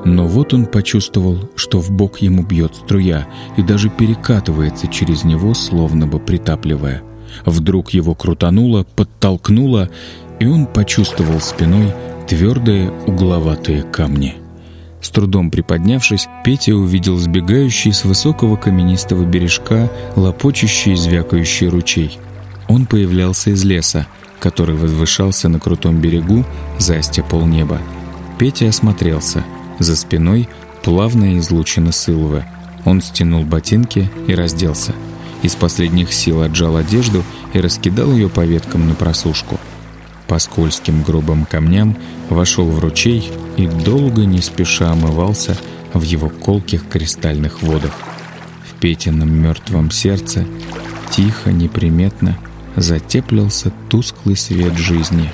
Но вот он почувствовал, что в бок ему бьет струя и даже перекатывается через него, словно бы притапливая. Вдруг его крутануло, подтолкнуло, и он почувствовал спиной твердые угловатые камни. С трудом приподнявшись, Петя увидел сбегающий с высокого каменистого бережка лопочущий и звякающий ручей. Он появлялся из леса, который возвышался на крутом берегу, застя полнеба. Петя осмотрелся. За спиной плавно излучина Сылвы. Он стянул ботинки и разделся. Из последних сил отжал одежду и раскидал ее по веткам на просушку – по скользким грубым камням, вошел в ручей и долго не спеша омывался в его колких кристальных водах. В Петином мертвом сердце тихо, неприметно затеплился тусклый свет жизни.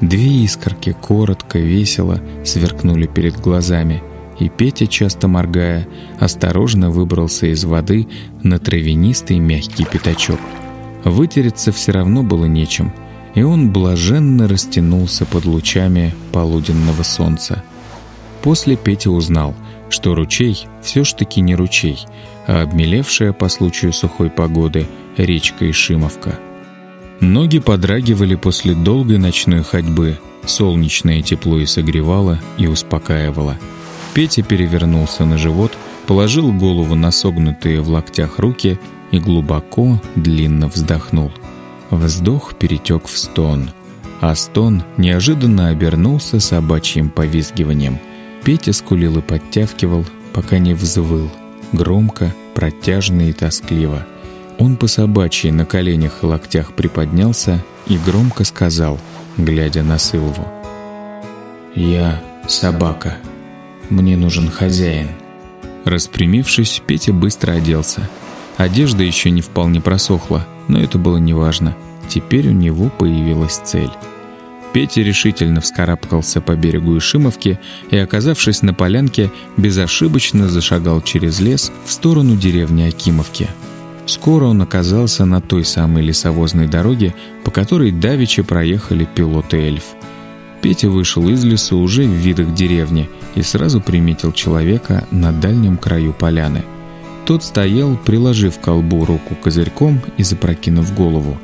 Две искорки коротко, весело сверкнули перед глазами, и Петя, часто моргая, осторожно выбрался из воды на травянистый мягкий пятачок. Вытереться все равно было нечем — и он блаженно растянулся под лучами полуденного солнца. После Петя узнал, что ручей все ж таки не ручей, а обмелевшая по случаю сухой погоды речка Ишимовка. Ноги подрагивали после долгой ночной ходьбы, солнечное тепло и согревало, и успокаивало. Петя перевернулся на живот, положил голову на согнутые в локтях руки и глубоко, длинно вздохнул – Вздох перетек в стон. а стон неожиданно обернулся собачьим повизгиванием. Петя скулил и подтявкивал, пока не взвыл, громко, протяжно и тоскливо. Он по собачьи на коленях и локтях приподнялся и громко сказал, глядя на Сылву. «Я собака. Мне нужен хозяин». Распрямившись, Петя быстро оделся. Одежда еще не вполне просохла, но это было неважно. Теперь у него появилась цель. Петя решительно вскарабкался по берегу Ишимовки и, оказавшись на полянке, безошибочно зашагал через лес в сторону деревни Акимовки. Скоро он оказался на той самой лесовозной дороге, по которой давеча проехали пилот и эльф. Петя вышел из леса уже в видах деревни и сразу приметил человека на дальнем краю поляны. Тот стоял, приложив к колбу руку козырьком и запрокинув голову.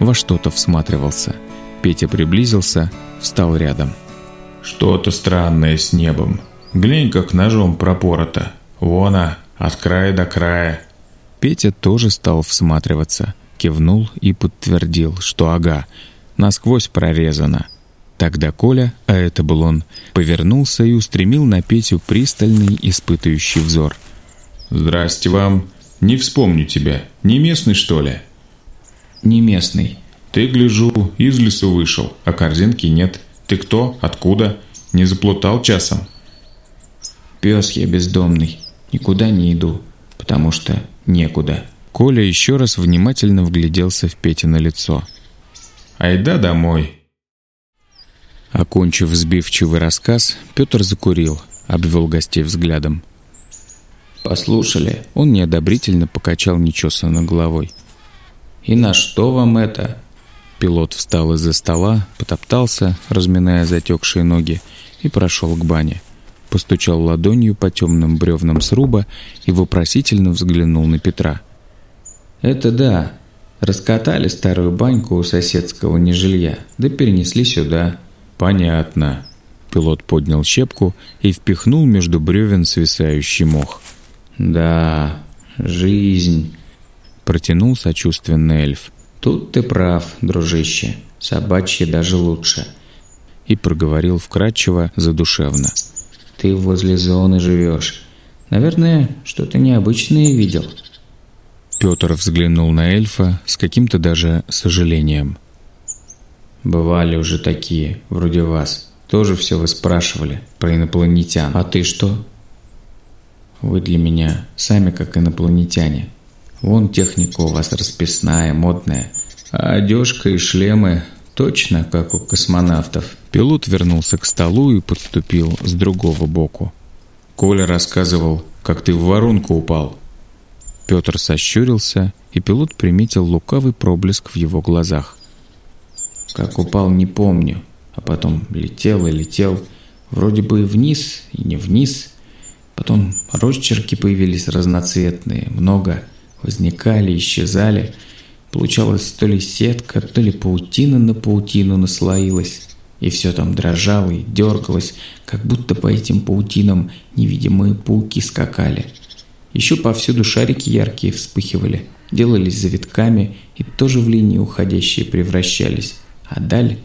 Во что-то всматривался. Петя приблизился, встал рядом. «Что-то странное с небом. Глянь, как ножом пропорото. Вон а, от края до края». Петя тоже стал всматриваться, кивнул и подтвердил, что ага, насквозь прорезано – Тогда Коля, а это был он, повернулся и устремил на Петю пристальный испытывающий взор. «Здрасте вам. Не вспомню тебя. Не местный, что ли?» «Не местный». «Ты, гляжу, из лесу вышел, а корзинки нет. Ты кто? Откуда? Не заплутал часом?» «Пес я бездомный. Никуда не иду, потому что некуда». Коля еще раз внимательно вгляделся в Пете на лицо. «Айда домой», Окончив сбивчивый рассказ, Петр закурил, обвел гостей взглядом. «Послушали?» Он неодобрительно покачал нечесанной головой. «И на что вам это?» Пилот встал из-за стола, потоптался, разминая затекшие ноги, и прошел к бане. Постучал ладонью по темным бревнам сруба и вопросительно взглянул на Петра. «Это да. Раскатали старую баньку у соседского нежилья, да перенесли сюда. «Понятно». Пилот поднял щепку и впихнул между бревен свисающий мох. «Да, жизнь», — протянул сочувственный эльф. «Тут ты прав, дружище. Собачье даже лучше». И проговорил вкратчиво, задушевно. «Ты возле зоны живешь. Наверное, что-то необычное видел». Петр взглянул на эльфа с каким-то даже сожалением. Бывали уже такие, вроде вас. Тоже все вы спрашивали про инопланетян. А ты что? Вы для меня сами как инопланетяне. Вон техника у вас расписная, модная. А одежка и шлемы точно как у космонавтов. Пилот вернулся к столу и подступил с другого боку. Коля рассказывал, как ты в воронку упал. Петр сощурился, и пилот приметил лукавый проблеск в его глазах. Как упал, не помню. А потом летел и летел. Вроде бы вниз и не вниз. Потом росчерки появились разноцветные. Много. Возникали, исчезали. Получалось то ли сетка, то ли паутина на паутину наслоилась. И все там дрожало и дергалось, как будто по этим паутинам невидимые пауки скакали. Еще повсюду шарики яркие вспыхивали, делались завитками и тоже в линии уходящие превращались а даль,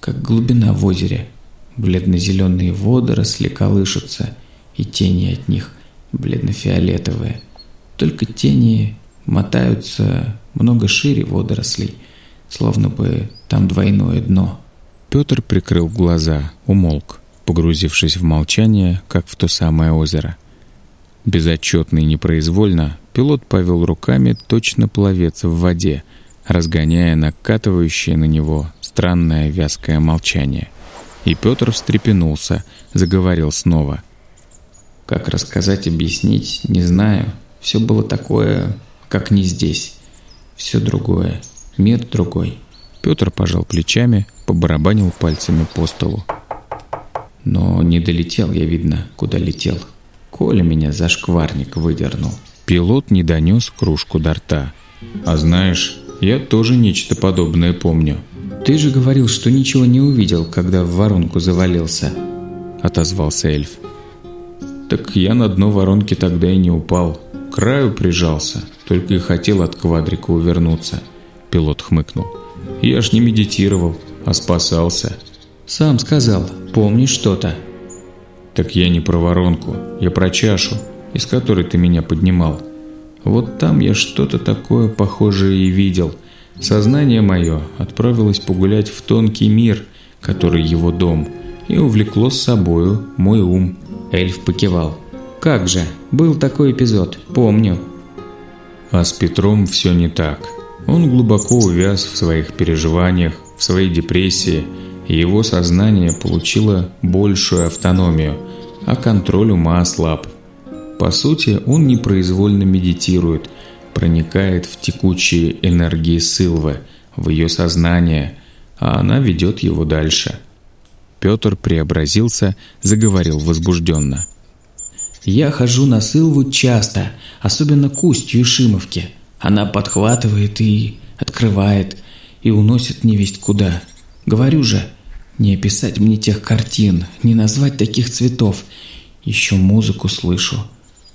как глубина в озере. Бледно-зеленые водоросли колышутся, и тени от них бледно-фиолетовые. Только тени мотаются много шире водорослей, словно бы там двойное дно. Петр прикрыл глаза, умолк, погрузившись в молчание, как в то самое озеро. Безотчетно и непроизвольно пилот повел руками точно пловец в воде, разгоняя накатывающее на него странное вязкое молчание. И Петр встрепенулся, заговорил снова. «Как рассказать, объяснить, не знаю. Все было такое, как не здесь. Все другое. Мир другой». Петр пожал плечами, побарабанил пальцами по столу. Но не долетел я, видно, куда летел. Коля меня за шкварник выдернул. Пилот не донес кружку до рта. «А знаешь, я тоже нечто подобное помню. Ты же говорил, что ничего не увидел, когда в воронку завалился, отозвался эльф. Так я на дно воронки тогда и не упал. К краю прижался, только и хотел от квадрика увернуться. Пилот хмыкнул. Я ж не медитировал, А спасался. Сам сказал, помнишь что-то. Так я не про воронку, я про чашу, из которой ты меня поднимал. Вот там я что-то такое похожее и видел. Сознание мое отправилось погулять в тонкий мир, который его дом, и увлекло с собою мой ум. Эльф покивал. «Как же, был такой эпизод, помню». А с Петром все не так. Он глубоко увяз в своих переживаниях, в своей депрессии, и его сознание получило большую автономию, а контроль ума ослаб. По сути, он непроизвольно медитирует, проникает в текучие энергии Сылвы, в ее сознание, а она ведет его дальше. Петр преобразился, заговорил возбужденно. «Я хожу на Сылву часто, особенно к устью Шимовки. Она подхватывает и открывает, и уносит невесть куда. Говорю же, не описать мне тех картин, не назвать таких цветов. Еще музыку слышу,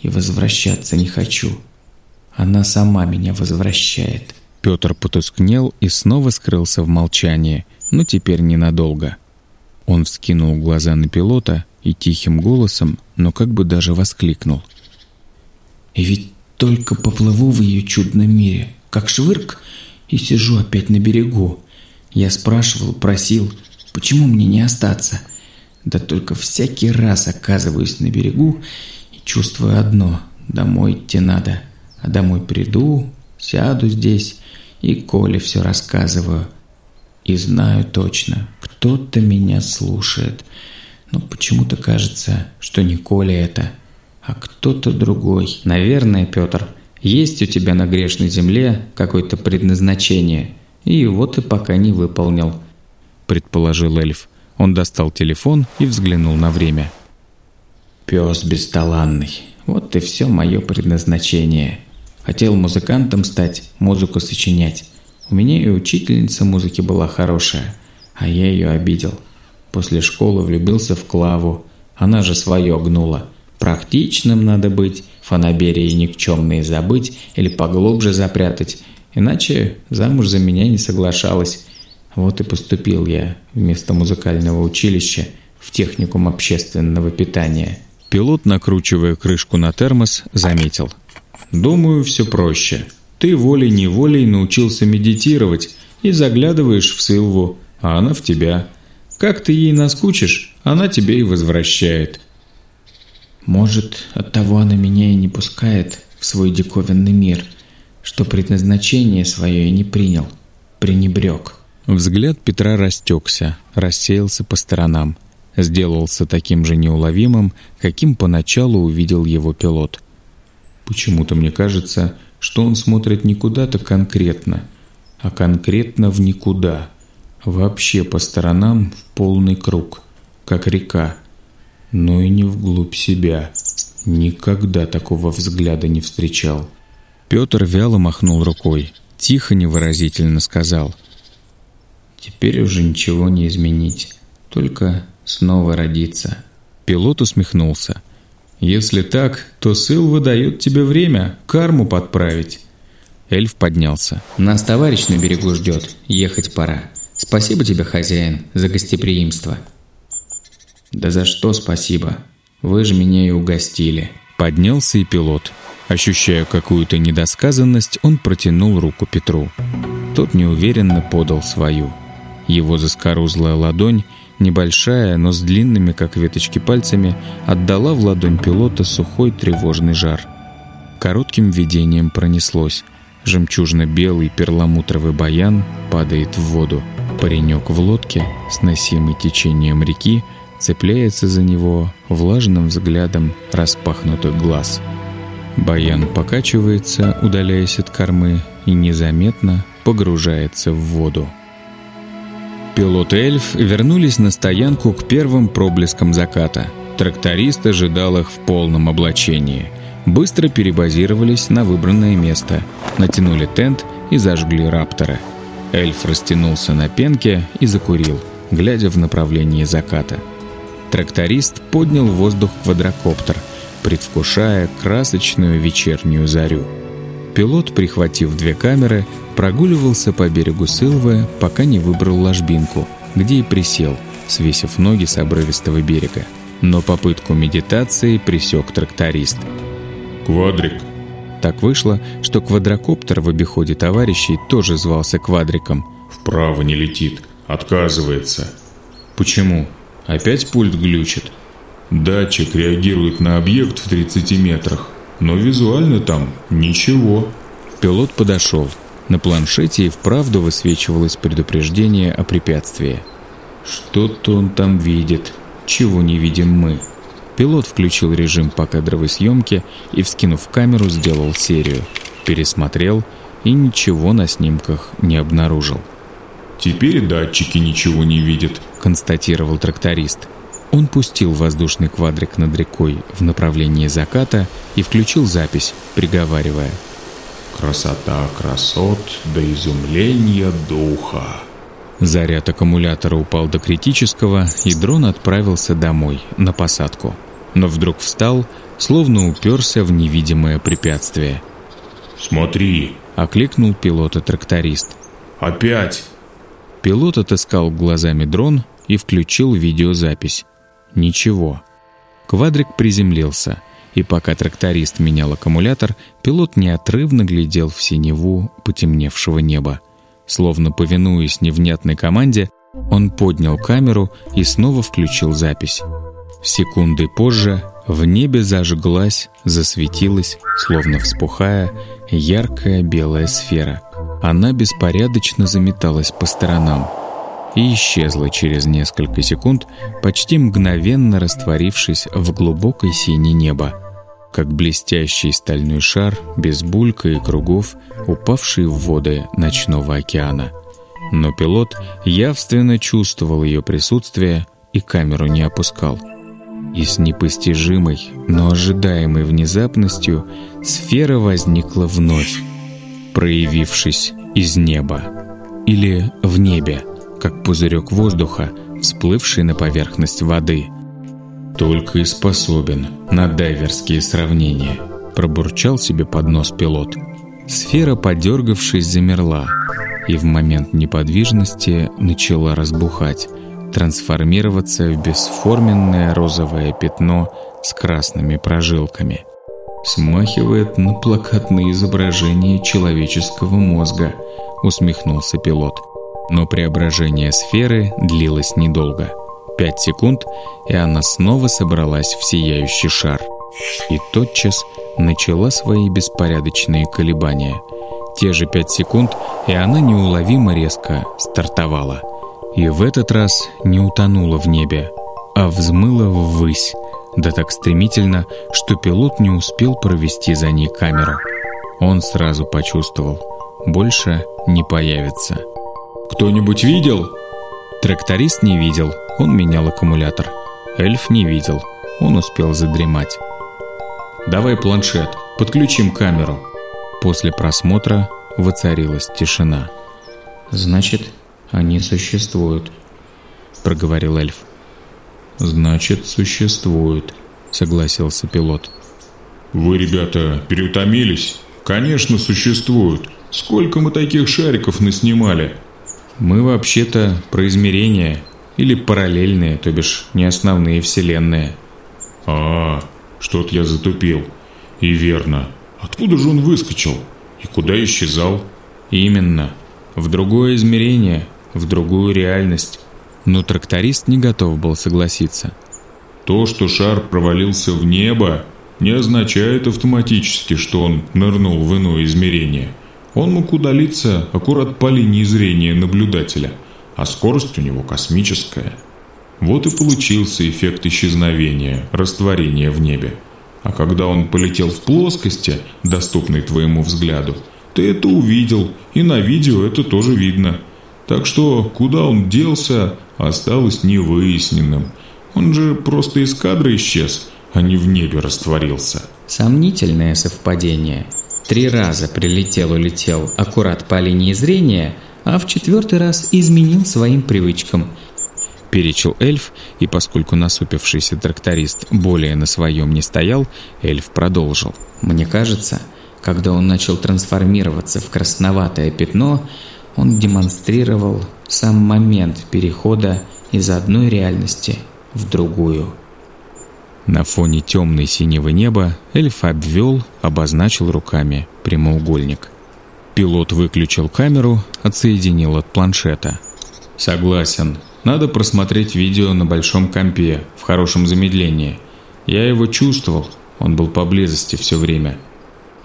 и возвращаться не хочу. Она сама меня возвращает». Петр потускнел и снова скрылся в молчании, но теперь ненадолго. Он вскинул глаза на пилота и тихим голосом, но как бы даже воскликнул. «И ведь только поплыву в ее чудном мире, как швырк, и сижу опять на берегу. Я спрашивал, просил, почему мне не остаться? Да только всякий раз оказываюсь на берегу и чувствую одно – домой идти надо. А домой приду, сяду здесь и Коле все рассказываю. И знаю точно, кто-то меня слушает. Но почему-то кажется, что не Коля это – а кто-то другой. Наверное, Петр, есть у тебя на грешной земле какое-то предназначение, и его ты пока не выполнил», – предположил эльф. Он достал телефон и взглянул на время. «Пес бесталанный. Вот и все мое предназначение. Хотел музыкантом стать, музыку сочинять. У меня и учительница музыки была хорошая, а я ее обидел. После школы влюбился в Клаву. Она же свое гнула. Практичным надо быть, фанаберии никчемные забыть или поглубже запрятать, иначе замуж за меня не соглашалась. Вот и поступил я вместо музыкального училища в техникум общественного питания. Пилот, накручивая крышку на термос, заметил. «Думаю, все проще. Ты волей-неволей научился медитировать и заглядываешь в Силву, а она в тебя. Как ты ей наскучишь, она тебе и возвращает. Может, оттого она меня и не пускает в свой диковинный мир, что предназначение свое и не принял, пренебрег. Взгляд Петра растекся, рассеялся по сторонам, сделался таким же неуловимым, каким поначалу увидел его пилот. Почему-то мне кажется, что он смотрит не куда-то конкретно, а конкретно в никуда, вообще по сторонам в полный круг, как река, но и не вглубь себя. Никогда такого взгляда не встречал. Петр вяло махнул рукой, тихо невыразительно сказал. «Теперь уже ничего не изменить, только снова родиться». Пилот усмехнулся. «Если так, то Сыл выдает тебе время карму подправить». Эльф поднялся. «Нас товарищ на берегу ждет, ехать пора. Спасибо тебе, хозяин, за гостеприимство». «Да за что спасибо? Вы же меня и угостили». Поднялся и пилот. Ощущая какую-то недосказанность, он протянул руку Петру. Тот неуверенно подал свою. Его заскорузлая ладонь, небольшая, но с длинными, как веточки, пальцами, отдала в ладонь пилота сухой тревожный жар. Коротким видением пронеслось. Жемчужно-белый перламутровый баян падает в воду. Паренек в лодке, сносимый течением реки, цепляется за него влажным взглядом распахнутых глаз. Баян покачивается, удаляясь от кормы, и незаметно погружается в воду. Пилот и эльф вернулись на стоянку к первым проблескам заката. Тракторист ожидал их в полном облачении. Быстро перебазировались на выбранное место, натянули тент и зажгли рапторы. Эльф растянулся на пенке и закурил, глядя в направлении заката – Тракторист поднял в воздух квадрокоптер, предвкушая красочную вечернюю зарю. Пилот, прихватив две камеры, прогуливался по берегу Сылвы, пока не выбрал ложбинку, где и присел, свесив ноги с обрывистого берега. Но попытку медитации присек тракторист. «Квадрик!» Так вышло, что квадрокоптер в обиходе товарищей тоже звался квадриком. «Вправо не летит, отказывается». «Почему? Опять пульт глючит?» Датчик реагирует на объект в 30 метрах, но визуально там ничего. Пилот подошел. На планшете и вправду высвечивалось предупреждение о препятствии. Что-то он там видит, чего не видим мы. Пилот включил режим покадровой съемки и, вскинув камеру, сделал серию. Пересмотрел и ничего на снимках не обнаружил. «Теперь датчики ничего не видят», — констатировал тракторист. Он пустил воздушный квадрик над рекой в направлении заката и включил запись, приговаривая «Красота красот до изумления духа». Заряд аккумулятора упал до критического, и дрон отправился домой, на посадку. Но вдруг встал, словно уперся в невидимое препятствие. «Смотри!» — окликнул пилота-тракторист. «Опять!» Пилот отыскал глазами дрон и включил видеозапись. Ничего. Квадрик приземлился, и пока тракторист менял аккумулятор, пилот неотрывно глядел в синеву потемневшего неба. Словно повинуясь невнятной команде, он поднял камеру и снова включил запись. Секунды позже в небе зажглась, засветилась, словно вспухая, яркая белая сфера. Она беспорядочно заметалась по сторонам — и исчезла через несколько секунд, почти мгновенно растворившись в глубокой синей неба, как блестящий стальной шар без булька и кругов, упавший в воды ночного океана. Но пилот явственно чувствовал ее присутствие и камеру не опускал. И с непостижимой, но ожидаемой внезапностью сфера возникла вновь, проявившись из неба или в небе как пузырек воздуха, всплывший на поверхность воды. «Только и способен на дайверские сравнения», – пробурчал себе под нос пилот. Сфера, подергавшись, замерла, и в момент неподвижности начала разбухать, трансформироваться в бесформенное розовое пятно с красными прожилками. «Смахивает на плакатное изображение человеческого мозга», — усмехнулся пилот. Но преображение сферы длилось недолго. Пять секунд, и она снова собралась в сияющий шар. И тотчас начала свои беспорядочные колебания. Те же пять секунд, и она неуловимо резко стартовала. И в этот раз не утонула в небе, а взмыла ввысь, да так стремительно, что пилот не успел провести за ней камеру. Он сразу почувствовал, больше не появится. Кто-нибудь видел?» Тракторист не видел, он менял аккумулятор. Эльф не видел, он успел задремать. «Давай планшет, подключим камеру». После просмотра воцарилась тишина. «Значит, они существуют», — проговорил эльф. «Значит, существуют», — согласился пилот. «Вы, ребята, переутомились? Конечно, существуют. Сколько мы таких шариков наснимали?» Мы вообще-то про измерения или параллельные, то бишь не основные вселенные. А, что-то я затупил. И верно. Откуда же он выскочил? И куда исчезал? Именно. В другое измерение, в другую реальность. Но тракторист не готов был согласиться. То, что шар провалился в небо, не означает автоматически, что он нырнул в иное измерение – он мог удалиться аккурат по линии зрения наблюдателя, а скорость у него космическая. Вот и получился эффект исчезновения, растворения в небе. А когда он полетел в плоскости, доступной твоему взгляду, ты это увидел, и на видео это тоже видно. Так что, куда он делся, осталось невыясненным. Он же просто из кадра исчез, а не в небе растворился. Сомнительное совпадение – Три раза прилетел-улетел аккурат по линии зрения, а в четвертый раз изменил своим привычкам. Перечил эльф, и поскольку насупившийся тракторист более на своем не стоял, эльф продолжил. «Мне кажется, когда он начал трансформироваться в красноватое пятно, Он демонстрировал сам момент перехода из одной реальности в другую. На фоне темной синего неба эльф обвел, обозначил руками прямоугольник. Пилот выключил камеру, отсоединил от планшета. «Согласен. Надо просмотреть видео на большом компе, в хорошем замедлении. Я его чувствовал, он был поблизости все время.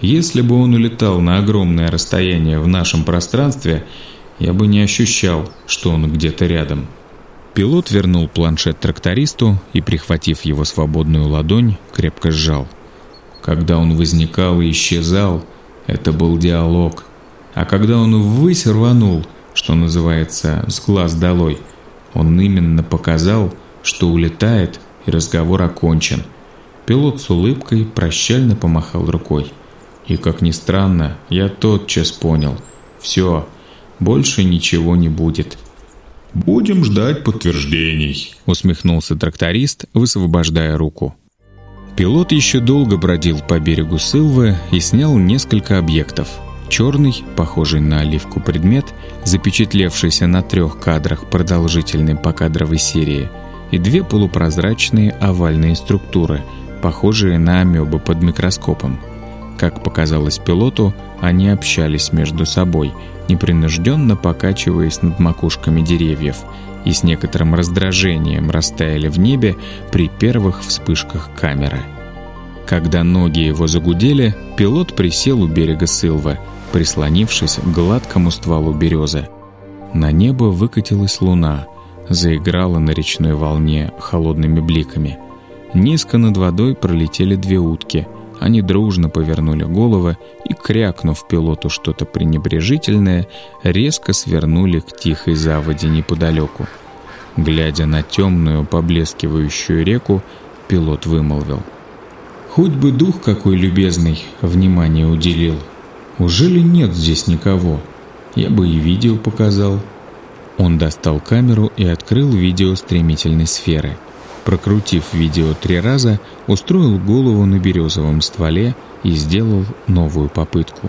Если бы он улетал на огромное расстояние в нашем пространстве, я бы не ощущал, что он где-то рядом». Пилот вернул планшет трактористу и, прихватив его свободную ладонь, крепко сжал. Когда он возникал и исчезал, это был диалог. А когда он ввысь рванул, что называется, с глаз долой, он именно показал, что улетает и разговор окончен. Пилот с улыбкой прощально помахал рукой. И, как ни странно, я тотчас понял. Все, больше ничего не будет. «Будем ждать подтверждений», — усмехнулся тракторист, высвобождая руку. Пилот еще долго бродил по берегу Сылвы и снял несколько объектов. Черный, похожий на оливку предмет, запечатлевшийся на трех кадрах продолжительной покадровой серии, и две полупрозрачные овальные структуры, похожие на амебы под микроскопом. Как показалось пилоту, они общались между собой, непринужденно покачиваясь над макушками деревьев, и с некоторым раздражением растаяли в небе при первых вспышках камеры. Когда ноги его загудели, пилот присел у берега Сылвы, прислонившись к гладкому стволу березы. На небо выкатилась луна, заиграла на речной волне холодными бликами. Низко над водой пролетели две утки — они дружно повернули головы и, крякнув пилоту что-то пренебрежительное, резко свернули к тихой заводе неподалеку. Глядя на темную, поблескивающую реку, пилот вымолвил. «Хоть бы дух какой любезный внимание уделил. Ужели нет здесь никого? Я бы и видео показал». Он достал камеру и открыл видео стремительной сферы – Прокрутив видео три раза, устроил голову на березовом стволе и сделал новую попытку.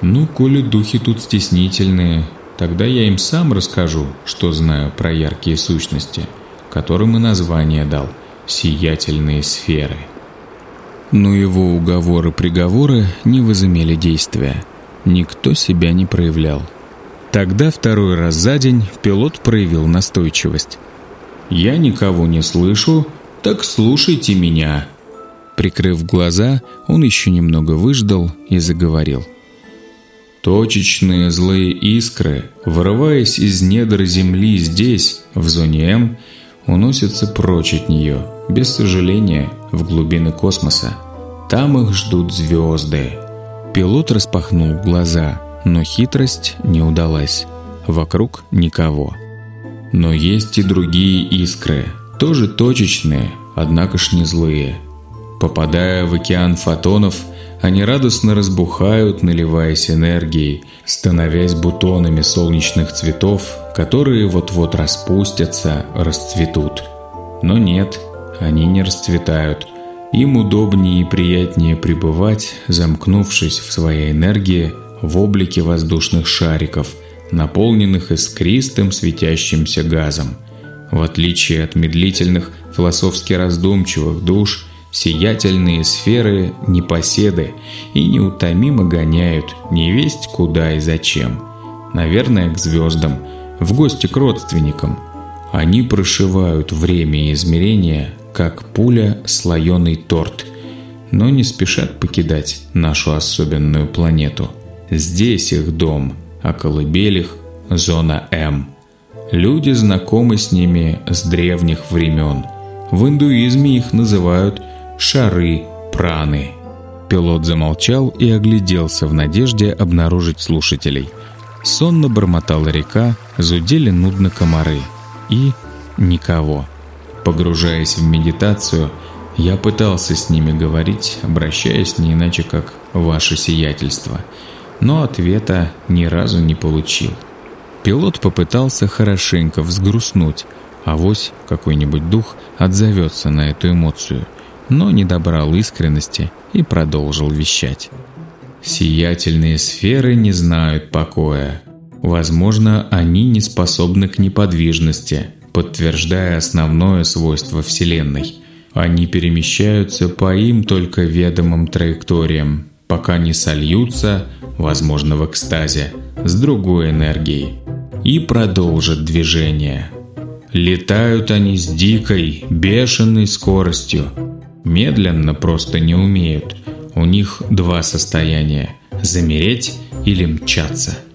«Ну, коли духи тут стеснительные, тогда я им сам расскажу, что знаю про яркие сущности, которым и название дал «Сиятельные сферы». Но его уговоры-приговоры не возымели действия. Никто себя не проявлял. Тогда второй раз за день пилот проявил настойчивость. Я никого не слышу, так слушайте меня». Прикрыв глаза, он еще немного выждал и заговорил. Точечные злые искры, вырываясь из недр земли здесь, в зоне М, уносятся прочь от нее, без сожаления, в глубины космоса. Там их ждут звезды. Пилот распахнул глаза, но хитрость не удалась. Вокруг никого. Но есть и другие искры, тоже точечные, однако ж не злые. Попадая в океан фотонов, они радостно разбухают, наливаясь энергией, становясь бутонами солнечных цветов, которые вот-вот распустятся, расцветут. Но нет, они не расцветают. Им удобнее и приятнее пребывать, замкнувшись в своей энергии в облике воздушных шариков – наполненных искристым светящимся газом. В отличие от медлительных, философски раздумчивых душ, сиятельные сферы непоседы и неутомимо гоняют невесть куда и зачем. Наверное, к звездам, в гости к родственникам. Они прошивают время и измерения, как пуля слоеный торт, но не спешат покидать нашу особенную планету. Здесь их дом – а колыбель – зона М. Люди знакомы с ними с древних времен. В индуизме их называют шары праны. Пилот замолчал и огляделся в надежде обнаружить слушателей. Сонно бормотала река, зудели нудно комары. И никого. Погружаясь в медитацию, я пытался с ними говорить, обращаясь не иначе как «Ваше сиятельство», но ответа ни разу не получил. Пилот попытался хорошенько взгрустнуть, а вось какой-нибудь дух отзовется на эту эмоцию, но не добрал искренности и продолжил вещать. «Сиятельные сферы не знают покоя. Возможно, они не способны к неподвижности, подтверждая основное свойство Вселенной. Они перемещаются по им только ведомым траекториям, пока не сольются, возможно, в экстазе, с другой энергией и продолжат движение. Летают они с дикой, бешеной скоростью. Медленно просто не умеют. У них два состояния – замереть или мчаться –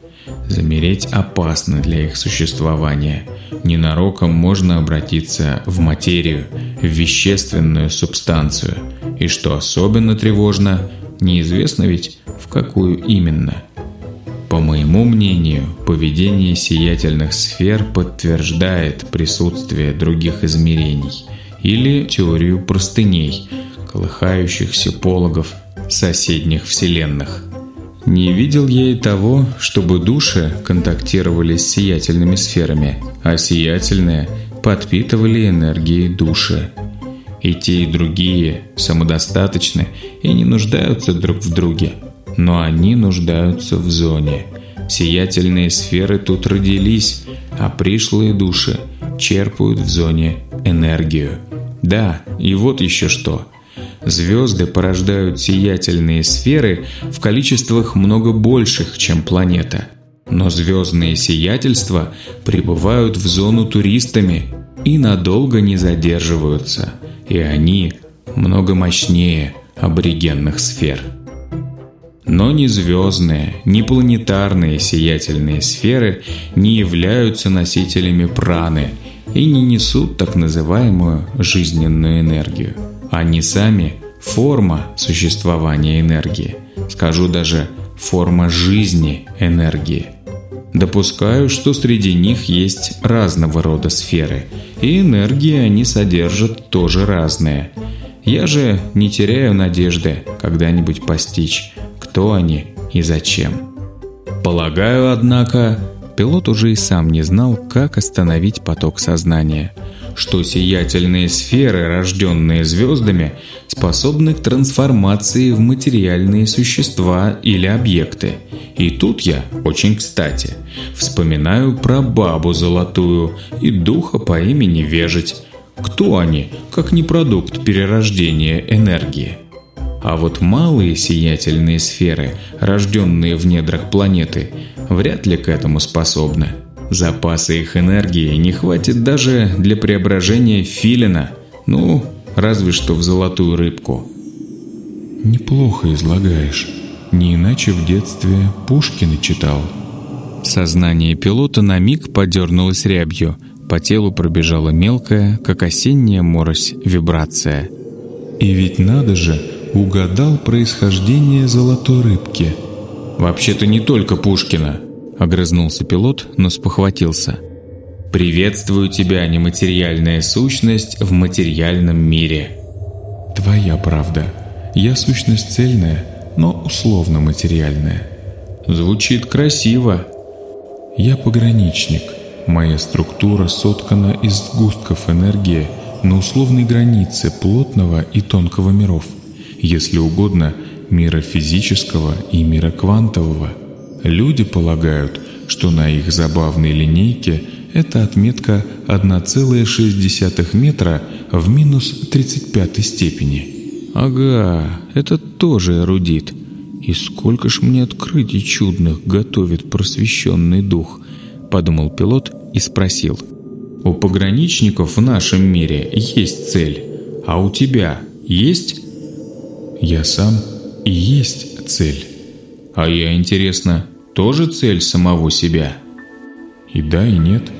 Замереть опасно для их существования. Ненароком можно обратиться в материю, в вещественную субстанцию. И что особенно тревожно, неизвестно ведь, в какую именно. По моему мнению, поведение сиятельных сфер подтверждает присутствие других измерений или теорию простыней, колыхающихся пологов соседних вселенных – не видел я и того, чтобы души контактировали с сиятельными сферами, а сиятельные подпитывали энергией души. И те, и другие самодостаточны и не нуждаются друг в друге, но они нуждаются в зоне. Сиятельные сферы тут родились, а пришлые души черпают в зоне энергию. Да, и вот еще что – Звезды порождают сиятельные сферы в количествах много больших, чем планета. Но звездные сиятельства прибывают в зону туристами и надолго не задерживаются, и они много мощнее аборигенных сфер. Но ни звездные, ни планетарные сиятельные сферы не являются носителями праны и не несут так называемую жизненную энергию. Они сами – форма существования энергии. Скажу даже форма жизни энергии. Допускаю, что среди них есть разного рода сферы, и энергии они содержат тоже разные. Я же не теряю надежды когда-нибудь постичь, кто они и зачем. Полагаю, однако, пилот уже и сам не знал, как остановить поток сознания – что сиятельные сферы, рожденные звездами, способны к трансформации в материальные существа или объекты. И тут я, очень кстати, вспоминаю про бабу золотую и духа по имени Вежить. Кто они, как не продукт перерождения энергии? А вот малые сиятельные сферы, рожденные в недрах планеты, вряд ли к этому способны. Запасы их энергии не хватит даже для преображения филина, ну, разве что в золотую рыбку. Неплохо излагаешь. Не иначе в детстве Пушкина читал. Сознание пилота на миг подернулось рябью. По телу пробежала мелкая, как осенняя морось, вибрация. И ведь надо же, угадал происхождение золотой рыбки. Вообще-то не только Пушкина. Огрызнулся пилот, но спохватился. «Приветствую тебя, нематериальная сущность в материальном мире». «Твоя правда. Я сущность цельная, но условно материальная». «Звучит красиво». «Я пограничник. Моя структура соткана из сгустков энергии на условной границе плотного и тонкого миров, если угодно, мира физического и мира квантового – Люди полагают, что на их забавной линейке эта отметка 1,6 метра в минус 35 степени. Ага, это тоже эрудит. И сколько ж мне открытий чудных готовит просвещенный дух, подумал пилот и спросил. У пограничников в нашем мире есть цель, а у тебя есть? Я сам и есть цель. А я, интересно, тоже цель самого себя? И да, и нет.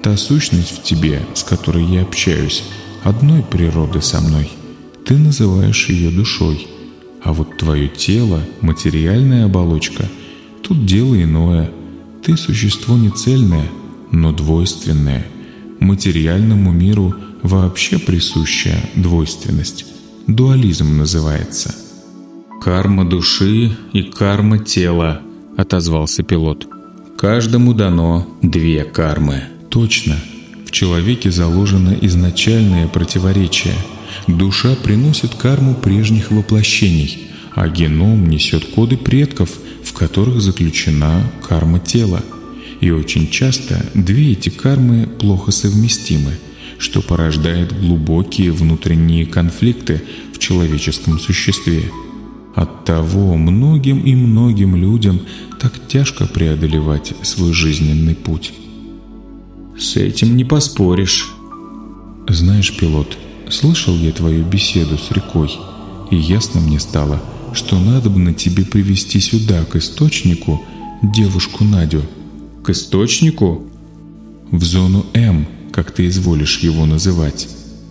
Та сущность в тебе, с которой я общаюсь, одной природы со мной. Ты называешь ее душой. А вот твое тело, материальная оболочка, тут дело иное. Ты существо не цельное, но двойственное. Материальному миру вообще присущая двойственность. Дуализм называется. Карма души и карма тела –— отозвался пилот. «Каждому дано две кармы». «Точно. В человеке заложено изначальное противоречие. Душа приносит карму прежних воплощений, а геном несет коды предков, в которых заключена карма тела. И очень часто две эти кармы плохо совместимы, что порождает глубокие внутренние конфликты в человеческом существе. Оттого многим и многим людям так тяжко преодолевать свой жизненный путь. С этим не поспоришь. Знаешь, пилот, слышал я твою беседу с рекой, и ясно мне стало, что надо бы на тебе привести сюда, к источнику, девушку Надю. К источнику? В зону М, как ты изволишь его называть.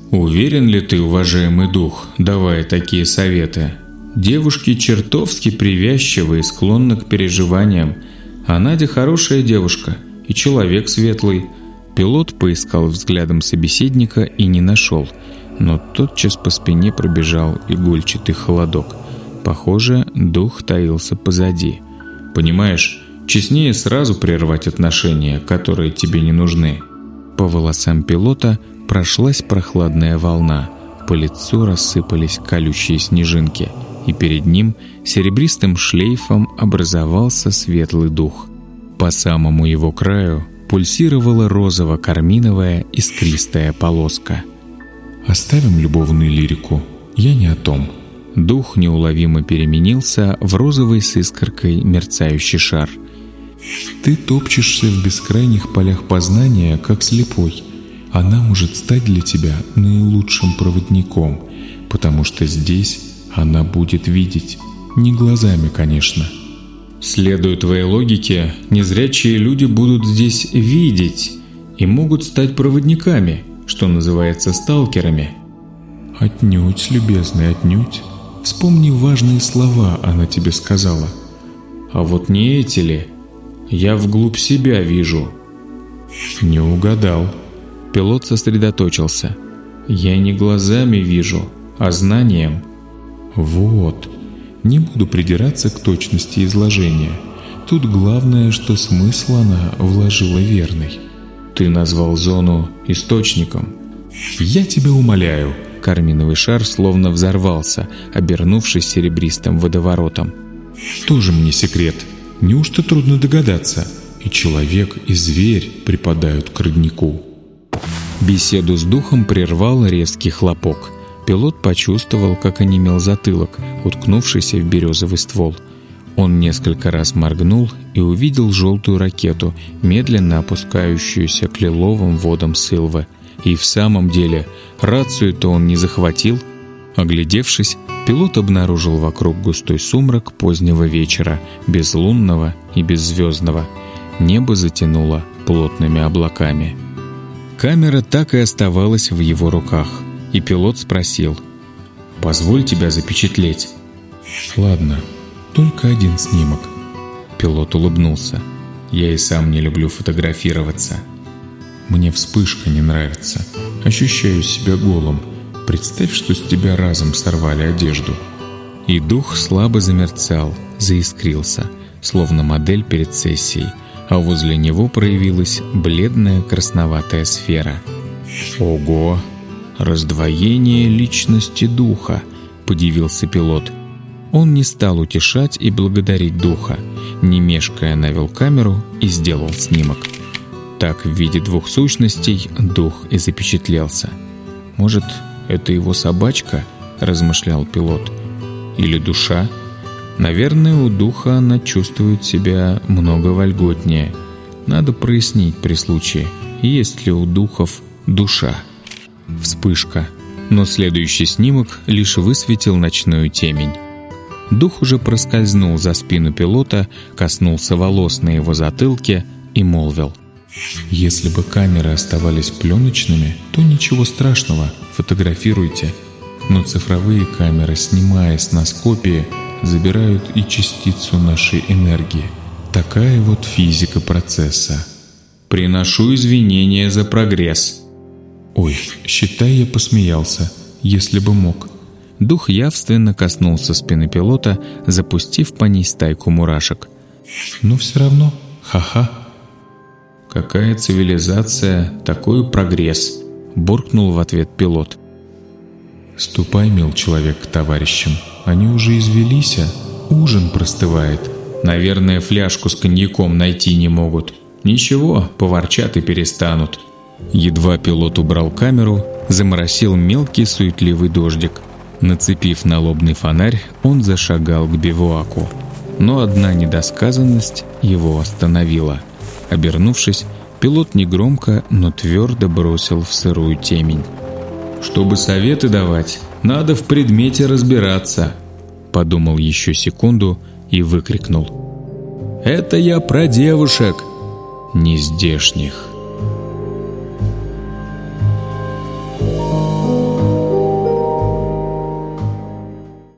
Уверен ли ты, уважаемый дух, давая такие советы? Девушки чертовски привязчивы и склонны к переживаниям, а Надя хорошая девушка и человек светлый. Пилот поискал взглядом собеседника и не нашел, но тотчас по спине пробежал игольчатый холодок. Похоже, дух таился позади. Понимаешь, честнее сразу прервать отношения, которые тебе не нужны. По волосам пилота прошлась прохладная волна, по лицу рассыпались колючие снежинки – и перед ним серебристым шлейфом образовался светлый дух. По самому его краю пульсировала розово-карминовая искристая полоска. «Оставим любовную лирику, я не о том». Дух неуловимо переменился в розовый с искоркой мерцающий шар. «Ты топчешься в бескрайних полях познания, как слепой. Она может стать для тебя наилучшим проводником, потому что здесь она будет видеть. Не глазами, конечно. Следуя твоей логике, незрячие люди будут здесь видеть и могут стать проводниками, что называется сталкерами. Отнюдь, любезный, отнюдь. Вспомни важные слова она тебе сказала. А вот не эти ли? Я вглубь себя вижу. Не угадал. Пилот сосредоточился. Я не глазами вижу, а знанием – вот. Не буду придираться к точности изложения. Тут главное, что смысл она вложила верный. Ты назвал зону источником. Я тебя умоляю. Карминовый шар словно взорвался, обернувшись серебристым водоворотом. Тоже мне секрет. Неужто трудно догадаться? И человек, и зверь припадают к роднику. Беседу с духом прервал резкий хлопок – Пилот почувствовал, как онемел затылок, уткнувшийся в березовый ствол. Он несколько раз моргнул и увидел желтую ракету, медленно опускающуюся к лиловым водам Сылвы. И в самом деле, рацию-то он не захватил. Оглядевшись, пилот обнаружил вокруг густой сумрак позднего вечера, безлунного и беззвездного. Небо затянуло плотными облаками. Камера так и оставалась в его руках – и пилот спросил «Позволь тебя запечатлеть». «Ладно, только один снимок». Пилот улыбнулся. «Я и сам не люблю фотографироваться». «Мне вспышка не нравится. Ощущаю себя голым. Представь, что с тебя разом сорвали одежду». И дух слабо замерцал, заискрился, словно модель перед сессией, а возле него проявилась бледная красноватая сфера. «Ого!» «Раздвоение личности духа», — подивился пилот. Он не стал утешать и благодарить духа. Не мешкая навел камеру и сделал снимок. Так в виде двух сущностей дух и запечатлелся. «Может, это его собачка?» – размышлял пилот. «Или душа?» Наверное, у духа она чувствует себя много вольготнее. Надо прояснить при случае, есть ли у духов душа. Вспышка. Но следующий снимок лишь высветил ночную темень. Дух уже проскользнул за спину пилота, коснулся волос на его затылке и молвил. «Если бы камеры оставались пленочными, то ничего страшного, фотографируйте. Но цифровые камеры, снимая с нас копии, забирают и частицу нашей энергии. Такая вот физика процесса». «Приношу извинения за прогресс», «Ой, считай, я посмеялся, если бы мог». Дух явственно коснулся спины пилота, запустив по ней стайку мурашек. «Но все равно, ха-ха». «Какая цивилизация, такой прогресс», — буркнул в ответ пилот. «Ступай, мил человек, к товарищам. Они уже извелись, а ужин простывает». «Наверное, фляжку с коньяком найти не могут». Ничего, поворчат и перестанут. Едва пилот убрал камеру, заморосил мелкий суетливый дождик. Нацепив налобный фонарь, он зашагал к бивуаку. Но одна недосказанность его остановила. Обернувшись, пилот негромко, но твердо бросил в сырую темень. «Чтобы советы давать, надо в предмете разбираться», подумал еще секунду и выкрикнул. «Это я про девушек!» «Нездешних».